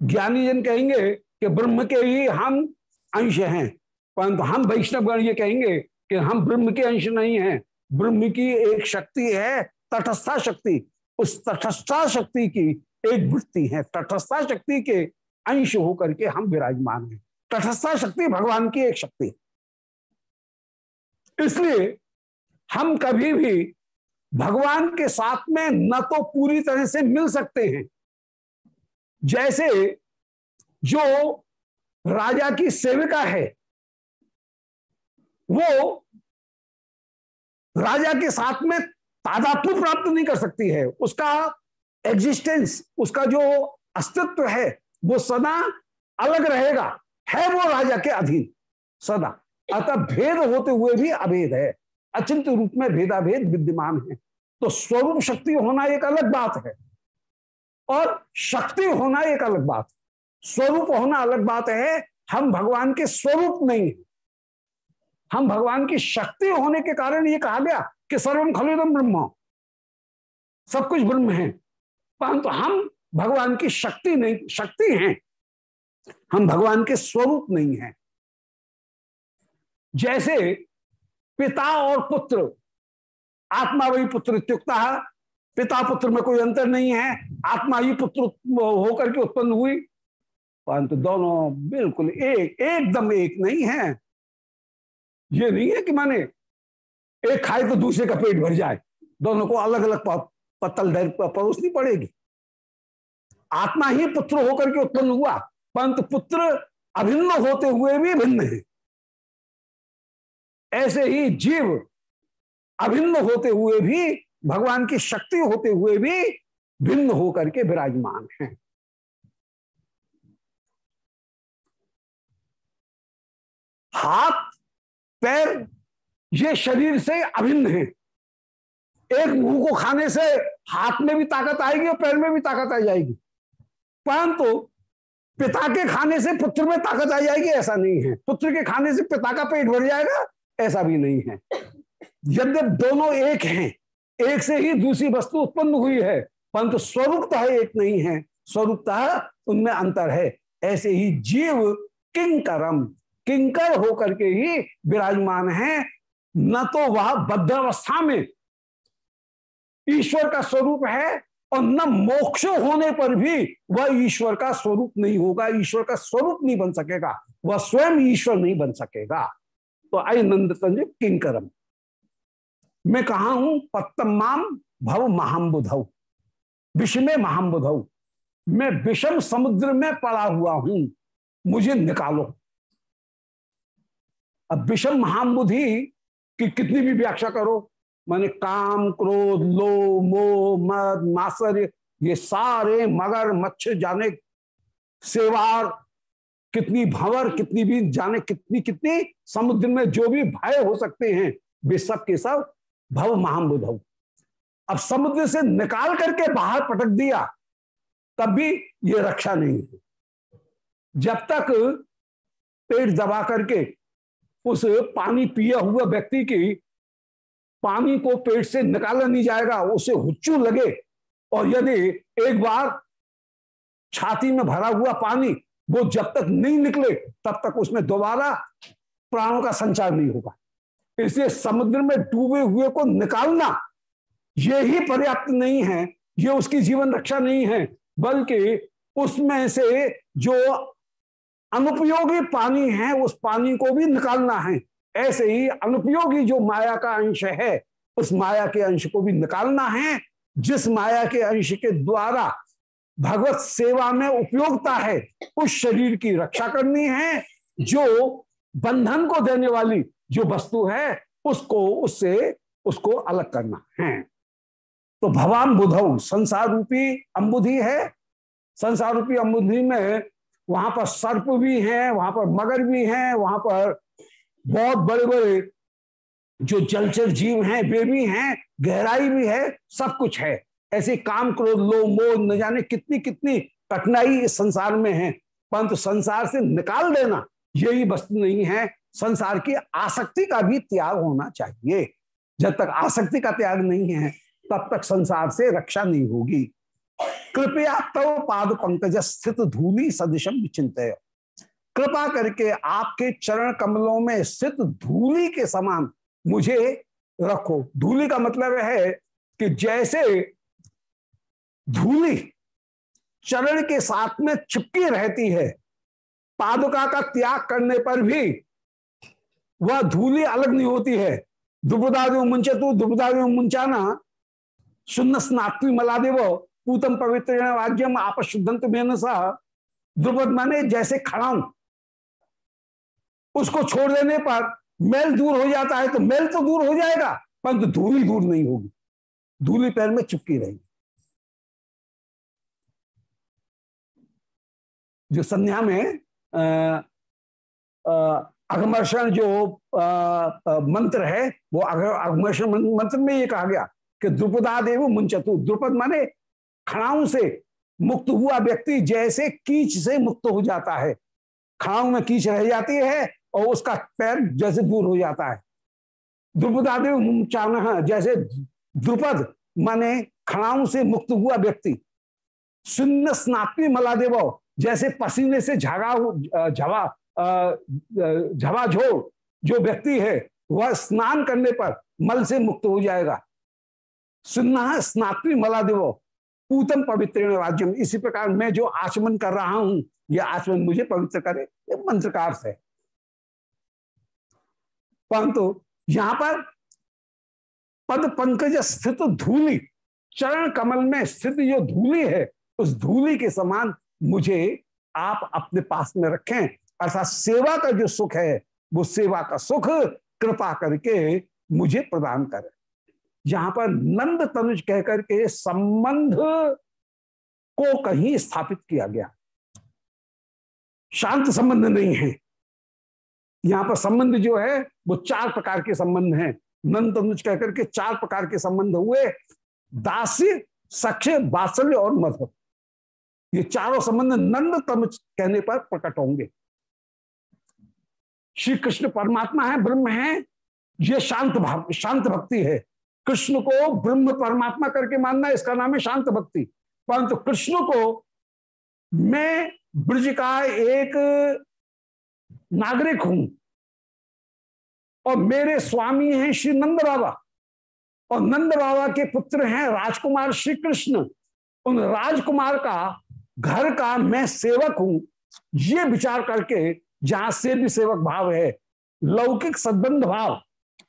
ज्ञानी जन कहेंगे कि ब्रह्म के ही हम अंश हैं, परंतु हम वैष्णवगण ये कहेंगे कि हम ब्रह्म के अंश नहीं हैं। ब्रह्म की एक शक्ति है, तटस्था शक्ति। उस तटस्था शक्ति की एक वृत्ति है। तटस्था शक्ति के अंश होकर के हम विराजमान हैं। तटस्था शक्ति भगवान की एक शक्ति इसलिए हम कभी भी भगवान के साथ में न तो पूरी तरह से मिल सकते हैं। जैसे जो राजा की सेविका है, वो राजा के साथ में तादात्म प्राप्त नहीं कर सकती है। उसका एग्जिस्टेंस उसका जो अस्तित्व है, वो सदा अलग रहेगा। है वो राजा के अधीन, सदा। अतः भेद होते हुए भी अभेद है। अचिंत रूप में भेदाभेद विद्यमान है। तो स्वरूप शक्ति होना एक अलग बात है और शक्ति होना एक अलग बात है। स्वरूप होना अलग बात है, हम भगवान के स्वरूप नहीं है। हम भगवान की शक्ति होने के कारण ये कहा गया कि सर्वम खलुदम ब्रह्म। सब कुछ ब्रह्म है, परंतु हम भगवान की शक्ति नहीं, शक्ति हैं। हम भगवान के स्वरूप नहीं हैं। जैसे पिता और पुत्र। आत्मा वही पुत्र इत्युक्ता पिता पुत्र में कोई अंतर नहीं है। आत्मा ही पुत्र होकर के उत्पन्न हुई। परंतु दोनों बिल्कुल एक, एकदम एक नहीं है। ये नहीं है कि माने एक खाए तो दूसरे का पेट भर जाए। दोनों को अलग अलग पत्तल डर परोसनी पड़ेगी। आत्मा ही पुत्र होकर के उत्पन्न हुआ। परंतु पुत्र अभिन्न होते हुए भी भिन्न है। ऐसे ही जीव अभिन्न होते हुए भी, भगवान की शक्ति होते हुए भी भिन्न होकर के विराजमान है। हाथ, पैर, ये शरीर से अभिन्न है। एक मुँह को खाने से हाथ में भी ताकत आएगी और पैर में भी ताकत आ जाएगी। परंतु पिता के खाने से पुत्र में ताकत आ जाएगी, ऐसा नहीं है। पुत्र के खाने से पिता का पेट भर जाएगा ऐसा भी नहीं है। यद्यप दोनों एक हैं, एक से ही दूसरी वस्तु उत्पन्न हुई है, परंतु स्वरूपतः एक नहीं है, स्वरूपतः उनमें अंतर है। ऐसे ही जीव किंकरम, किंकर होकर के ही विराजमान है। न तो वह बद्ध अवस्था में ईश्वर का स्वरूप है और न मोक्ष होने पर भी वह ईश्वर का स्वरूप नहीं होगा, ईश्वर का स्वरूप नहीं बन सकेगा, वह स्वयं ईश्वर नहीं बन सकेगा। तो आई नंद तंज किंकरम मैं कहा हूँ? पत्तमाम भव महाम्बुधव विषमे महाम्बुधव मैं विषम समुद्र में पड़ा हुआ हूँ। मुझे निकालो। अब विषम महाम्बुधि की कितनी भी व्याख्या करो। माने काम, क्रोध लो मोह, मद मासर ये सारे मगर मच्छ जाने, सेवार कितनी भंवर, कितनी भी जाने कितनी कितनी समुद्र में जो भी भय हो सकते हैं, वे सब के सब भव महाबुधव अब समुद्र से निकाल करके बाहर पटक दिया, तब भी ये रक्षा नहीं है जब तक पेट दबा करके उस पानी पिया हुआ व्यक्ति की पानी को पेट से निकाला नहीं जाएगा, उसे हुच्चू लगे, और यदि एक बार छाती में भरा हुआ पानी वो जब तक नहीं निकले, तब तक उसमें दोबारा प्राणों का संचार नहीं होगा। इसलिए समुद्र में डूबे हुए को निकालना, ये ही पर्याप्त नहीं है, ये उसकी जीवन रक्षा नहीं है, बल्कि उसमें से जो अनुपयोगी पानी है, उस पानी को भी निकालना है। ऐसे ही अनुपयोगी जो माया का अंश है, उस माया के अंश को भी निकालना है, जिस माया के अंश के द्वारा भगवत सेवा में उपयोगता है, उस शरीर की रक्षा करनी है, जो बंधन को देने वाली जो वस्तु है, उसको, उससे, उसको अलग करना है। तो भवान बुधौ, संसार रूपी अंबुधि है। संसार रूपी अंबुधि में वहाँ पर सर्प भी हैं, वहाँ पर मगर भी हैं, वहाँ पर बहुत बड़े बड़े जो जलचर जीव हैं, वे भी हैं, गहराई भी है, सब कुछ है। ऐसे काम क्रोध लो मोह, न जाने कितनी कितनी कठिनाई इस संसार में है। परंतु संसार से निकाल देना, यही वस्तु नहीं है। संसार की आसक्ति का भी त्याग होना चाहिए। जब तक आसक्ति का त्याग नहीं है, तब तक संसार से रक्षा नहीं होगी। कृपया तव पाद पंकज स्थित धूली सदृशम विचिंत कृपा करके आपके चरण कमलों में स्थित धूली के समान मुझे रखो। धूली का मतलब है कि जैसे धूली चरण के साथ में चिपकी रहती है। पादुका का त्याग करने पर भी वह धूली अलग नहीं होती है। दुबुदादि मुंचतु दुबुदादि मुंचाना। शून्य स्नात्वी मलादेव, पूतम पवित्र राज्यम आप शुद्धंत में सह। द्रुपद माने जैसे खड़ाऊ उसको छोड़ देने पर मेल दूर हो जाता है तो मेल तो दूर हो जाएगा, परंतु धूली दूर नहीं होगी। धूली पैर में चुपकी रहेगी। जो संध्या में अगमर्षण जो आ, आ, मंत्र है वो अगमर्षण मंत्र में ये कहा गया कि द्रुपदा देव मुंचतु द्रुपद माने खड़ाऊ से मुक्त हुआ व्यक्ति जैसे कीच से मुक्त हो जाता है। खड़ाऊ में कीच रह जाती है और उसका पैर जैसे दूर हो जाता है। द्रुपदादेव मुंचान जैसे द्रुपद माने खड़ाऊ से मुक्त हुआ व्यक्ति। शून्य स्नात्वी मलादेव जैसे पसीने से झगा झवा झवाझोर जो व्यक्ति है, वह स्नान करने पर मल से मुक्त हो जाएगा। सुन्ना स्नात्वी मलादेव पूतम पवित्र राज्यम। इसी प्रकार मैं जो आचमन कर रहा हूँ, यह आचमन मुझे पवित्र करे ये मंत्रकार से परंतु यहाँ पर पद पंकज स्थित धूली, चरण कमल में स्थित जो धूली है, उस धूली के समान मुझे आप अपने पास में रखें। अर्थात सेवा का जो सुख है, वो सेवा का सुख कृपा करके मुझे प्रदान करें। यहाँ पर नंद तनुज कहकर के संबंध को कहीं स्थापित किया गया। शांत संबंध नहीं है। यहाँ पर संबंध जो है, वो चार प्रकार के संबंध हैं। नंद तनुज कहकर के चार प्रकार के संबंध हुए। दास्य, सख्य बात्सल्य और मधुर। ये चारों संबंध नंद तनुज कहने पर प्रकट होंगे। श्री कृष्ण परमात्मा है, ब्रह्म है, ये शांत भाव शांत भक्ति है। कृष्ण को ब्रह्म परमात्मा करके मानना इसका नाम है शांत भक्ति। परंतु कृष्ण को मैं ब्रज का एक नागरिक हूँ और मेरे स्वामी हैं श्री नंद बाबा। और नंद बाबा के पुत्र हैं राजकुमार श्री कृष्ण उन राजकुमार का घर का मैं सेवक हूँ। ये विचार करके जहाँ से भी सेवक भाव है, लौकिक सद्बंध भाव,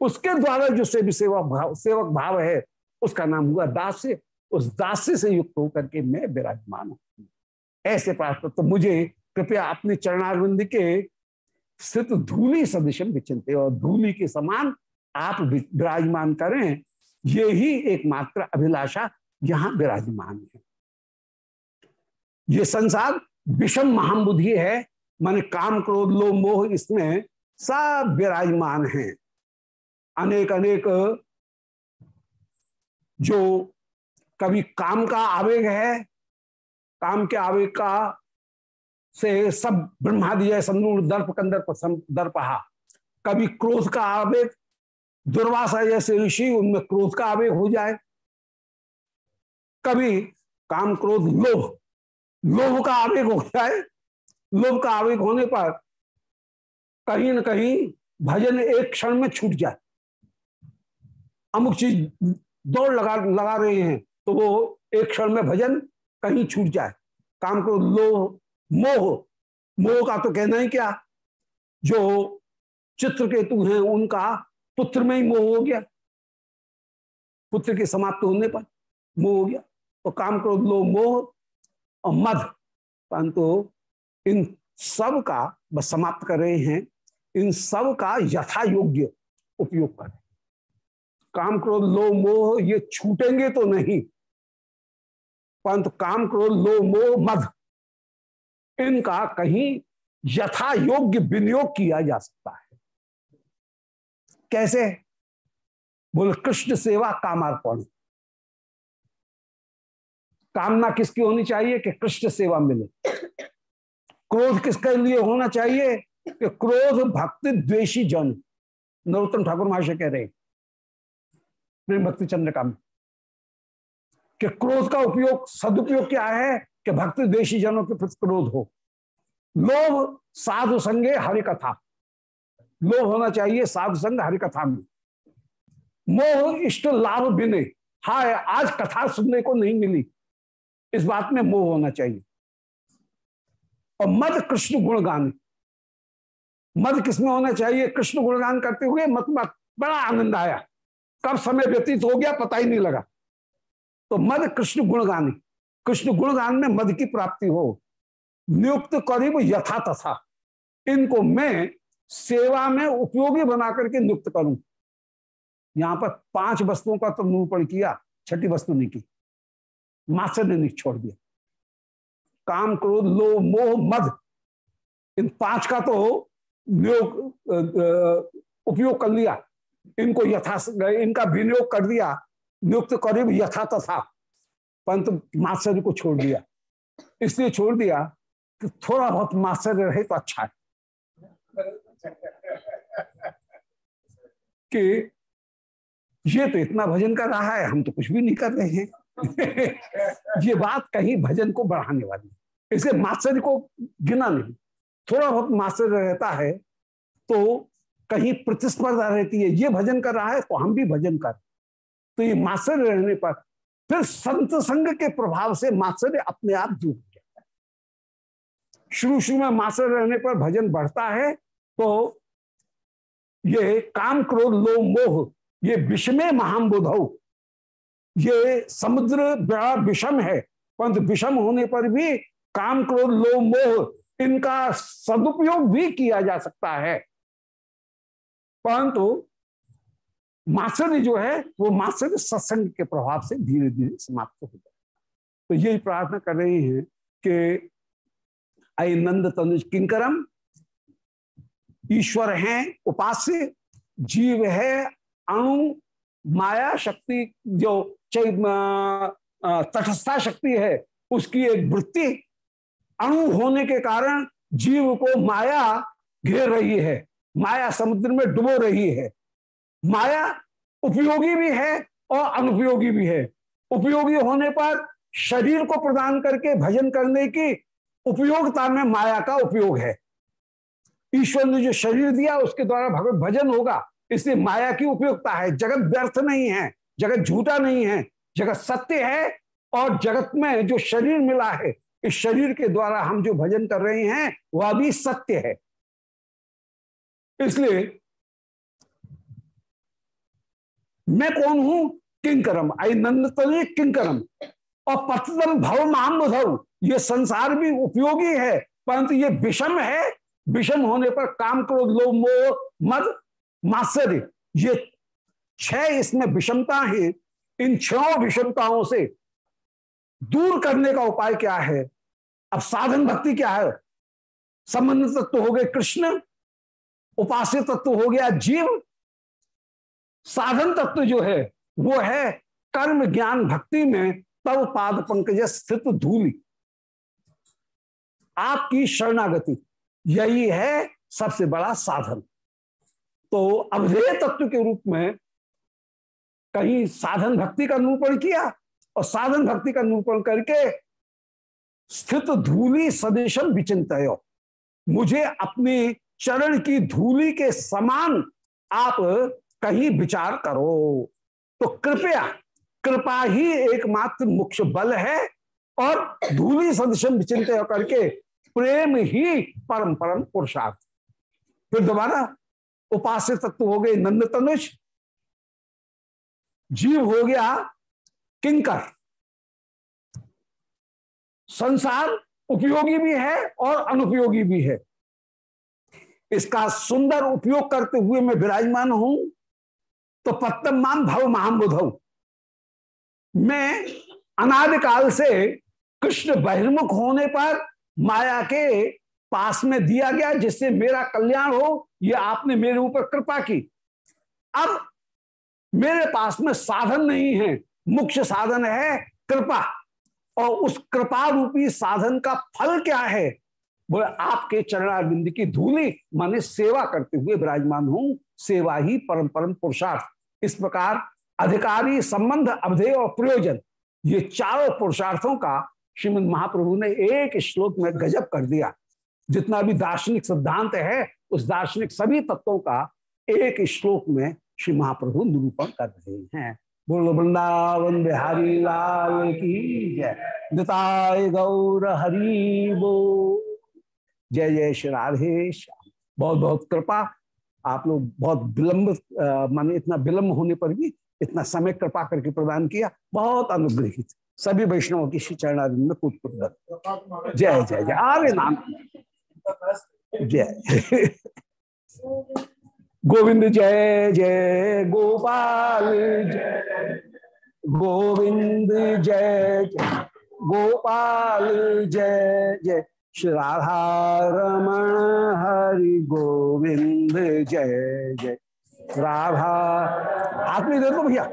उसके द्वारा जो सेवी सेवक भाव सेवक भाव है, उसका नाम हुआ दास्य। उस दास्य से युक्त होकर के मैं विराजमान हूँ। ऐसे प्राप्त तो मुझे कृपया अपने चरणारविंद के स्थित धूली सदृशम विचिंत और धूली के समान आप विराजमान करें। ये ही एकमात्र अभिलाषा यहाँ विराजमान है। ये संसार विषम महाबुद्धि है, माने काम क्रोध लो मोह, इसमें सब विराजमान हैं। अनेक अनेक जो कभी काम का आवेग है, काम के आवेग का से सब ब्रह्मादि जय संदूर दर्प कंदर दर्पहा। कभी क्रोध का आवेग, दुर्वासा जैसे ऋषि, उनमें क्रोध का आवेग हो जाए। कभी काम, क्रोध, लोभ लोभ का आवेग हो जाए लोभ का आवेग होने पर कहीं न कहीं भजन एक क्षण में छूट जाए। अमुक चीज़ दौड़ लगा लगा रहे हैं तो वो एक क्षण में भजन कहीं छूट जाए। काम को लोभ, मोह। मोह का तो कहना ही क्या? जो चित्रकेतु हैं, उनका पुत्र में ही मोह हो गया। पुत्र के समाप्त होने पर मोह हो गया। तो काम क्रोध लो मोह। और मध परंतु इन सब का, बस समाप्त कर रहे हैं, इन सब का यथा योग्य उपयोग करें काम क्रोध लो मोह, ये छूटेंगे तो नहीं। परंतु काम क्रोध लो मोह मध इनका कहीं यथा योग्य विनियोग किया जा सकता है। कैसे? बोले, कृष्ण सेवा कामार्पण। कामना किसकी होनी चाहिए कि कृष्ण सेवा मिले? क्रोध किसके लिए होना चाहिए कि क्रोध भक्ति द्वेषी जन? नरोत्तम ठाकुर महाशय कह रहे प्रेम भक्ति चंद्र में, कि क्रोध का उपयोग, सदुपयोग क्या है कि भक्ति द्वेषी जनों के प्रति क्रोध हो? लोभ साधु संगे हरि कथा लोभ होना चाहिए साधु संग हरि कथा में। मोह इष्ट लाभ बिने। हाय, आज कथा सुनने को नहीं मिली। इस बात में मोह होना चाहिए। और मद कृष्ण गुणगान। मद किसमें होना चाहिए? कृष्ण गुणगान करते हुए मत मत बड़ा आनंद आया। कब समय व्यतीत हो गया पता ही नहीं लगा। तो मद कृष्ण गुणगानी। कृष्ण गुणगान में मद की प्राप्ति हो। नियुक्त करीब यथा तथा। इनको मैं सेवा में उपयोगी बना करके नियुक्त करूँ। यहाँ पर पाँच वस्तुओं का तो निरूपण किया, छठी वस्तु नहीं की। ने नहीं छोड़ दिया। काम क्रोध लो, मोह मध इन पाँच का तो उपयोग कर लिया। इनको यथा इनका विनियोग कर दिया। नियुक्त करीब यथा तथा। परंतु मास्टर को छोड़ दिया। इसलिए छोड़ दिया कि थोड़ा बहुत मास्टर रहे तो अच्छा है। कि ये तो इतना भजन कर रहा है, हम तो कुछ भी नहीं कर रहे हैं। ये बात कहीं भजन को बढ़ाने वाली इसलिए मास्टर को गिना नहीं। थोड़ा बहुत मास्टर रहता है तो कहीं प्रतिस्पर्धा रहती है। ये भजन कर रहा है तो हम भी भजन कर। तो ये मास्टर रहने पर फिर संत संग के प्रभाव से मास्टर अपने आप दूर गया। शुरू शुरू में मास्टर रहने पर भजन बढ़ता है तो ये काम क्रोध लो मोह, ये विषमे महाम्बुधौ ये समुद्र बड़ा विषम है। परंतु विषम होने पर भी काम क्रोध लो मोह, इनका सदुपयोग भी किया जा सकता है। परंतु मात्सर्य जो है, वो मात्सर्य सत्संग के प्रभाव से धीरे धीरे समाप्त हो जाए तो यही प्रार्थना कर रहे हैं कि अय नंद तनुज किंकरम, ईश्वर हैं, उपास्य, जीव है, अणु, माया, शक्ति, जो तटस्था शक्ति है, उसकी एक वृत्ति अणु होने के कारण जीव को माया घेर रही है, माया समुद्र में डुबो रही है। माया उपयोगी भी है और अनुपयोगी भी है। उपयोगी होने पर शरीर को प्रदान करके भजन करने की उपयोगिता में माया का उपयोग है। ईश्वर ने जो शरीर दिया, उसके द्वारा भगवत भजन होगा, इसलिए माया की उपयोगिता है, जगत व्यर्थ नहीं है। जगत झूठा नहीं है, जगत सत्य है और जगत में जो शरीर मिला है, इस शरीर के द्वारा हम जो भजन कर रहे हैं, वह भी सत्य है। इसलिए मैं कौन हूँ? किंकरम। आई नंदतनी किंकरम। और पतदम भव महाम ये संसार भी उपयोगी है, परंतु ये विषम है। विषम होने पर काम क्रोध लो मोह, मद, मात्सर्य। ये छह इसमें विषमता है इन छह विषमताओं से दूर करने का उपाय क्या है? अब साधन भक्ति क्या है? संबंध तत्व हो गए कृष्ण उपास्य तत्व हो गया जीव। साधन तत्व जो है, वो है कर्म ज्ञान भक्ति में तव पाद पंकज स्थित धूलि। आपकी शरणागति, यही है सबसे बड़ा साधन। तो अवधेय तत्व के रूप में कहीं साधन भक्ति का निरूपण किया और साधन भक्ति का निरूपण करके स्थित धूली सदेशम विचिंत मुझे अपने चरण की धूली के समान आप कहीं विचार करो। तो कृपया, कृपा ही एकमात्र मुख्य बल है और धूली सदृशम विचिंत करके प्रेम ही परम परम पुरुषार्थ। फिर दोबारा उपास्य तत्व हो गए नंद तनुष जीव हो गया किंकर। संसार उपयोगी भी है और अनुपयोगी भी है। इसका सुंदर उपयोग करते हुए मैं विराजमान हूँ तो पत्तम मान भव महाबुधव मैं अनादिकाल से कृष्ण बहिर्मुख होने पर माया के पास में दिया गया, जिससे मेरा कल्याण हो यह आपने मेरे ऊपर कृपा की। अब मेरे पास में साधन नहीं है, मुख्य साधन है कृपा। और उस कृपा रूपी साधन का फल क्या है? वो आपके चरणारविंद की धूली, माने सेवा करते हुए विराजमान हूँ। सेवा ही परम परम पुरुषार्थ। इस प्रकार अधिकारी, संबंध, अवधेय और प्रयोजन, ये चारों पुरुषार्थों का श्रीमद महाप्रभु ने एक श्लोक में गजब कर दिया। जितना भी दार्शनिक सिद्धांत है, उस दार्शनिक सभी तत्वों का एक श्लोक में श्री महाप्रभु निरूपण कर रहे हैं। बोल, वृंदावन बिहारी लाल की जय। निताय गौर हरि बो। जय जय श्री राधे बहुत बहुत कृपा। आप लोग बहुत विलंब माने इतना विलंब होने पर भी इतना समय कृपा करके प्रदान किया। बहुत अनुग्रहित। सभी वैष्णवों की श्री चरणारिंद में कूट जय जय जय। आर्य नाम जय। गोविंद जय जय गोपाल जय। गोविंद जय जय गोपाल जय जय श्री राधा हरि गोविंद जय जय। राधा हाथ में दे दो भैया।